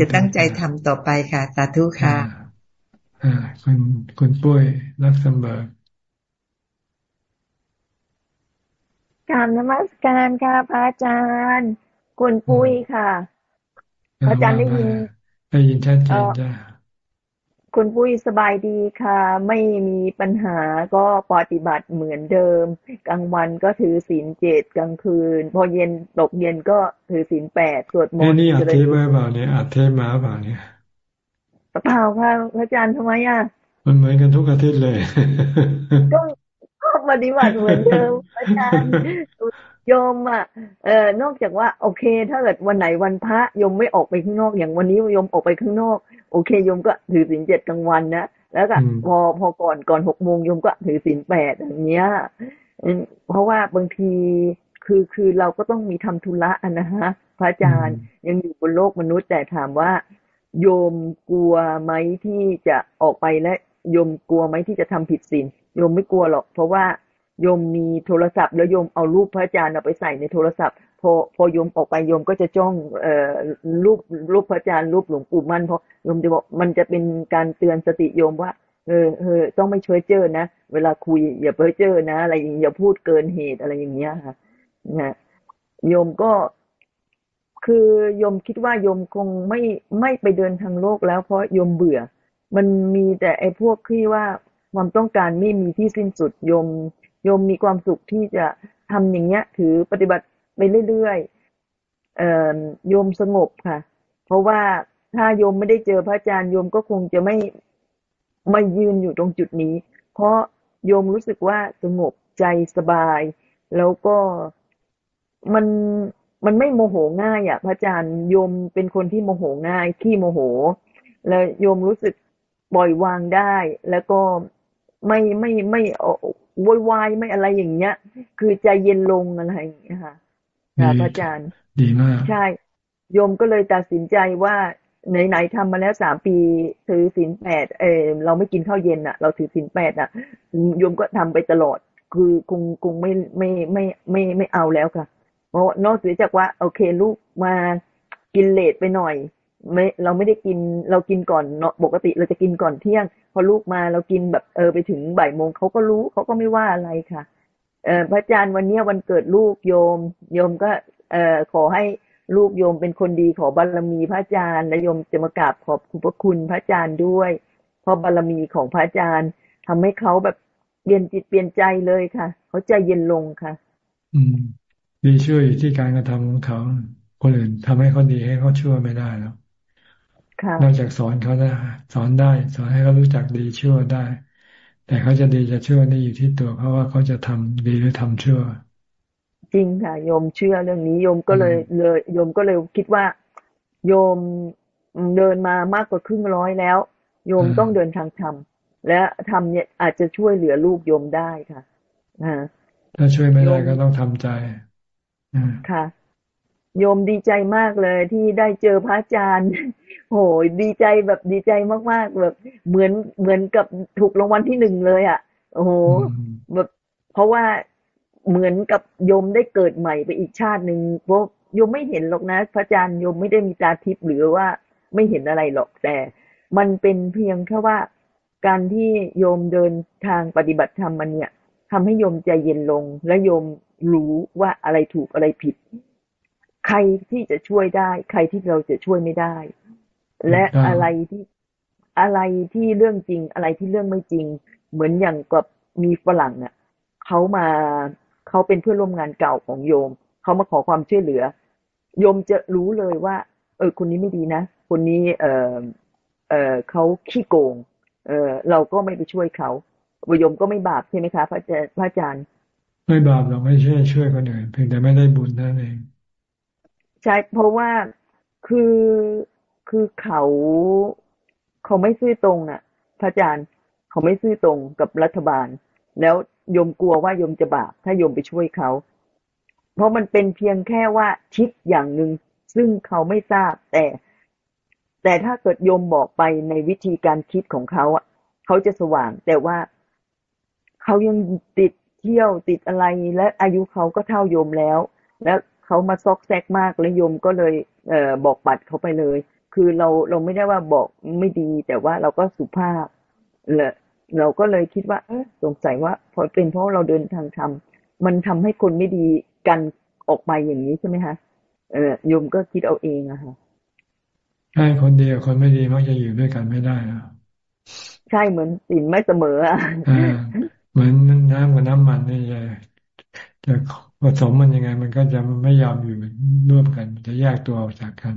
จะตั้งใจทำต่อไปค่ะ สาธุค่ะอ่า คุณคุณปุ้ยรักสมเบิร์การนมัสการค่ะพระอาจารย์ คุณปุ้ยค่ะ พระอาจารย์ได้ยินได้ยินชัดเจนจ้ะคุณปุ้ยสบายดีค่ะ ไม่มีปัญหาก็ปฏิบัติเหมือนเดิม กลางวันก็ถือศีลเจ็ดกลางคืน พอเย็นตกเย็นก็ถือศีลแปดสวดมนต์นี่อัดเทปไว้เปล่าเนี่ยอัดเทปมาเปล่าเนี่ย เปล่าค่ะพระอาจารย์ทำไมอะมันเหมือนกันทุกอาทิตย์เลยก็ปฏิบัติเหมือนเดิมอาจารย์โยมอะเออนอกจากว่า โอเค ถ้าเกิดวันไหนวันพระโยมไม่ออกไปข้างนอก อย่างวันนี้โยมออกไปข้างนอก โอเคโยมก็ถือศีลเจ็ดกลางวันนะแล้วก็พอพอก่อนก่อนหกโมงโยมก็ถือศีลแปดอย่างเงี้ยเพราะว่าบางทีคือคือเราก็ต้องมีทำธุระนะฮะพระอาจารย์ยังอยู่บนโลกมนุษย์แต่ถามว่า โยมกลัวไหมที่จะออกไปและโยมกลัวไหมที่จะทำผิดศีลโยมไม่กลัวหรอก เพราะว่าโยมมีโทรศัพท์ แล้วโยมเอารูปพระอาจารย์เอาไปใส่ในโทรศัพท์ พอพอโยมออกไปโยมก็จะจ้องเอ่อรูปรูปพระอาจารย์รูปหลวงปู่มั่นเพราะโยมจะบอกมันจะเป็นการเตือนสติโยมว่าเออเออต้องไม่เช่วยเจอนะ เวลาคุยอย่าเพ้อเจอนะ อะไรอย่างอย่าพูดเกินเหตุอะไรอย่างเงี้ยค่ะนะโยมก็ คือยมคิดว่ายมคงไม่ไม่ไปเดินทางโลกแล้วเพราะยมเบื่อ มันมีแต่ไอ้พวกที่ว่าความต้องการไม่มีที่สิ้นสุดยมโยมมีความสุขที่จะทำอย่างเงี้ย ถือปฏิบัติไปเรื่อยๆเอ่อโยมสงบค่ะ เพราะว่าถ้าโยมไม่ได้เจอพระอาจารย์โยมก็คงจะไม่ไม่ยืนอยู่ตรงจุดนี้ เพราะโยมรู้สึกว่าสงบใจสบาย แล้วก็มัน มันไม่โมโหง่ายอะ พระอาจารย์โยมเป็นคนที่โมโหง่ายขี้โมโห แล้วโยมรู้สึกปล่อยวางได้ แล้วก็ไม่ไม่ไม่โวยวายไม่อะไรอย่างเงี้ย คือใจเย็นลงอะไรอย่างเงี้ยค่ะพระอาจารย์ ดีมาก ใช่ โยมก็เลยตัดสินใจว่าไหนๆทำมาแล้วสามปีถือศีลแปดเออเราไม่กินข้าวเย็นอะ เราถือศีลแปดอะโยมก็ทำไปตลอด คือคงคงไม่ไม่ไม่ไม่ไม่เอาแล้วค่ะเพราะ นอกจากว่า โอเคลูกมากินเลทไปหน่อยไม่เราไม่ได้กินเรากินก่อนเนาะปกติเราจะกินก่อนเที่ยง พอลูกมาเรากินแบบเออไปถึงบ่ายโมงเขาก็รู้เขาก็ไม่ว่าอะไรค่ะ เออพระอาจารย์วันเนี้ยวันเกิดลูกโยม โยมก็ เออขอให้ลูกโยมเป็นคนดีขอบารมีพระอาจารย์และโยมจะมากราบขอบคุณพระคุณพระอาจารย์ด้วยเพราะบารมีของพระอาจารย์ทำให้เขาแบบเปลี่ยนจิตเปลี่ยนใจเลยค่ะเขาใจเย็นลงค่ะ อืม ดีช่วยอยู่ที่การกระทำของเขา คนอื่นทำให้เขาดีให้เขาชั่วไม่ได้แล้วนอกจากสอนเขาได้สอนได้ สอนให้เขารู้จักดีชั่วได้ แต่เขาจะดีจะชั่วนี่อยู่ที่ตัวเขาว่าเขาจะทำดีหรือทำชั่ว จริงค่ะโยมเชื่อเรื่องนี้โยมก็เลยเลยโยมก็เลยคิดว่า โยมเดินมามากกว่าครึ่งร้อยแล้ว โยมต้องเดินทางธรรมและทำเนี่ยอาจจะช่วยเหลือลูกโยมได้ค่ะถ้าช่วยไม่ได้ก็ต้องทำใจ ค่ะ โยมดีใจมากเลยที่ได้เจอพระอาจารย์โหดีใจแบบดีใจมากๆแบบ เหมือนเหมือนกับถูกรางวัลที่หนึ่งเลยอะ โอ้โหแบบเพราะว่าเหมือนกับโยมได้เกิดใหม่ไปอีกชาติหนึ่งเพราะโยมไม่เห็นหรอกนะ พระอาจารย์โยมไม่ได้มีตาทิพย์หรือว่าไม่เห็นอะไรหรอกแต่ มันเป็นเพียงแค่ว่าการที่โยมเดินทางปฏิบัติธรรมมันเนี่ยทำให้โยมใจเย็นลงและโยม รู้ว่าอะไรถูกอะไรผิด ใครที่จะช่วยได้ ใครที่เราจะช่วยไม่ได้ และอะไรที่อะไรที่เรื่องจริง อะไรที่เรื่องไม่จริง เหมือนอย่างกับมีฝรั่งเน่ะเขามาเขาเป็นเพื่อนร่วมงานเก่าของโยมเขามาขอความช่วยเหลือ โยมจะรู้เลยว่า เออคนนี้ไม่ดีนะคนนี้เออเออเขาขี้โกง เออเราก็ไม่ไปช่วยเขาวโยมก็ไม่บาปใช่ไหมคะพระอาจารย์ ไม่บาปเราไม่ใช่ช่วยคนอื่นเพียงแต่ไม่ได้บุญนั่นเองใช่เพราะว่าคือคือเขาเขาไม่ซื่อตรงน่ะ พระอาจารย์เขาไม่ซื่อตรงกับรัฐบาล แล้วโยมกลัวว่าโยมจะบาปถ้าโยมไปช่วยเขา เพราะมันเป็นเพียงแค่ว่าคิดอย่างหนึ่งซึ่งเขาไม่ทราบแต่ แต่ถ้าเกิดโยมบอกไปในวิธีการคิดของเขาอะเขาจะสว่าง แต่ว่าเขายังติด เที่ยวติดอะไรและอายุเขาก็เท่าโยมแล้ว แล้วเขามาซอกแซกมากแล้วโยมก็เลยเอ่อบอกปัดเขาไปเลย คือเราเราไม่ได้ว่าบอกไม่ดี แต่ว่าเราก็สุภาพเลยเราก็เลยคิดว่าเออสงสัยว่าพอเป็นเพราะเราเดินทางธรรมมันทำให้คนไม่ดีกันออกมาอย่างนี้ใช่ไหมคะเออโยมก็คิดเอาเองอะค่ะใช่คนดีกับคนไม่ดีมักจะอยู่ด้วยกันไม่ได้นะใช่เหมือนสินไม่เสมออะเหมือน น้ำกับน้ำมันนี่จะจะผสมมันยังไง มันก็จะไม่ยอมอยู่ร่วมกัน จะแยกตัวออกจากกัน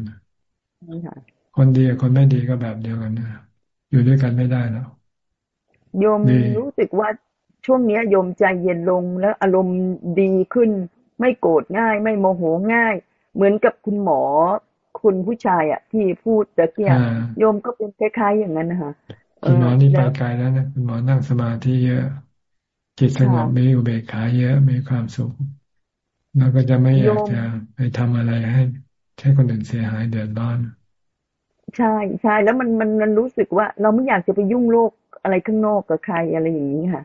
คนดีกับคนไม่ดีก็แบบเดียวกันนะอยู่ด้วยกันไม่ได้แล้วโยมรู้สึกว่าช่วงเนี้ยโยมใจเย็นลงแล้วอารมณ์ดีขึ้น ไม่โกรธง่าย ไม่โมโหง่าย เหมือนกับคุณหมอคุณผู้ชายอะ ที่พูดตะเกียบโยมก็เป็นคล้ายๆอย่างนั้นนะคะคุณหมอนี่ไปไกลแล้วนะคุณหมอนั่งสมาธิเยอะ จิตสงบมีอุเบกขาเยอะมีความสุขแล้วก็จะไม่อยากจะไปทำอะไรให้ให้คนอื่นเสียหายเดือดร้อนใช่ใช่แล้วมันมันมันรู้สึกว่า เราไม่อยากจะไปยุ่งโลกอะไรข้างนอกกับใครอะไรอย่างนี้ค่ะ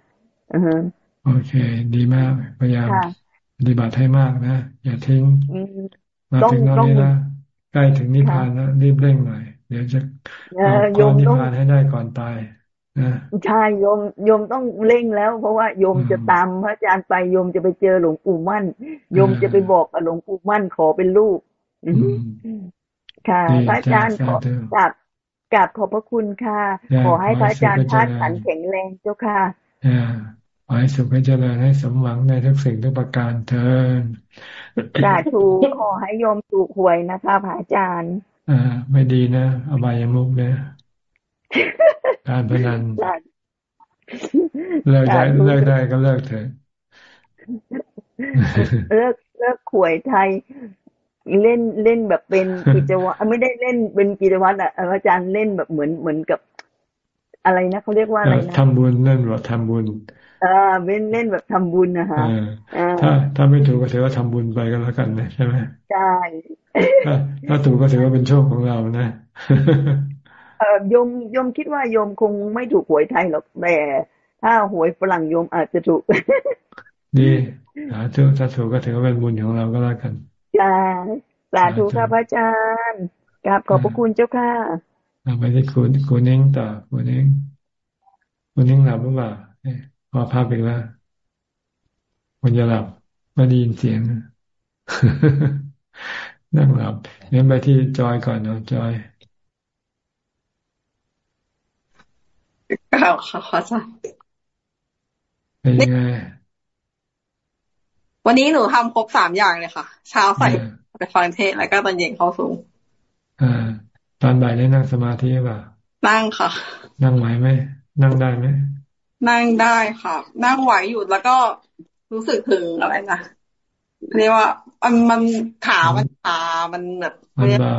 อือโอเค ดีมากพยายามปฏิบัติให้มากนะ อย่าทิ้งมาถึงตอนนี้นะใกล้ถึงนิพพานแล้วรีบเร่งหน่อยเดี๋ยวจะขอนิพพานให้ได้ก่อนตายนะ ใช่โยมโยมต้องเร่งแล้ว เพราะว่าโยมจะตามพระอาจารย์ไปโยมจะไปเจอหลวงปู่มั่น โยมจะไปบอกกับหลวงปู่มั่นขอเป็นลูกค่ะ พระอาจารย์ขอกราบกราบขอบพระคุณค่ะ ขอให้พระอาจารย์พาดขันแข็งแรงเจ้าค่ะขอให้สุขให้เจริญให้สมหวังในทุกสิ่งทุกประการเถิดสาธุขอให้โยมถูกหวยนะคะพระอาจารย์ อ่า ไม่ดีนะอบายมุกเนี่ย การพนันเลิกได้เลิกได้ก็เลิกเถอะเลิกเลิกขวยไทย เล่นเล่นแบบเป็นกิจวัตรไม่ได้เล่นเป็นกิจวัตรอะอาจารย์เล่นแบบเหมือนเหมือนกับอะไรนะเขาเรียกว่าอะไรนะทำบุญเล่นแบบทำบุญเออเล่นเล่นแบบทำบุญนะคะถ้าถ้าไม่ถูกก็ถือว่าทำบุญไปก็แล้วกันนะใช่ไหมใช่ถ้าถ้าถูกก็ถือว่าเป็นโชคของเรานะ เออยมยมคิดว่าโยมคงไม่ถูกหวยไทยหรอกแต่ถ้าหวยฝรั่งโยมอาจจะถูกดีสาธุถ้าถูกก็ถือว่าเป็นบุญของเราก็แล้วกันจ้าสาธุค่ะพระอาจารย์กราบขอบพระคุณเจ้าค่ะไปที่คุณคุณเองต่อคุณเองคุณเองหลับหรือเปล่าพอภาพอีกแล้วมันจะหลับมาดีนเสียงนั่งหลับงั้นไปที่จอยก่อนเนาะจอย กล่าวค่ะขอจ้ะเป็นยังไงวันนี้หนูทำครบสามอย่างเลยค่ะ เช้าใส่ไปฟังเทศแล้วก็ตอนเย็นเข้าสูงอ่าตอนบ่ายได้นั่งสมาธิป่ะนั่งค่ะ นั่งไหวไหมนั่งได้ไหมนั่งได้ค่ะ นั่งไหวอยู่แล้วก็รู้สึกถึงอะไรนะเรียกว่ามันมันขามันชามันแบบมันเบา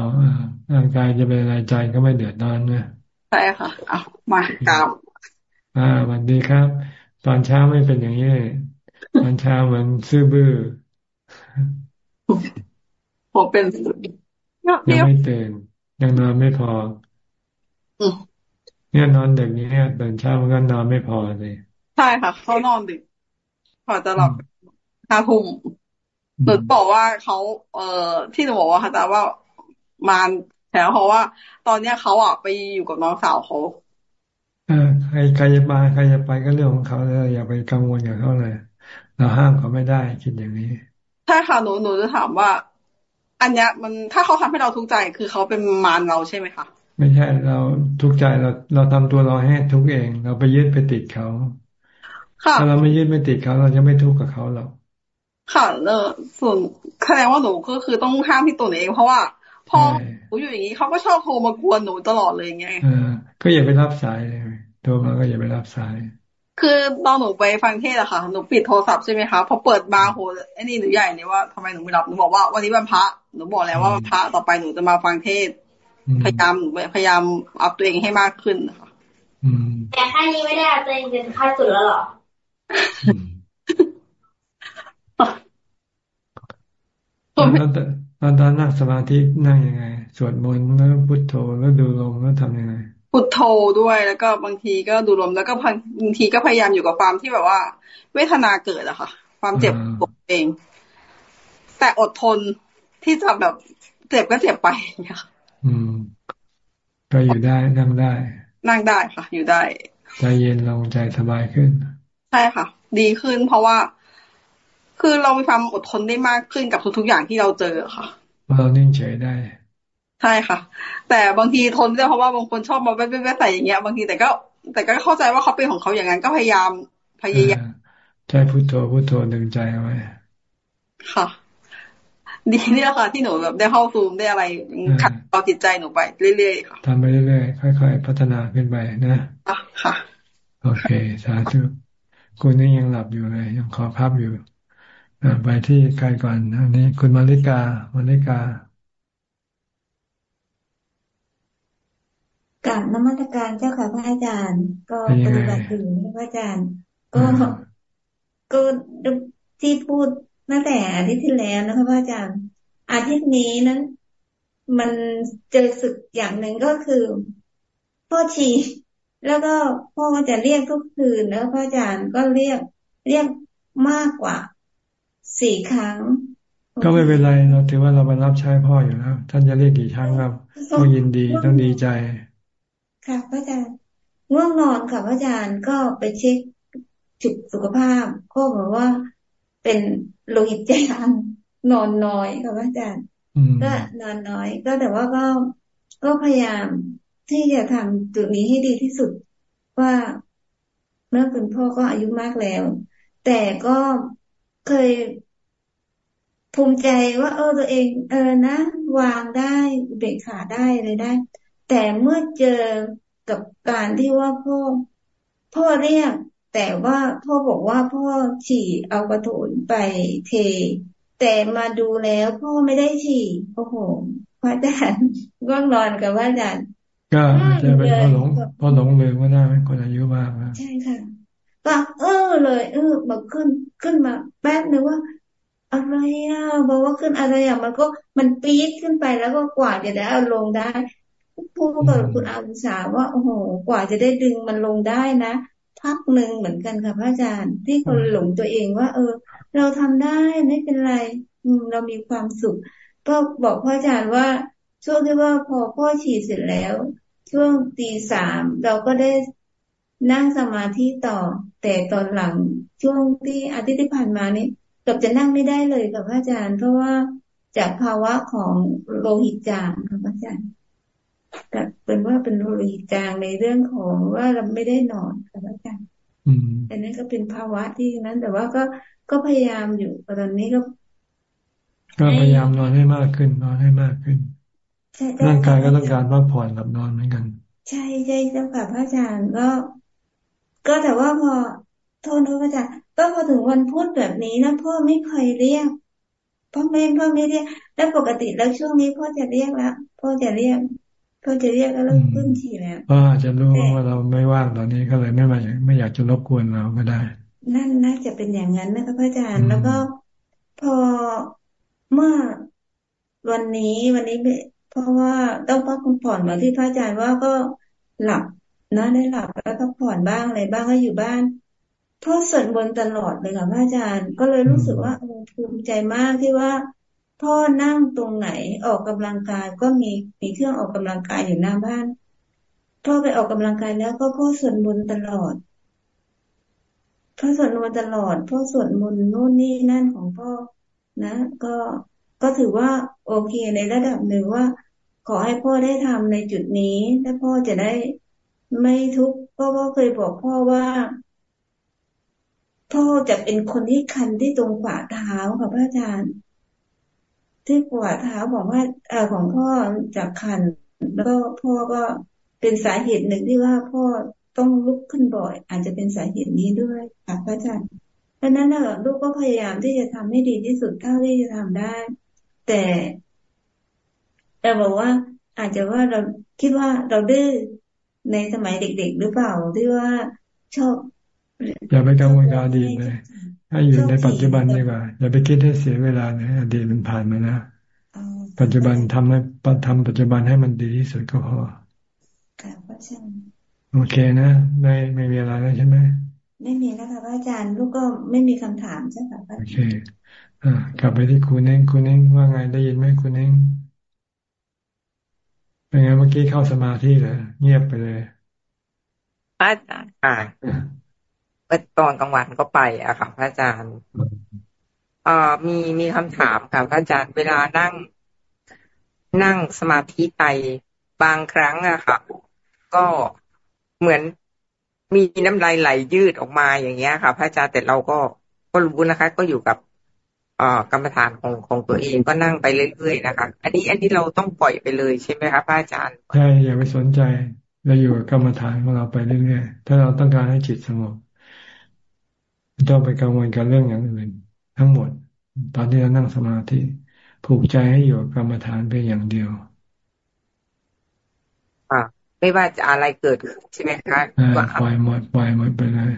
ร่างกายจะเป็นอะไรใจก็ไม่เดือดร้อนนะใช่ค่ะเอามากราบ อ่าวันดีครับ ตอนเช้าไม่เป็นอย่างนี้ตอนเช้ามันซื่อบื้อผมเป็นยังไม่ตื่นยังนอนไม่พอเนี่ยนอนดึกนี้เนี่ยตื่นเช้ามันก็นอนไม่พอเลยใช่ค่ะเขานอนดึกพอจะหลับห้าทุ่มหนูบอกว่าเขาเอ่อที่หนูบอกว่าค่ะแต่ว่ามานแถวเพราะว่า ตอนเนี้ยเขาอะไปอยู่กับน้องสาวเขาเออ ใครใครจะมาใครจะไปก็เรื่องของเขาเลยอย่าไปกังวลกับเขาเลย เราห้ามเขาไม่ได้คิดอย่างนี้ใช่ค่ะหนูหนูจะถามว่า อันเนี้ยมันถ้าเขาทำให้เราทุกข์ใจคือเขาเป็นมารเราใช่ไหมคะไม่ใช่เราทุกข์ใจเราเราทำตัวเราให้ทุกข์เอง เราไปยึดไปติดเขาถ้าเราไม่ยึดไม่ติดเขาเราจะไม่ทุกข์กับเขาหรอกค่ะเออส่วนแสดงว่าหนูก็คือต้องห้ามที่ตัวเอง เพราะว่าพอหนูอยู่อย่างนี้เขาก็ชอบโทรมากวนหนูตลอดเลยไงอก็อย่าไปรับสาย โทรมาก็อย่าไปรับสาย คือตอนหนูไปฟังเทศอะค่ะหนูปิดโทรศัพท์ใช่ไหมคะพอเปิดมาโหไอ้นี่หนูใหญ่เลยว่าทำไมหนูไม่รับหนูบอกว่าวันนี้วันพระหนูบอกแล้วว่าวันพระต่อไปหนูจะมาฟังเทศ พยายามหนูพยายามอัพตัวเองให้มากขึ้นค่ะแต่ค่านี้ไม่ได้ตัวเองเป็นค่าสุดแล้วหรอตอนตอนตอนนั่งสมาธินั่งยังไง สวดมนต์แล้วพุทโธแล้วดูลมแล้วทำยังไง พุทโธด้วยแล้วก็บางทีก็ดูลมแล้วก็บางทีก็พยายามอยู่กับความที่แบบว่า เวทนาเกิดอะค่ะ ความเจ็บปวดเอง แต่อดทนที่จะแบบเจ็บก็เจ็บไปเนี่ยอืม ก็อยู่ได้นั่งได้ นั่งได้ค่ะ อยู่ได้ ใจเย็นลงใจสบายขึ้น ใช่ค่ะ ดีขึ้นเพราะว่า คือเรามีความอดทนได้มากขึ้นกับทุกๆอย่างที่เราเจอค่ะเรานิ่งเฉยได้ ใช่ค่ะ แต่บางทีทนได้เพราะว่าบางคนชอบมาแวะๆใส่อย่างเงี้ย บางทีแต่ก็ แต่ก็เข้าใจว่าเขาเป็นของเขาอย่างนั้นก็พยายามพยายามใช่พุโทโธพุโทโธดึงใจเอาไว้ค่ะ ดีนี่แหละค่ะที่หนูแบบได้เข้าซูมได้อะไรขัดต่อจิตใจหนูไปเรื่อยๆค่ะทำไปเรื่อยๆค่อย ๆ พัฒนาขึ้นไปนะค่ะ โอเคสาธุคุณนี่ยังหลับอยู่เลยยังขอพับอยู่ไปที่ใครก่อนอันนี้ คุณมาริกามาริกา กับนมัตการเจ้าค่ะพระอาจารย์ ก็ปฏิบัติถึงพระอาจารย์ ก็ก็ที่พูดตั้งแต่อาทิตย์ที่แล้วนะคะพระอาจารย์ อาทิตย์นี้นั้น มันเจอสึกอย่างหนึ่งก็คือพ่อชีแล้วก็พ่อจะเรียกทุกคืนแล้วพระอาจารย์ก็เรียกเรียกมากกว่าสี่ครั้ง ก็ไม่เป็นไรเราถือว่าเราไปรับใช้พ่ออยู่แล้วท่านจะเรียกกี่ครั้งครับก็ยินดีต้องดีใจ ค่ะพระอาจารย์ง่วงนอนค่ะพระอาจารย์ก็ไปเช็คจุดสุขภาพ ก็บอกว่าเป็นโลหิตจางนอนน้อยค่ะพระอาจารย์ก็นอนน้อย ก็แต่ว่าก็ก็พยายามที่จะทำจุดนี้ให้ดีที่สุดว่าเมื่อคุณพ่อก็อายุมากแล้ว แต่ก็เคยภูมิใจว่า เออตัวเอง เออนะ วางได้เบกขาได้เลยได้ แต่เมื่อเจอกับการที่ว่าพ่อพ่อเรียก แต่ว่าพ่อบอกว่าพ่อฉี่เอากระโถนไปเท แต่มาดูแล้วพ่อไม่ได้ฉี่โอ้โหพระอาจารย์ง่วงนอนกับพระอาจารย์ก็จะเป็นพ่อหลงพ่อหลงเลยว่าได้ไหมคนอายุมากใช่ค่ะก็เออเลย เออมาขึ้นขึ้นมาแป๊บนึงว่าอะไรอะบอกว่าขึ้นอะไรอะมันก็มันปี๊ดขึ้นไปแล้วก็กว่าจะได้เอาลงได้ พูดกับคุณอาวุษาว่าโอ้โหกว่าจะได้ดึงมันลงได้นะพักหนึ่งเหมือนกันค่ะพระอาจารย์ ที่คนหลงตัวเองว่า เออ เราทำได้ไม่เป็นไร อืม เรามีความสุข ก็บอกพระอาจารย์ว่า ช่วงที่ว่าพอพ่อฉีดเสร็จแล้ว ช่วงตีสามเราก็ได้นั่งสมาธิต่อ แต่ตอนหลังช่วงที่อาทิตย์ที่ผ่านมานี้เกือบจะนั่งไม่ได้เลยกับพระอาจารย์ เพราะว่าจากภาวะของโลหิตจางค่ะพระอาจารย์ แต่เป็นว่าเป็นโลหิตจางในเรื่องของว่าเราไม่ได้นอนค่ะพระอาจารย์อันนั้นก็เป็นภาวะที่นั้น แต่ว่าก็ก็พยายามอยู่ตอนนี้ก็ ก็พยายามนอนให้มากขึ้น นอนให้มากขึ้นร่างกายก็ต้องการพักผ่อนกับนอนเหมือนกัน ใช่ใช่เจ้าค่ะพระอาจารย์ก็ ก็แต่ว่าพอโทษนะพระอาจารย์ก็พอถึงวันพูดแบบนี้นะพ่อไม่เคยเรียกพ่อแม่พ่อไม่เรียกแล้วปกติแล้วช่วงนี้พ่อจะเรียกแล้วพ่อจะเรียก พ่อจะเรียกแล้วเริ่มขึ้นทีแล้วพ่ออาจจะรู้ว่าเราไม่ว่างตอนนี้ก็เลยไม่มาไม่อยากจะรบกวนเราก็ได้นั่นน่าจะเป็นอย่างนั้นนะคะพระอาจารย์ แล้วก็พอเมื่อวันนี้วันนี้เพราะว่าต้องพักผ่อนเหมือนที่พระอาจารย์ว่าก็หลับนะได้หลับแล้วพักผ่อนบ้างอะไรบ้างก็อยู่บ้านพ่อสวดมนต์ตลอดเลยค่ะพระอาจารย์ ก็เลยรู้สึกว่าภูมิใจมากที่ว่า พ่อนั่งตรงไหนออกกำลังกายก็มีมีเครื่องออกกำลังกายอยู่หน้าบ้าน พ่อไปออกกำลังกายแล้วก็พ่อสวดมนต์ตลอดพ่อสวดมนต์ตลอดพ่อสวดมนต์นู่นนี่นั่นของพ่อนะ ก็ก็ถือว่าโอเคในระดับหนึ่งว่า ขอให้พ่อได้ทำในจุดนี้ถ้าพ่อจะได้ไม่ทุกข์ก็พ่อเคยบอกพ่อว่า พ่อจะเป็นคนที่คันที่ตรงฝ่าเท้าค่ะพระอาจารย์ ที่ปวดเท้าบอกว่าเออของพ่อจะคัน แล้วก็พ่อก็เป็นสาเหตุหนึ่งที่ว่าพ่อต้องลุกขึ้นบ่อย อาจจะเป็นสาเหตุนี้ด้วยค่ะพระอาจารย์เพราะนั้นลูกก็พยายามที่จะทำให้ดีที่สุดเท่าที่จะทำได้ แต่ แต่บอกว่า อาจจะว่าเราคิดว่าเราดื้อในสมัยเด็ก ๆ หรือเปล่าที่ว่าชอบอย่าไปกังวลกับอดีตเลย ให้อยู่ในปัจจุบันดีกว่า อย่าไปคิดให้เสียเวลาในอดีตมันผ่านมาแล้วปัจจุบันทำให้ทำปัจจุบันให้มันดีที่สุดก็พอค่ะพระอาจารย์โอเคนะไม่ไม่มีอะไรแล้วใช่ไหมไม่มีแล้วค่ะพระอาจารย์ลูกก็ไม่มีคำถามใช่ไหมโอเค อ่ากลับไปที่คุณเองคุณเองว่าไงได้ยินไหมคุณเองเป็นไงเมื่อกี้เข้าสมาธิเลยเงียบไปเลยอาจารย์อ่า เมื่อตอนกลางวันก็ไปอะค่ะพระอาจารย์เอ่อมีมีคำถามค่ะพระอาจารย์เวลานั่ง นั่งสมาธิไปบางครั้งอะค่ะ ก็เหมือนมีน้ำลายไหลยืดออกมาอย่างเงี้ยค่ะ พระอาจารย์แต่เราก็ก็รู้นะคะ ก็อยู่กับเอ่อกรรมฐานของของตัวเองก็นั่งไปเรื่อยๆนะคะ อันนี้อันนี้เราต้องปล่อยไปเลยใช่ไหมคะพระอาจารย์ใช่อย่าไปสนใจเราอยู่กับกรรมฐานของเราไปเรื่อยๆถ้าเราต้องการให้จิตสงบ ต้องไปกังวลกับเรื่องอย่างอื่น ทั้งหมด ตอนที่เรานั่งสมาธิผูกใจให้อยู่กรรมฐานเพียงอย่างเดียวอ่าไม่ว่าจะอะไรเกิดใช่ไหมคะปล่อยหมดปล่อยหมดไปเลย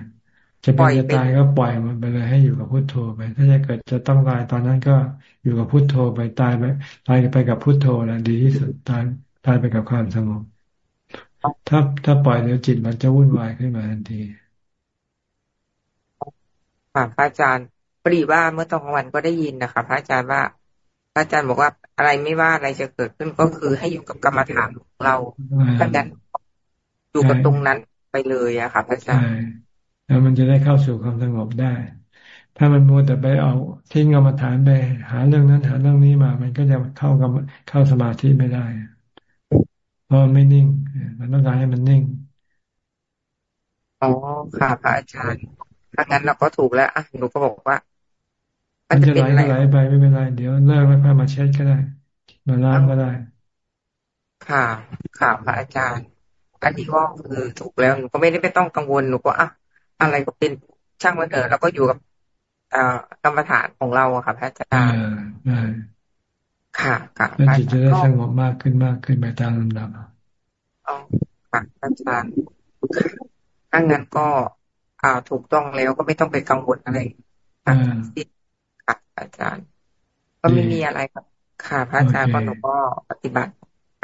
จะเป็นจะตายก็ปล่อยมันไปเลยให้อยู่กับพุทโธไป ถ้าจะเกิดจะต้องตายตอนนั้นก็อยู่กับพุทโธไปตายไปตายไปกับพุทโธแหละดีที่สุดตายตายไปกับความสงบถ้าถ้าปล่อยเดี๋ยวจิตมันจะวุ่นวายขึ้นมาทันที ค่ะพระอาจารย์พอดีว่าเมื่อตอนกลางวันก็ได้ยินนะคะพระอาจารย์ว่า พระอาจารย์บอกว่าอะไรไม่ว่าอะไรจะเกิดขึ้นก็คือให้อยู่กับกรรมฐานของเราดังนั้นอยู่กับตรงนั้นไปเลยอะค่ะพระอาจารย์แล้วมันจะได้เข้าสู่ความสงบได้ ถ้ามันมัวแต่ไปเอาทิ้งกรรมฐานไปหาเรื่องนั้นหาเรื่องนี้มา มันก็จะเข้ากับเข้าสมาธิไม่ได้เพราะมันไม่นิ่ง มันต้องการให้มันนิ่งอ๋อค่ะพระอาจารย์ ถ้างั้นเราก็ถูกแล้วอะหนูก็บอกว่า มันจะไหลก็ไหลไปไม่เป็นไรเดี๋ยวเลิกแล้วค่อยมาเช็ดก็ได้มาล้างก็ได้ค่ะค่ะพระอาจารย์อันนี้ก็คือถูกแล้วหนูก็ไม่ได้ไม่ต้องกังวลหนูก็อะอะไรก็เป็นช่างมันเถอะเราก็อยู่กับอ่ากรรมฐานของเราอะค่ะพระอาจารย์ค่ะค่ะแล้วจิตจะได้สงบมากขึ้นมากขึ้นไปตามลำดับอ๋อค่ะอาจารย์ถ้างั้นก็ อ่าถูกต้องแล้วก็ไม่ต้องไปกังวลอะไรค่ะอาจารย์ ก็ไม่มีอะไรครับ ค่ะพระอาจารย์ก็หนูก็ปฏิบัติ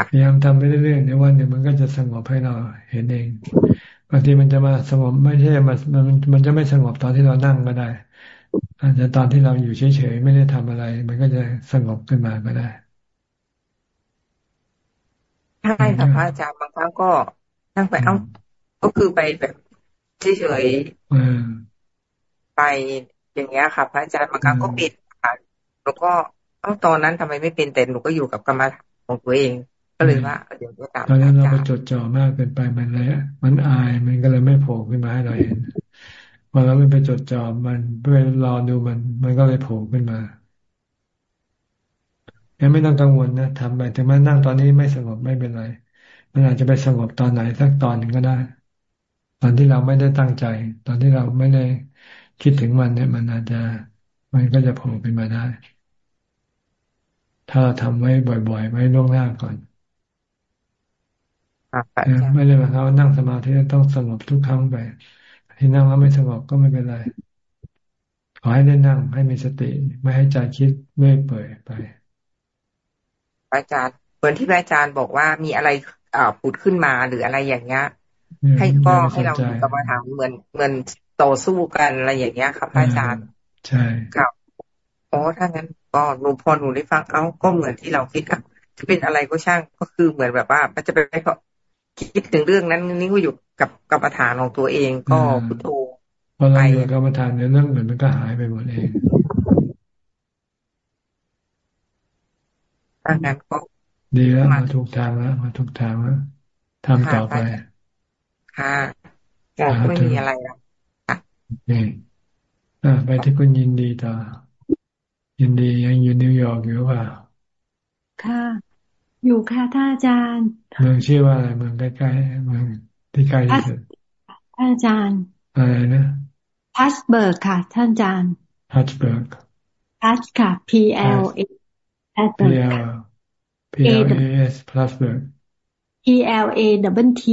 พยายามทำไปเรื่อยๆในวันเดี๋ยวมันก็จะสงบให้เราเห็นเองบางทีมันจะมาสงบไม่ใช่มามันมันจะไม่สงบตอนที่เรานั่งก็ได้ อาจจะตอนที่เราอยู่เฉยๆไม่ได้ทำอะไร มันก็จะสงบขึ้นมาก็ได้ใช่ค่ะพระอาจารย์บางครั้งก็นั่งไปเอ้าก็คือไปแบบ เฉยๆไปอย่างเงี้ยค่ะพระอาจารย์บางครั้งก็ปิดค่ะแล้วก็เอ้าตอนนั้นทำไมไม่เป็นแต่หนูก็อยู่กับกรรมฐานของตัวเองก็เลยว่าเดี๋ยวจะตามตอนนั้นเราไปจดจ่อมากเกินไปมันเลยมันอายมันก็เลยไม่โผล่ขึ้นมาให้เราเห็นพออเราไม่ไปจดจ่อมันเพื่อรอดูมัน มันก็เลยโผล่ขึ้นมายังไม่ต้องกังวลนะทำไปถึงแม้นั่งตอนนี้ไม่สงบไม่เป็นไร มันอาจจะไปสงบตอนไหนสักตอนหนึ่งก็ได้ ตอนที่เราไม่ได้ตั้งใจ ตอนที่เราไม่ได้คิดถึงมันเนี่ย มันอาจจะมันก็จะโผล่ขึ้นมาได้ ถ้าเราทำไว้บ่อย ๆ ไว้ล่วงหน้าก่อนไม่ได้หมายความว่านั่งสมาธิต้องสงบทุกครั้งไปที่นั่งแล้วไม่สงบก็ไม่เป็นไรขอให้ได้นั่งให้มีสติ ไม่ให้ใจคิดเมื่อยเปื่อยไป อาจารย์เหมือนที่อาจารย์บอกว่ามีอะไรอ่าผุดขึ้นมาหรืออะไรอย่างเงี้ย ให้ก็ให้เรากรรมฐานเหมือนเหมือนต่อสู้กันอะไรอย่างเงี้ยครับอาจารย์ ใช่ครับโอ้ถ้างั้นก็หนูพอหนูได้ฟังเอ้าก็เหมือนที่เราคิดอะจะเป็นอะไรก็ช่างก็คือเหมือนแบบว่า มันจะไปคิดถึงเรื่องนั้นนี่ก็อยู่กับกรรมฐานของตัวเองก็พุทโธพอเราอยู่กรรมฐานเนี่ยเรื่องเหมือนมันก็หายไปหมดเองถ้างั้นก็ดีแล้วมาถูกทางแล้วมาถูกทางแล้วทำต่อไป ค่ะก็ไม่มีอะไรแล้วนี่ไปที่คุณยินดีต่อ ยินดียังอยู่นิวยอร์กอยู่ป่ะค่ะ อยู่ค่ะท่านอาจารย์ เมืองชื่อว่าอะไรเมืองใกล้ๆเมืองที่ใกล้ที่สุดท่านอาจารย์อะไรนะ Plattsburgh ค่ะ ท่านอาจารย์ Plattsburgh Platts ค่ะ P L A P L P L A S Plattsburgh P L A W T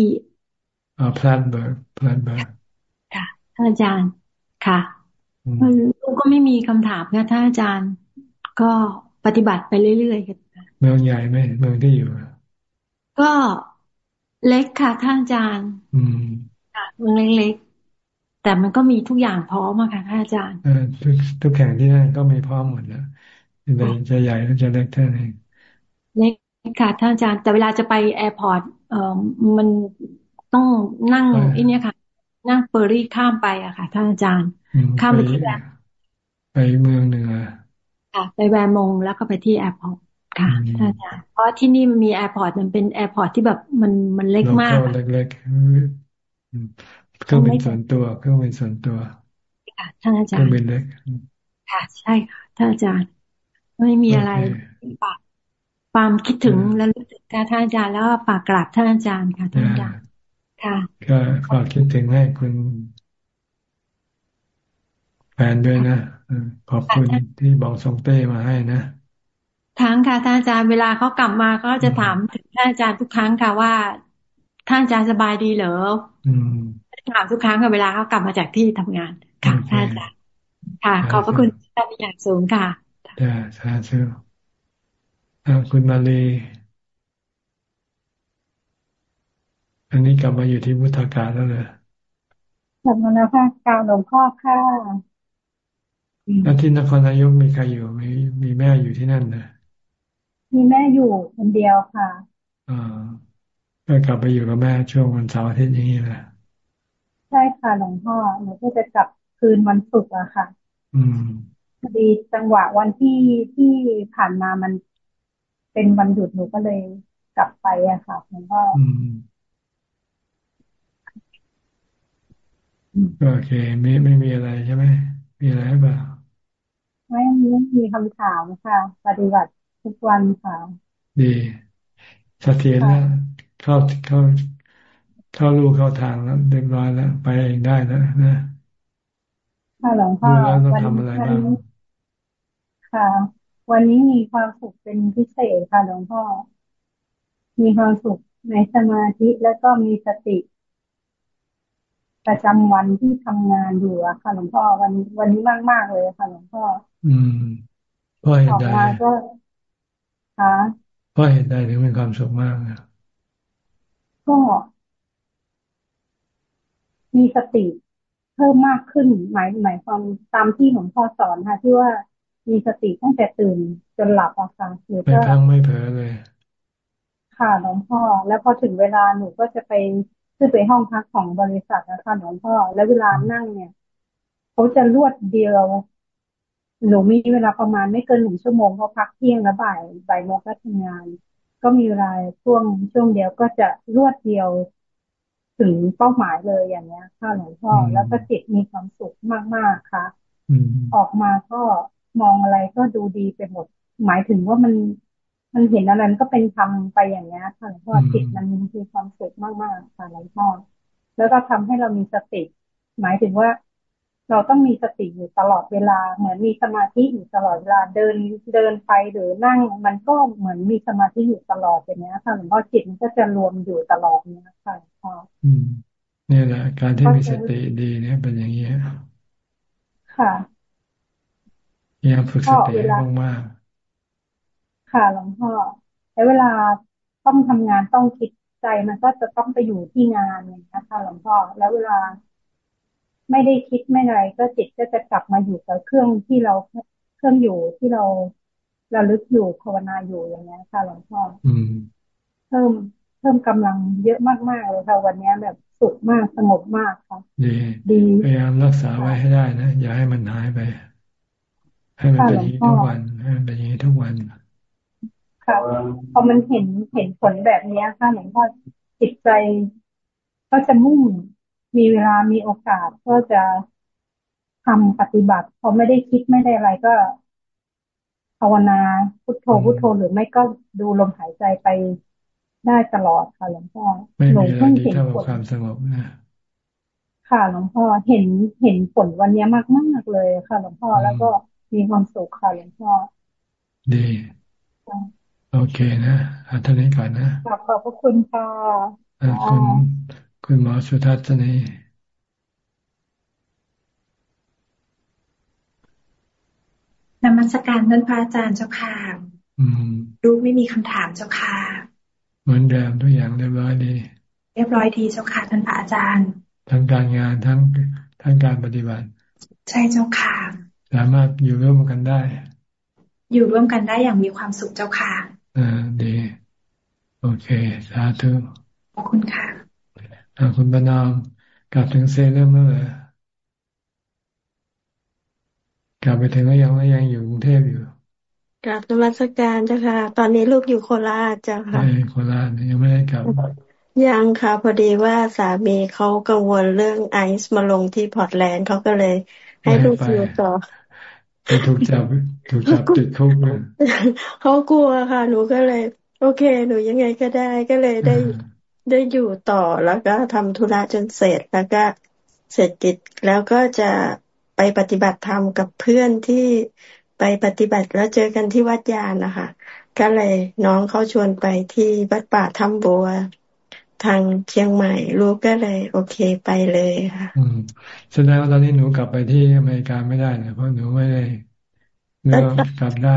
อ่า Plusberg Plusberg ค่ะท่านอาจารย์ค่ะลูกก็ไม่มีคำถามนะท่านอาจารย์ก็ปฏิบัติไปเรื่อยๆกันเมืองใหญ่ไหมเมืองที่อยู่ก็เล็กค่ะท่านอาจารย์ อืมค่ะเมืองเล็กๆแต่มันก็มีทุกอย่างพร้อมอะค่ะท่านอาจารย์เออทุกทุกแข่งที่นั่นก็มีพร้อมหมดแล้วจะใหญ่หรือจะเล็กเท่านั้นเล็กค่ะท่านอาจารย์ แต่เวลาจะไป airport เอ่อมัน ต้องนั่งไอ้นี่ค่ะ นั่งเฟอร์รี่ข้ามไปอะค่ะท่านอาจารย์ ข้ามไปที่แบบไปเมืองหนึ่งอะค่ะไป Vermont แล้วก็ไปที่ airport ค่ะท่านอาจารย์เพราะที่นี่มันมี airport มันเป็น airport ที่แบบมันมันเล็กมากเล็กๆเครื่องบินส่วนตัวเครื่องบินส่วนตัวค่ะท่านอาจารย์เครื่องบินเล็กค่ะ ใช่ค่ะท่านอาจารย์ ไม่มีอะไรฝากความคิดถึงและรู้สึกการท่านอาจารย์แล้วฝากกราบท่านอาจารย์ค่ะท่านอาจารย์ ค่ะก็ฝากคิดถึงให้คุณแฟนด้วยนะขอบคุณที่บอกส่งเต้มาให้นะทั้งค่ะท่านอาจารย์เวลาเขากลับมาก็จะถามถึงท่านอาจารย์ทุกครั้งค่ะว่าท่านอาจารย์สบายดีเหรอถามทุกครั้งค่ะเวลาเขากลับมาจากที่ทำงานค่ะท่านอาจารย์ค่ะ ขอบพระคุณท่านอย่างสูงค่ะจ้าสาธุคุณมาลี อันนี้กลับมาอยู่ที่มุทากาแล้วเลยกลับมาแล้วค่ะกล่าวหลวงพ่อค่ะแล้วที่นครนายกมีใครอยู่มีมีแม่อยู่ที่นั่นนะมีแม่อยู่คนเดียวค่ะอ่าก็กลับไปอยู่กับแม่ช่วงวันเสาร์อาทิตย์อย่างนี้แหละใช่ค่ะหลวงพ่อหนูก็จะกลับคืนวันศุกร์อะค่ะ อืมพอดีจังหวะวันที่ที่ผ่านมามันเป็นวันหยุดหนูก็เลยกลับไปอะค่ะหลวงพ่อ โอเคไม่ไม่มีอะไรใช่ไหมมีอะไรหรือเปล่าไม่มีมีคำถามค่ะ ปฏิบัติทุกวันค่ะดีสเสถียรแล้วเข้าเข้าเข้าลูเข้าทางแล้วเรียบร้อยแล้ว ไปเองได้แล้วนะค่ะหลวงพ่อวันนี้ค่ะ วันนี้มีความสุขเป็นพิเศษค่ะหลวงพ่อ มีความสุขในสมาธิแล้วก็มีสติ ประจำวันที่ทำงานอยู่อะค่ะหลวงพ่อวันวันนี้มากมากเลยค่ะหลวงพ่อ อืมพ่อเห็นได้ก็ค่ะพ่อเห็นได้ถึงมีความสุขมากนะก็มีสติเพิ่มมากขึ้น หมายหมายความตามที่หลวงพ่อสอนค่ะ ที่ว่ามีสติตั้งแต่ตื่นจนหลับอะค่ะหรือก็ทั้งไม่เผลอเลย ค่ะหลวงพ่อ แล้วพอถึงเวลาหนูก็จะไป ขึ้นไปห้องพักของบริษัทนะคะหลวงพ่อ แล้วเวลานั่งเนี่ยเขาจะรวดเดียวหนูมีเวลาประมาณไม่เกินหนึ่งชั่วโมงเพราะพักเที่ยงแล้วบ่ายบ่ายโมงก็ทำงาน ก็มีเวลาช่วงช่วงเดียวก็จะรวดเดียวถึงเป้าหมายเลยอย่างเนี้ย ค่ะหลวงพ่อแล้วก็จิตมีความสุขมากๆค่ะออกมาก็มองอะไรก็ดูดีไปหมด หมายถึงว่ามัน มันเห็นอะไรมันก็เป็นธรรมไปอย่างเงี้ยค่ะหลวงพ่อจิตมันมีความสุขมากๆค่ะหลวงพ่อแล้วก็ทำให้เรามีสติ หมายถึงว่า เราต้องมีสติอยู่ตลอดเวลา เหมือนมีสมาธิอยู่ตลอดเวลาเดินเดินไปหรือนั่ง มันก็เหมือนมีสมาธิอยู่ตลอดอย่างเงี้ยค่ะหลวงพ่อจิตมันก็จะรวมอยู่ตลอดเนี้ยค่ะหลวงพ่ออืมนี่แหละการที่มีสติดีเนี่ยเป็นอย่างนี้ค่ะยังฝึกสติมากๆ ค่ะหลวงพ่อแล้วเวลาต้องทำงานต้องคิดใจมันก็จะต้องไปอยู่ที่งานอย่างนี้ค่ะหลวงพ่อแล้วเวลาไม่ได้คิดไม่อะไรก็จิตก็จะกลับมาอยู่กับเครื่องที่เราเครื่องอยู่ที่เราระลึกอยู่ภาวนาอยู่อย่างนี้ค่ะหลวงพ่อเพิ่มเพิ่มกำลังเยอะมากๆเลยค่ะวันนี้แบบสุขมากสงบมากค่ะดีดีพยายามรักษาไว้ให้ได้นะอย่าให้มันหายไป ให้มันเป็นอย่างนี้ทุกวันให้มันเป็นอย่างนี้ทุกวันค่ะ พอมันเห็นเห็นผลแบบนี้ค่ะหลวงพ่อจิตใจก็จะมุ่งมีเวลามีโอกาสก็จะทำปฏิบัติพอไม่ได้คิดไม่ได้อะไรก็ภาวนาพุทโธพุทโธหรือไม่ก็ดูลมหายใจไปได้ตลอดค่ะหลวงพ่อหลวงพ่อเห็นผลความสงบนะค่ะหลวงพ่อเห็นเห็นผลวันนี้มากมากเลยค่ะหลวงพ่อแล้วก็มีความสุขค่ะหลวงพ่อดี โอเคนะอาท่านนี้ก่อนนะขอบขอบพระคุณค่ะคุณคุณหมอสุทัศนีนมัสการท่านพระอาจารย์เจ้าค่ะดูไม่มีคำถามเจ้าค่ะ เหมือนเดิมทุกอย่างเรียบร้อยดี เรียบร้อยดีเจ้าค่ะท่านพระอาจารย์ ทั้งการงานทั้งทั้งการปฏิบัติ ใช่เจ้าค่ะ สามารถอยู่ร่วมกันได้ อยู่ร่วมกันได้อย่างมีความสุขเจ้าค่ะ อ่าดี โอเค สาธุ ขอบคุณค่ะอ่าคุณบรรนามกลับถึงเซเริ่มแล้วเหรอกลับไปถึงก็ยังว่ายังอยู่กรุงเทพอยู่กลับนมัสการเจ้าค่ะ ตอนนี้ลูกอยู่โคราชเจ้าค่ะโคราชยังไม่ได้กลับ ยังค่ะ พอดีว่าสามีเขากังวลเรื่องไอซ์มาลงที่พอร์ตแลนด์เขาก็เลย ให้ลูกอยู่ต่อ ถูกจับถูกจับติดคุกเลยเขากลัวค่ะ หนูก็เลย โอเค หนูยังไงก็ได้ก็เลยได้ได้อยู่ต่อแล้วก็ทำธุระจนเสร็จแล้วก็เสร็จกิจแล้วก็จะไปปฏิบัติธรรมกับเพื่อนที่ไปปฏิบัติแล้วเจอกันที่วัดยานนะคะก็เลยน้องเขาชวนไปที่วัดป่าถ้ำบัว ทางเชียงใหม่ ลูกก็เลย โอเคไปเลยค่ะ อืมแสดงว่าตอนนี้หนูกลับไปที่อเมริกาไม่ได้นะเพราะหนูไม่ได้เนื้อกลับได้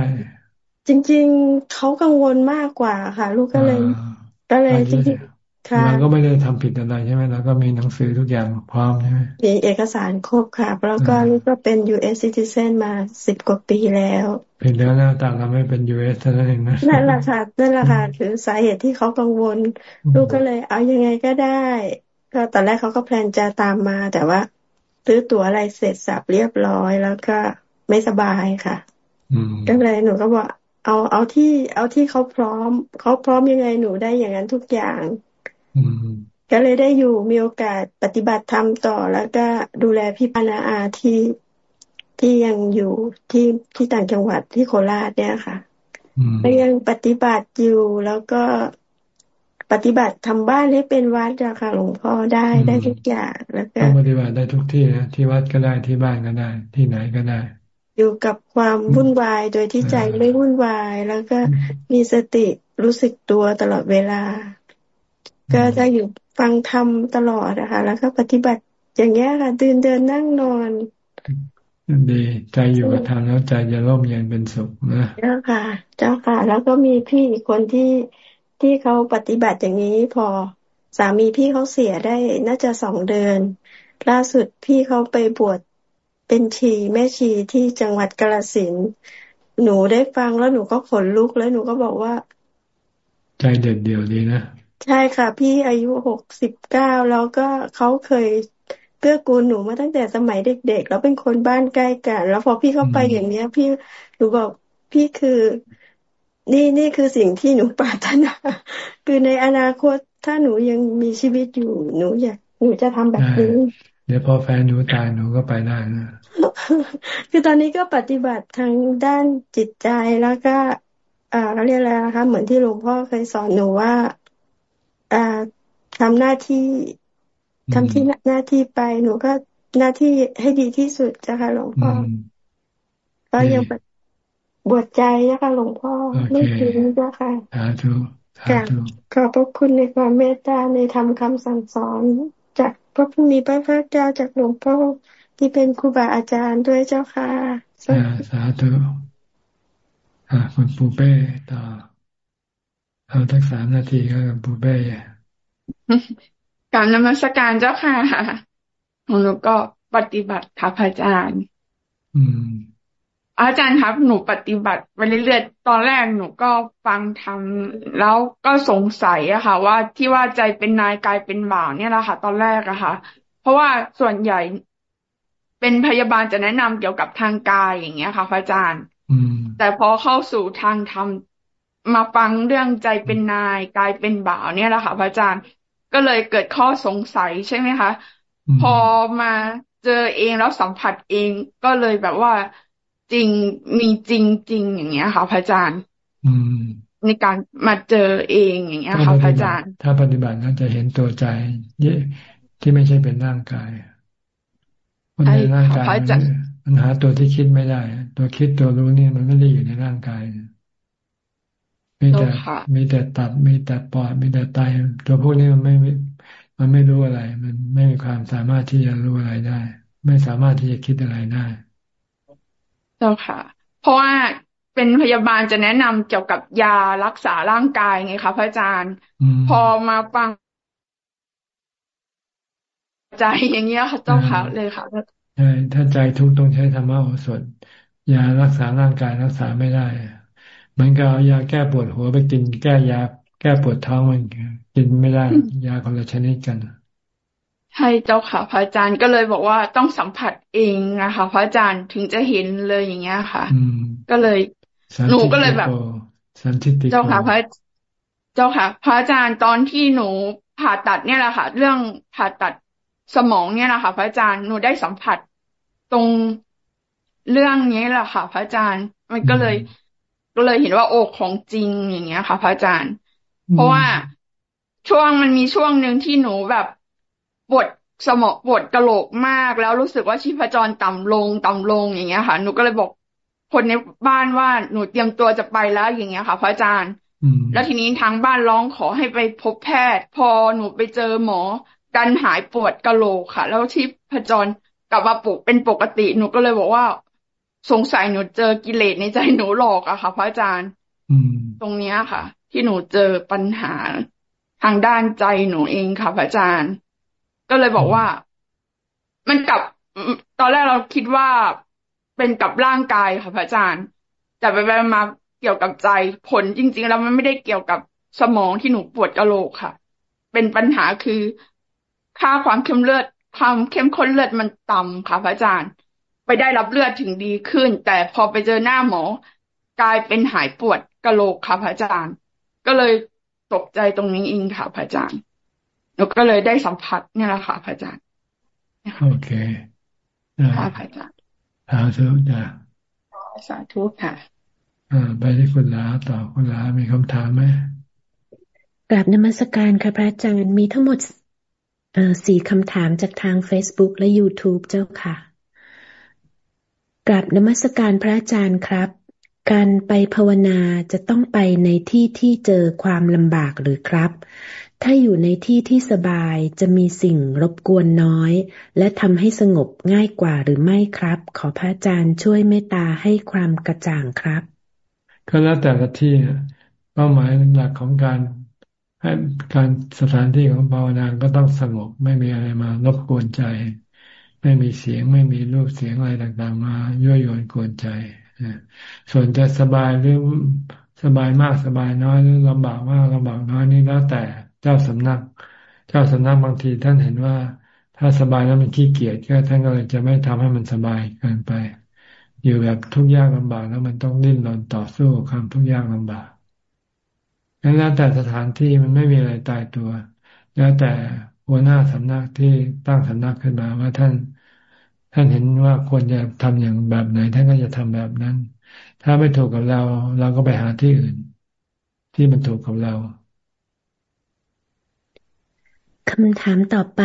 จริง ๆเขากังวลมากกว่าค่ะ ลูกก็เลย ก็เลยจริง เราก็ไม่ได้ทำผิดอะไรใช่ไหมเราก็มีหนังสือทุกอย่างพร้อมใช่ไหมมีเอกสารครบค่ะ แล้วก็นี่ก็เป็น U.S. citizen มาสิบกว่าปีแล้วเพียงแล้วนะต่างเราไม่เป็น U.S. เท่านั้นเองนะนั่นแหละค่ะนั่นแหละค่ะคือสาเหตุที่เขากังวล ลูกก็เลยเอายังไงก็ได้ ก็ตอนแรกเขาก็แพลนจะตามมา แต่ว่าซื้อตั๋วอะไรเสร็จสับเรียบร้อยแล้วก็ไม่สบายค่ะก็เลยหนูก็บอกเอาเอาที่เอาที่เขาพร้อมเขาพร้อมยังไงหนูได้อย่างนั้นทุกอย่าง ก็เลยได้อยู่มีโอกาสปฏิบัติธรรมต่อ แล้วก็ดูแลพี่ปานาอาที่ที่ยังอยู่ที่ที่ต่างจังหวัดที่โคราชเนี่ยค่ะก็ยังปฏิบัติอยู่แล้วก็ปฏิบัติทำบ้านให้เป็นวัดอะค่ะหลวงพ่อได้ได้ทุกอย่างแล้วก็ปฏิบัติได้ทุกที่นะที่วัดก็ได้ที่บ้านก็ได้ ที่ไหนก็ได้ อยู่กับความวุ่นวายโดยที่ใจไม่วุ่นวาย แล้วก็มีสติรู้สึกตัวตลอดเวลา ก็จะอยู่ฟังธรรมตลอดนะคะ แล้วก็ปฏิบัติอย่างเงี้ยค่ะตื่นเดินนั่งนอนดีใจอยู่กับธรรมแล้วใจจะร่มเย็นเป็นสุขนะเจ้าค่ะ เจ้าค่ะ แล้วก็มีพี่อีกคนที่ที่เขาปฏิบัติอย่างนี้พอสามีพี่เขาเสียได้น่าจะสองเดือน ล่าสุดพี่เขาไปบวชเป็นชีแม่ชีที่จังหวัดกาลสินหนูได้ฟังแล้วหนูก็ขนลุกแล้วหนูก็บอกว่า ใจเด็ดเดี่ยวดีนะ ใช่ค่ะ พี่อายุหกสิบเก้าแล้วก็เขาเคยเกื้อกูลหนูมาตั้งแต่สมัยเด็กๆแล้วเป็นคนบ้านใกล้กัน แล้วพอพี่เข้าไปอย่างเนี้ย พี่หนูบอกพี่คือ นี่นี่คือสิ่งที่หนูปรารถนาคือในอนาคตถ้าหนูยังมีชีวิตอยู่หนูอยากหนูจะทำแบบนี้เดี๋ยวพอแฟนหนูตายหนูก็ไปได้นะคือตอนนี้ก็ปฏิบัติทางด้านจิตใจแล้วก็ อ่าเขาเรียกอะไรนะคะเหมือนที่หลวงพ่อเคยสอนหนูว่า อ่าทำหน้าที่ทำที่หน้าที่ไปหนูก็หน้าที่ให้ดีที่สุดจ้ะค่ะหลวงพ่อก็ยังบวชใจนะคะหลวงพ่อไม่ถึงจ้ะค่ะสาธุสาธุขอบพระคุณในความเมตตาในธรรมคำสั่งสอน จากพระพุทธพระพุทธเจ้าจากหลวงพ่อที่เป็นครูบาอาจารย์ด้วยเจ้าค่ะสาธุอ่าคุณปูเป้ต่อ เอาทักสามนาทีก็ปูเป้การนมัสการเจ้าค่ะหนูก็ปฏิบัติค่ะพระอาจารย์ อืม อาจารย์ครับหนูปฏิบัติไปเรื่อยๆตอนแรกหนูก็ฟังทำแล้วก็สงสัยอะค่ะ ว่าที่ว่าใจเป็นนายกายเป็นบ่าวเนี่ยแหละค่ะ ตอนแรกอะค่ะ เพราะว่าส่วนใหญ่เป็นพยาบาลจะแนะนำเกี่ยวกับทางกายอย่างเงี้ยค่ะ พระอาจารย์แต่พอเข้าสู่ทางธรรม มาฟังเรื่องใจเป็นนายกายเป็นบ่าวเนี่ยแหละค่ะพระอาจารย์ก็เลยเกิดข้อสงสัยใช่ไหมคะพอมาเจอเองแล้วสัมผัสเองก็เลยแบบว่าจริงมีจริงจริงอย่างเงี้ยค่ะพระอาจารย์ในการมาเจอเองอย่างเงี้ยค่ะพระอาจารย์ ถ้าปฏิบัติก็จะเห็นตัวใจที่ไม่ใช่เป็นร่างกายคนในร่างกายมันหาตัวที่คิดไม่ได้ ตัวคิดตัวรู้นี่มันไม่ได้อยู่ในร่างกาย มีแต่มีแต่ตับ มีแต่ปอด มีแต่ไตตัวพวกนี้มันไม่มันไม่รู้อะไร มันไม่มีความสามารถที่จะรู้อะไรได้ ไม่สามารถที่จะคิดอะไรได้ เจ้าค่ะ เพราะว่าเป็นพยาบาลจะแนะนำเกี่ยวกับยารักษาร่างกายไงคะพระอาจารย์ พอมาฟัง ใจอย่างเงี้ยค่ะเจ้าค่ะเลยค่ะใช่ถ้าใจทุกข์ต้องใช้ธรรมะโอสถยารักษาร่างกายรักษาไม่ได้ เหมือนกับเอายาแก้ปวดหัวไปกินแก้ยา แก้ปวดท้องมันกินไม่ได้ ยาคนละชนิดกันใช่เจ้าค่ะ พระอาจารย์ก็เลยบอกว่าต้องสัมผัสเองนะคะพระอาจารย์ถึงจะเห็นเลยอย่างเงี้ยค่ะก็เลยหนูก็เลยแบบเจ้าค่ะพระเจ้าค่ะ พระอาจารย์ตอนที่หนูผ่าตัดเนี่ยแหละค่ะ เรื่องผ่าตัดสมองเนี่ยแหละค่ะ พระอาจารย์หนูได้สัมผัสตรงเรื่องนี้แหละค่ะ พระอาจารย์มันก็เลย ก็เลยเห็นว่าโอ้ของจริงอย่างเงี้ยค่ะพระอาจารย์ เพราะว่าช่วงมันมีช่วงหนึ่งที่หนูแบบปวดสมองปวดกระโหลกมาก แล้วรู้สึกว่าชีพจรต่ำลงต่ำลงอย่างเงี้ยค่ะ หนูก็เลยบอกคนในบ้านว่าหนูเตรียมตัวจะไปแล้วอย่างเงี้ยค่ะพระอาจารย์แล้วทีนี้ทางบ้านร้องขอให้ไปพบแพทย์ พอหนูไปเจอหมอกันหายปวดกระโหลกค่ะ แล้วชีพจรกลับมาปกเป็นปกติ หนูก็เลยบอกว่า สงสัยหนูเจอกิเลสในใจหนูหลอกอะค่ะ พระอาจารย์ตรงเนี้ยค่ะ ที่หนูเจอปัญหาทางด้านใจหนูเองค่ะพระอาจารย์ ก็เลยบอกว่า มันกับตอนแรกเราคิดว่าเป็นกับร่างกายค่ะพระอาจารย์ แต่ไปไปมาเกี่ยวกับใจผลจริง ๆ แล้วมันไม่ได้เกี่ยวกับสมองที่หนูปวดกระโหลกค่ะ เป็นปัญหาคือค่าความเข้มเลือดความเข้มข้นเลือดมันต่ำค่ะพระอาจารย์ ไปได้รับเลือดถึงดีขึ้น แต่พอไปเจอหน้าหมอ กลายเป็นหายปวดกระโหลกค่ะพระอาจารย์ ก็เลยตกใจตรงนี้เองค่ะพระอาจารย์หนูก็เลยได้สัมผัสเนี่ยแหละค่ะพระอาจารย์โอเคค่ะพระอาจารย์สาธุจ้ะสาธุค่ะอ่าไปที่คุณลาต่อคุณลามีคำถามไหมกราบนมัสการค่ะพระอาจารย์มีทั้งหมดสี่คำถามจากทาง Facebook และ YouTube เจ้าค่ะ กราบนมัสการพระอาจารย์ครับ การไปภาวนาจะต้องไปในที่ที่เจอความลำบากหรือครับ ถ้าอยู่ในที่ที่สบายจะมีสิ่งรบกวนน้อย และทำให้สงบง่ายกว่าหรือไม่ครับ ขอพระอาจารย์ช่วยเมตตาให้ความกระจ่างครับ ก็แล้วแต่ละที่เป้าหมายหลักของการให้การสถานที่ของภาวนาก็ต้องสงบไม่มีอะไรมารบกวนใจ ไม่มีเสียงไม่มีรูปเสียงอะไรต่างๆ มายั่วยวนกวนใจส่วนจะสบายหรือสบายมากสบายน้อยหรือลำบากมากลำบากน้อยนี่แล้วแต่เจ้าสำนัก เจ้าสำนักบางทีท่านเห็นว่า ถ้าสบายแล้วมันขี้เกียจก็ท่านก็เลยจะไม่ทำให้มันสบายเกินไป อยู่แบบทุกยากลำบากแล้วมันต้องดิ้นรนต่อสู้ความทุกยากลำบากนั้นแล้วแต่สถานที่มันไม่มีอะไรตายตัว แล้วแต่ หัวหน้าสำนักที่ตั้งสำนักขึ้นมาว่าท่าน ท่านเห็นว่าควรจะทำอย่างแบบไหน ท่านก็จะทำแบบนั้น ถ้าไม่ถูกกับเรา เราก็ไปหาที่อื่น ที่มันถูกกับเราคำถามต่อไป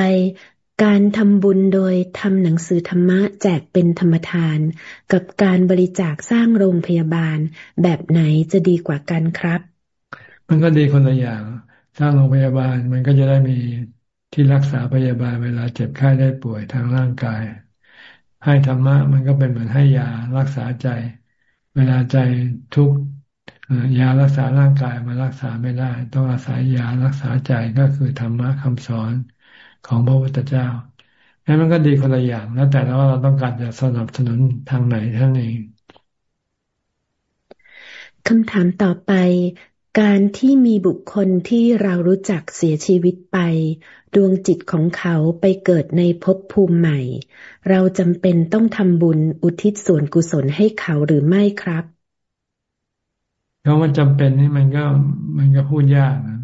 การทำบุญโดยทำหนังสือธรรมะแจกเป็นธรรมทาน กับการบริจาคสร้างโรงพยาบาล แบบไหนจะดีกว่ากันครับ มันก็ดีคนละอย่าง สร้างโรงพยาบาลมันก็จะได้มี ที่รักษาพยาบาลเวลาเจ็บไข้ได้ป่วยทางร่างกาย ให้ธรรมะมันก็เป็นเหมือนให้ยารักษาใจ เวลาใจทุกข์ยารักษาร่างกายมารักษาไม่ได้ ต้องอาศัยยารักษาใจก็คือธรรมะคำสอนของพระพุทธเจ้านั้นมันก็ดีคนละอย่างแล้วแต่ว่าเราต้องการจะสนับสนุนทางไหนท่านเองคำถามต่อไป การที่มีบุคคลที่เรารู้จักเสียชีวิตไป ดวงจิตของเขาไปเกิดในภพภูมิใหม่ เราจำเป็นต้องทำบุญอุทิศส่วนกุศลให้เขาหรือไม่ครับเพราะมันจำเป็นนี่มันก็มันก็พูดยากนะ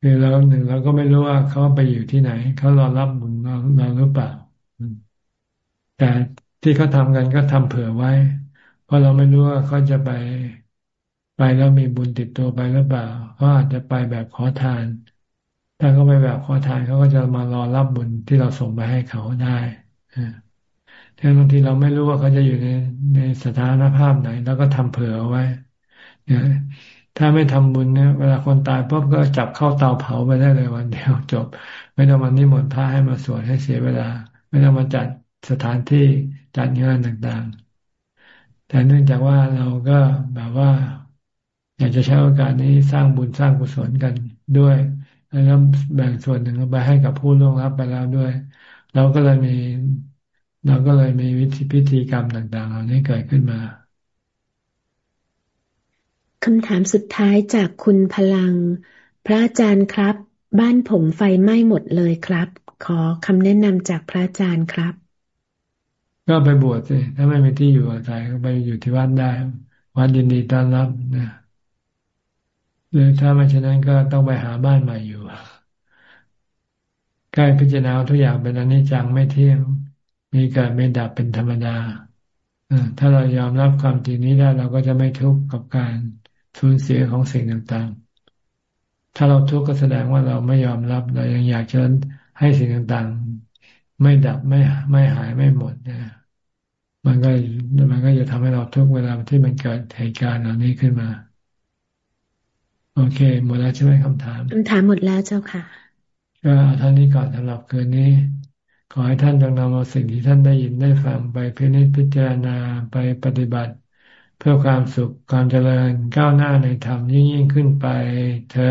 คือเราหนึ่งเราก็ไม่รู้ว่าเขาไปอยู่ที่ไหน เขารอรับบุญเราเราหรือเปล่า แต่ที่เขาทำกันก็ทำเผื่อไว้ เพราะเราไม่รู้ว่าเขาจะไปไปแล้วมีบุญติดตัวไปหรือเปล่าเขาอาจจะไปแบบขอทาน ถ้าเขาไปแบบขอทานเขาก็จะมารอรับบุญที่เราส่งไปให้เขาได้แต่บางทีเราไม่รู้ว่าเขาจะอยู่ในในสถานภาพไหน แล้วก็ทำเผื่อไว้ถ้าไม่ทำบุญเนี่ยเวลาคนตายปุ๊บก็จับเข้าเตาเผาไปได้เลยวันเดียวจบ ไม่ต้องมานิมนต์พระให้มาสวดให้เสียเวลา ไม่ต้องมาจัดสถานที่จัดงานต่างๆ แต่เนื่องจากว่าเราก็แบบว่า อยากจะใช้โอกาสนี้สร้างบุญสร้างกุศลกันด้วย แล้วแบ่งส่วนหนึ่งไปให้กับผู้ล่วงลับไปแล้วด้วย เราก็เลยมีเราก็เลยมีวิธีพิธีกรรมต่างๆเหล่านี้เกิดขึ้นมาคำถามสุดท้ายจากคุณพลัง พระอาจารย์ครับ บ้านผมไฟไหม้หมดเลยครับ ขอคำแนะนำจากพระอาจารย์ครับ ก็ไปบวชสิถ้าไม่มีที่อยู่อาศัยก็ไปอยู่ที่วัดได้ วัดยินดีต้อนรับนะ หรือถ้าไม่เช่นนั้นก็ต้องไปหาบ้านใหม่อยู่ใกล้พิจารณาทุกอย่างเป็นอนิจจังไม่เที่ยง มีเกิดไม่ดับเป็นธรรมดาถ้าเรายอมรับความจริงนี้ได้เราก็จะไม่ทุกข์กับการสูญเสียของสิ่งต่างๆ ถ้าเราทุกข์ก็แสดงว่าเราไม่ยอมรับเรายังอยากจะให้สิ่งต่างๆ ไม่ดับไม่ไม่หายไม่หมดนะมันก็มันก็จะทำให้เราทุกเวลาที่มันเกิดเหตุการณ์เหล่านี้ขึ้นมา โอเค หมดแล้วใช่ไหมคำถามคำถามหมดแล้วเจ้าค่ะ ก็ท่านนี้ก่อนสำหรับคืนนี้ ขอให้ท่านจงนำเอาสิ่งที่ท่านได้ยินได้ฟังไปพิจิตพิจารณาไปปฏิบัติ เพื่อความสุขความเจริญก้าวหน้าในธรรมยิ่งยิ่งขึ้นไปเธอ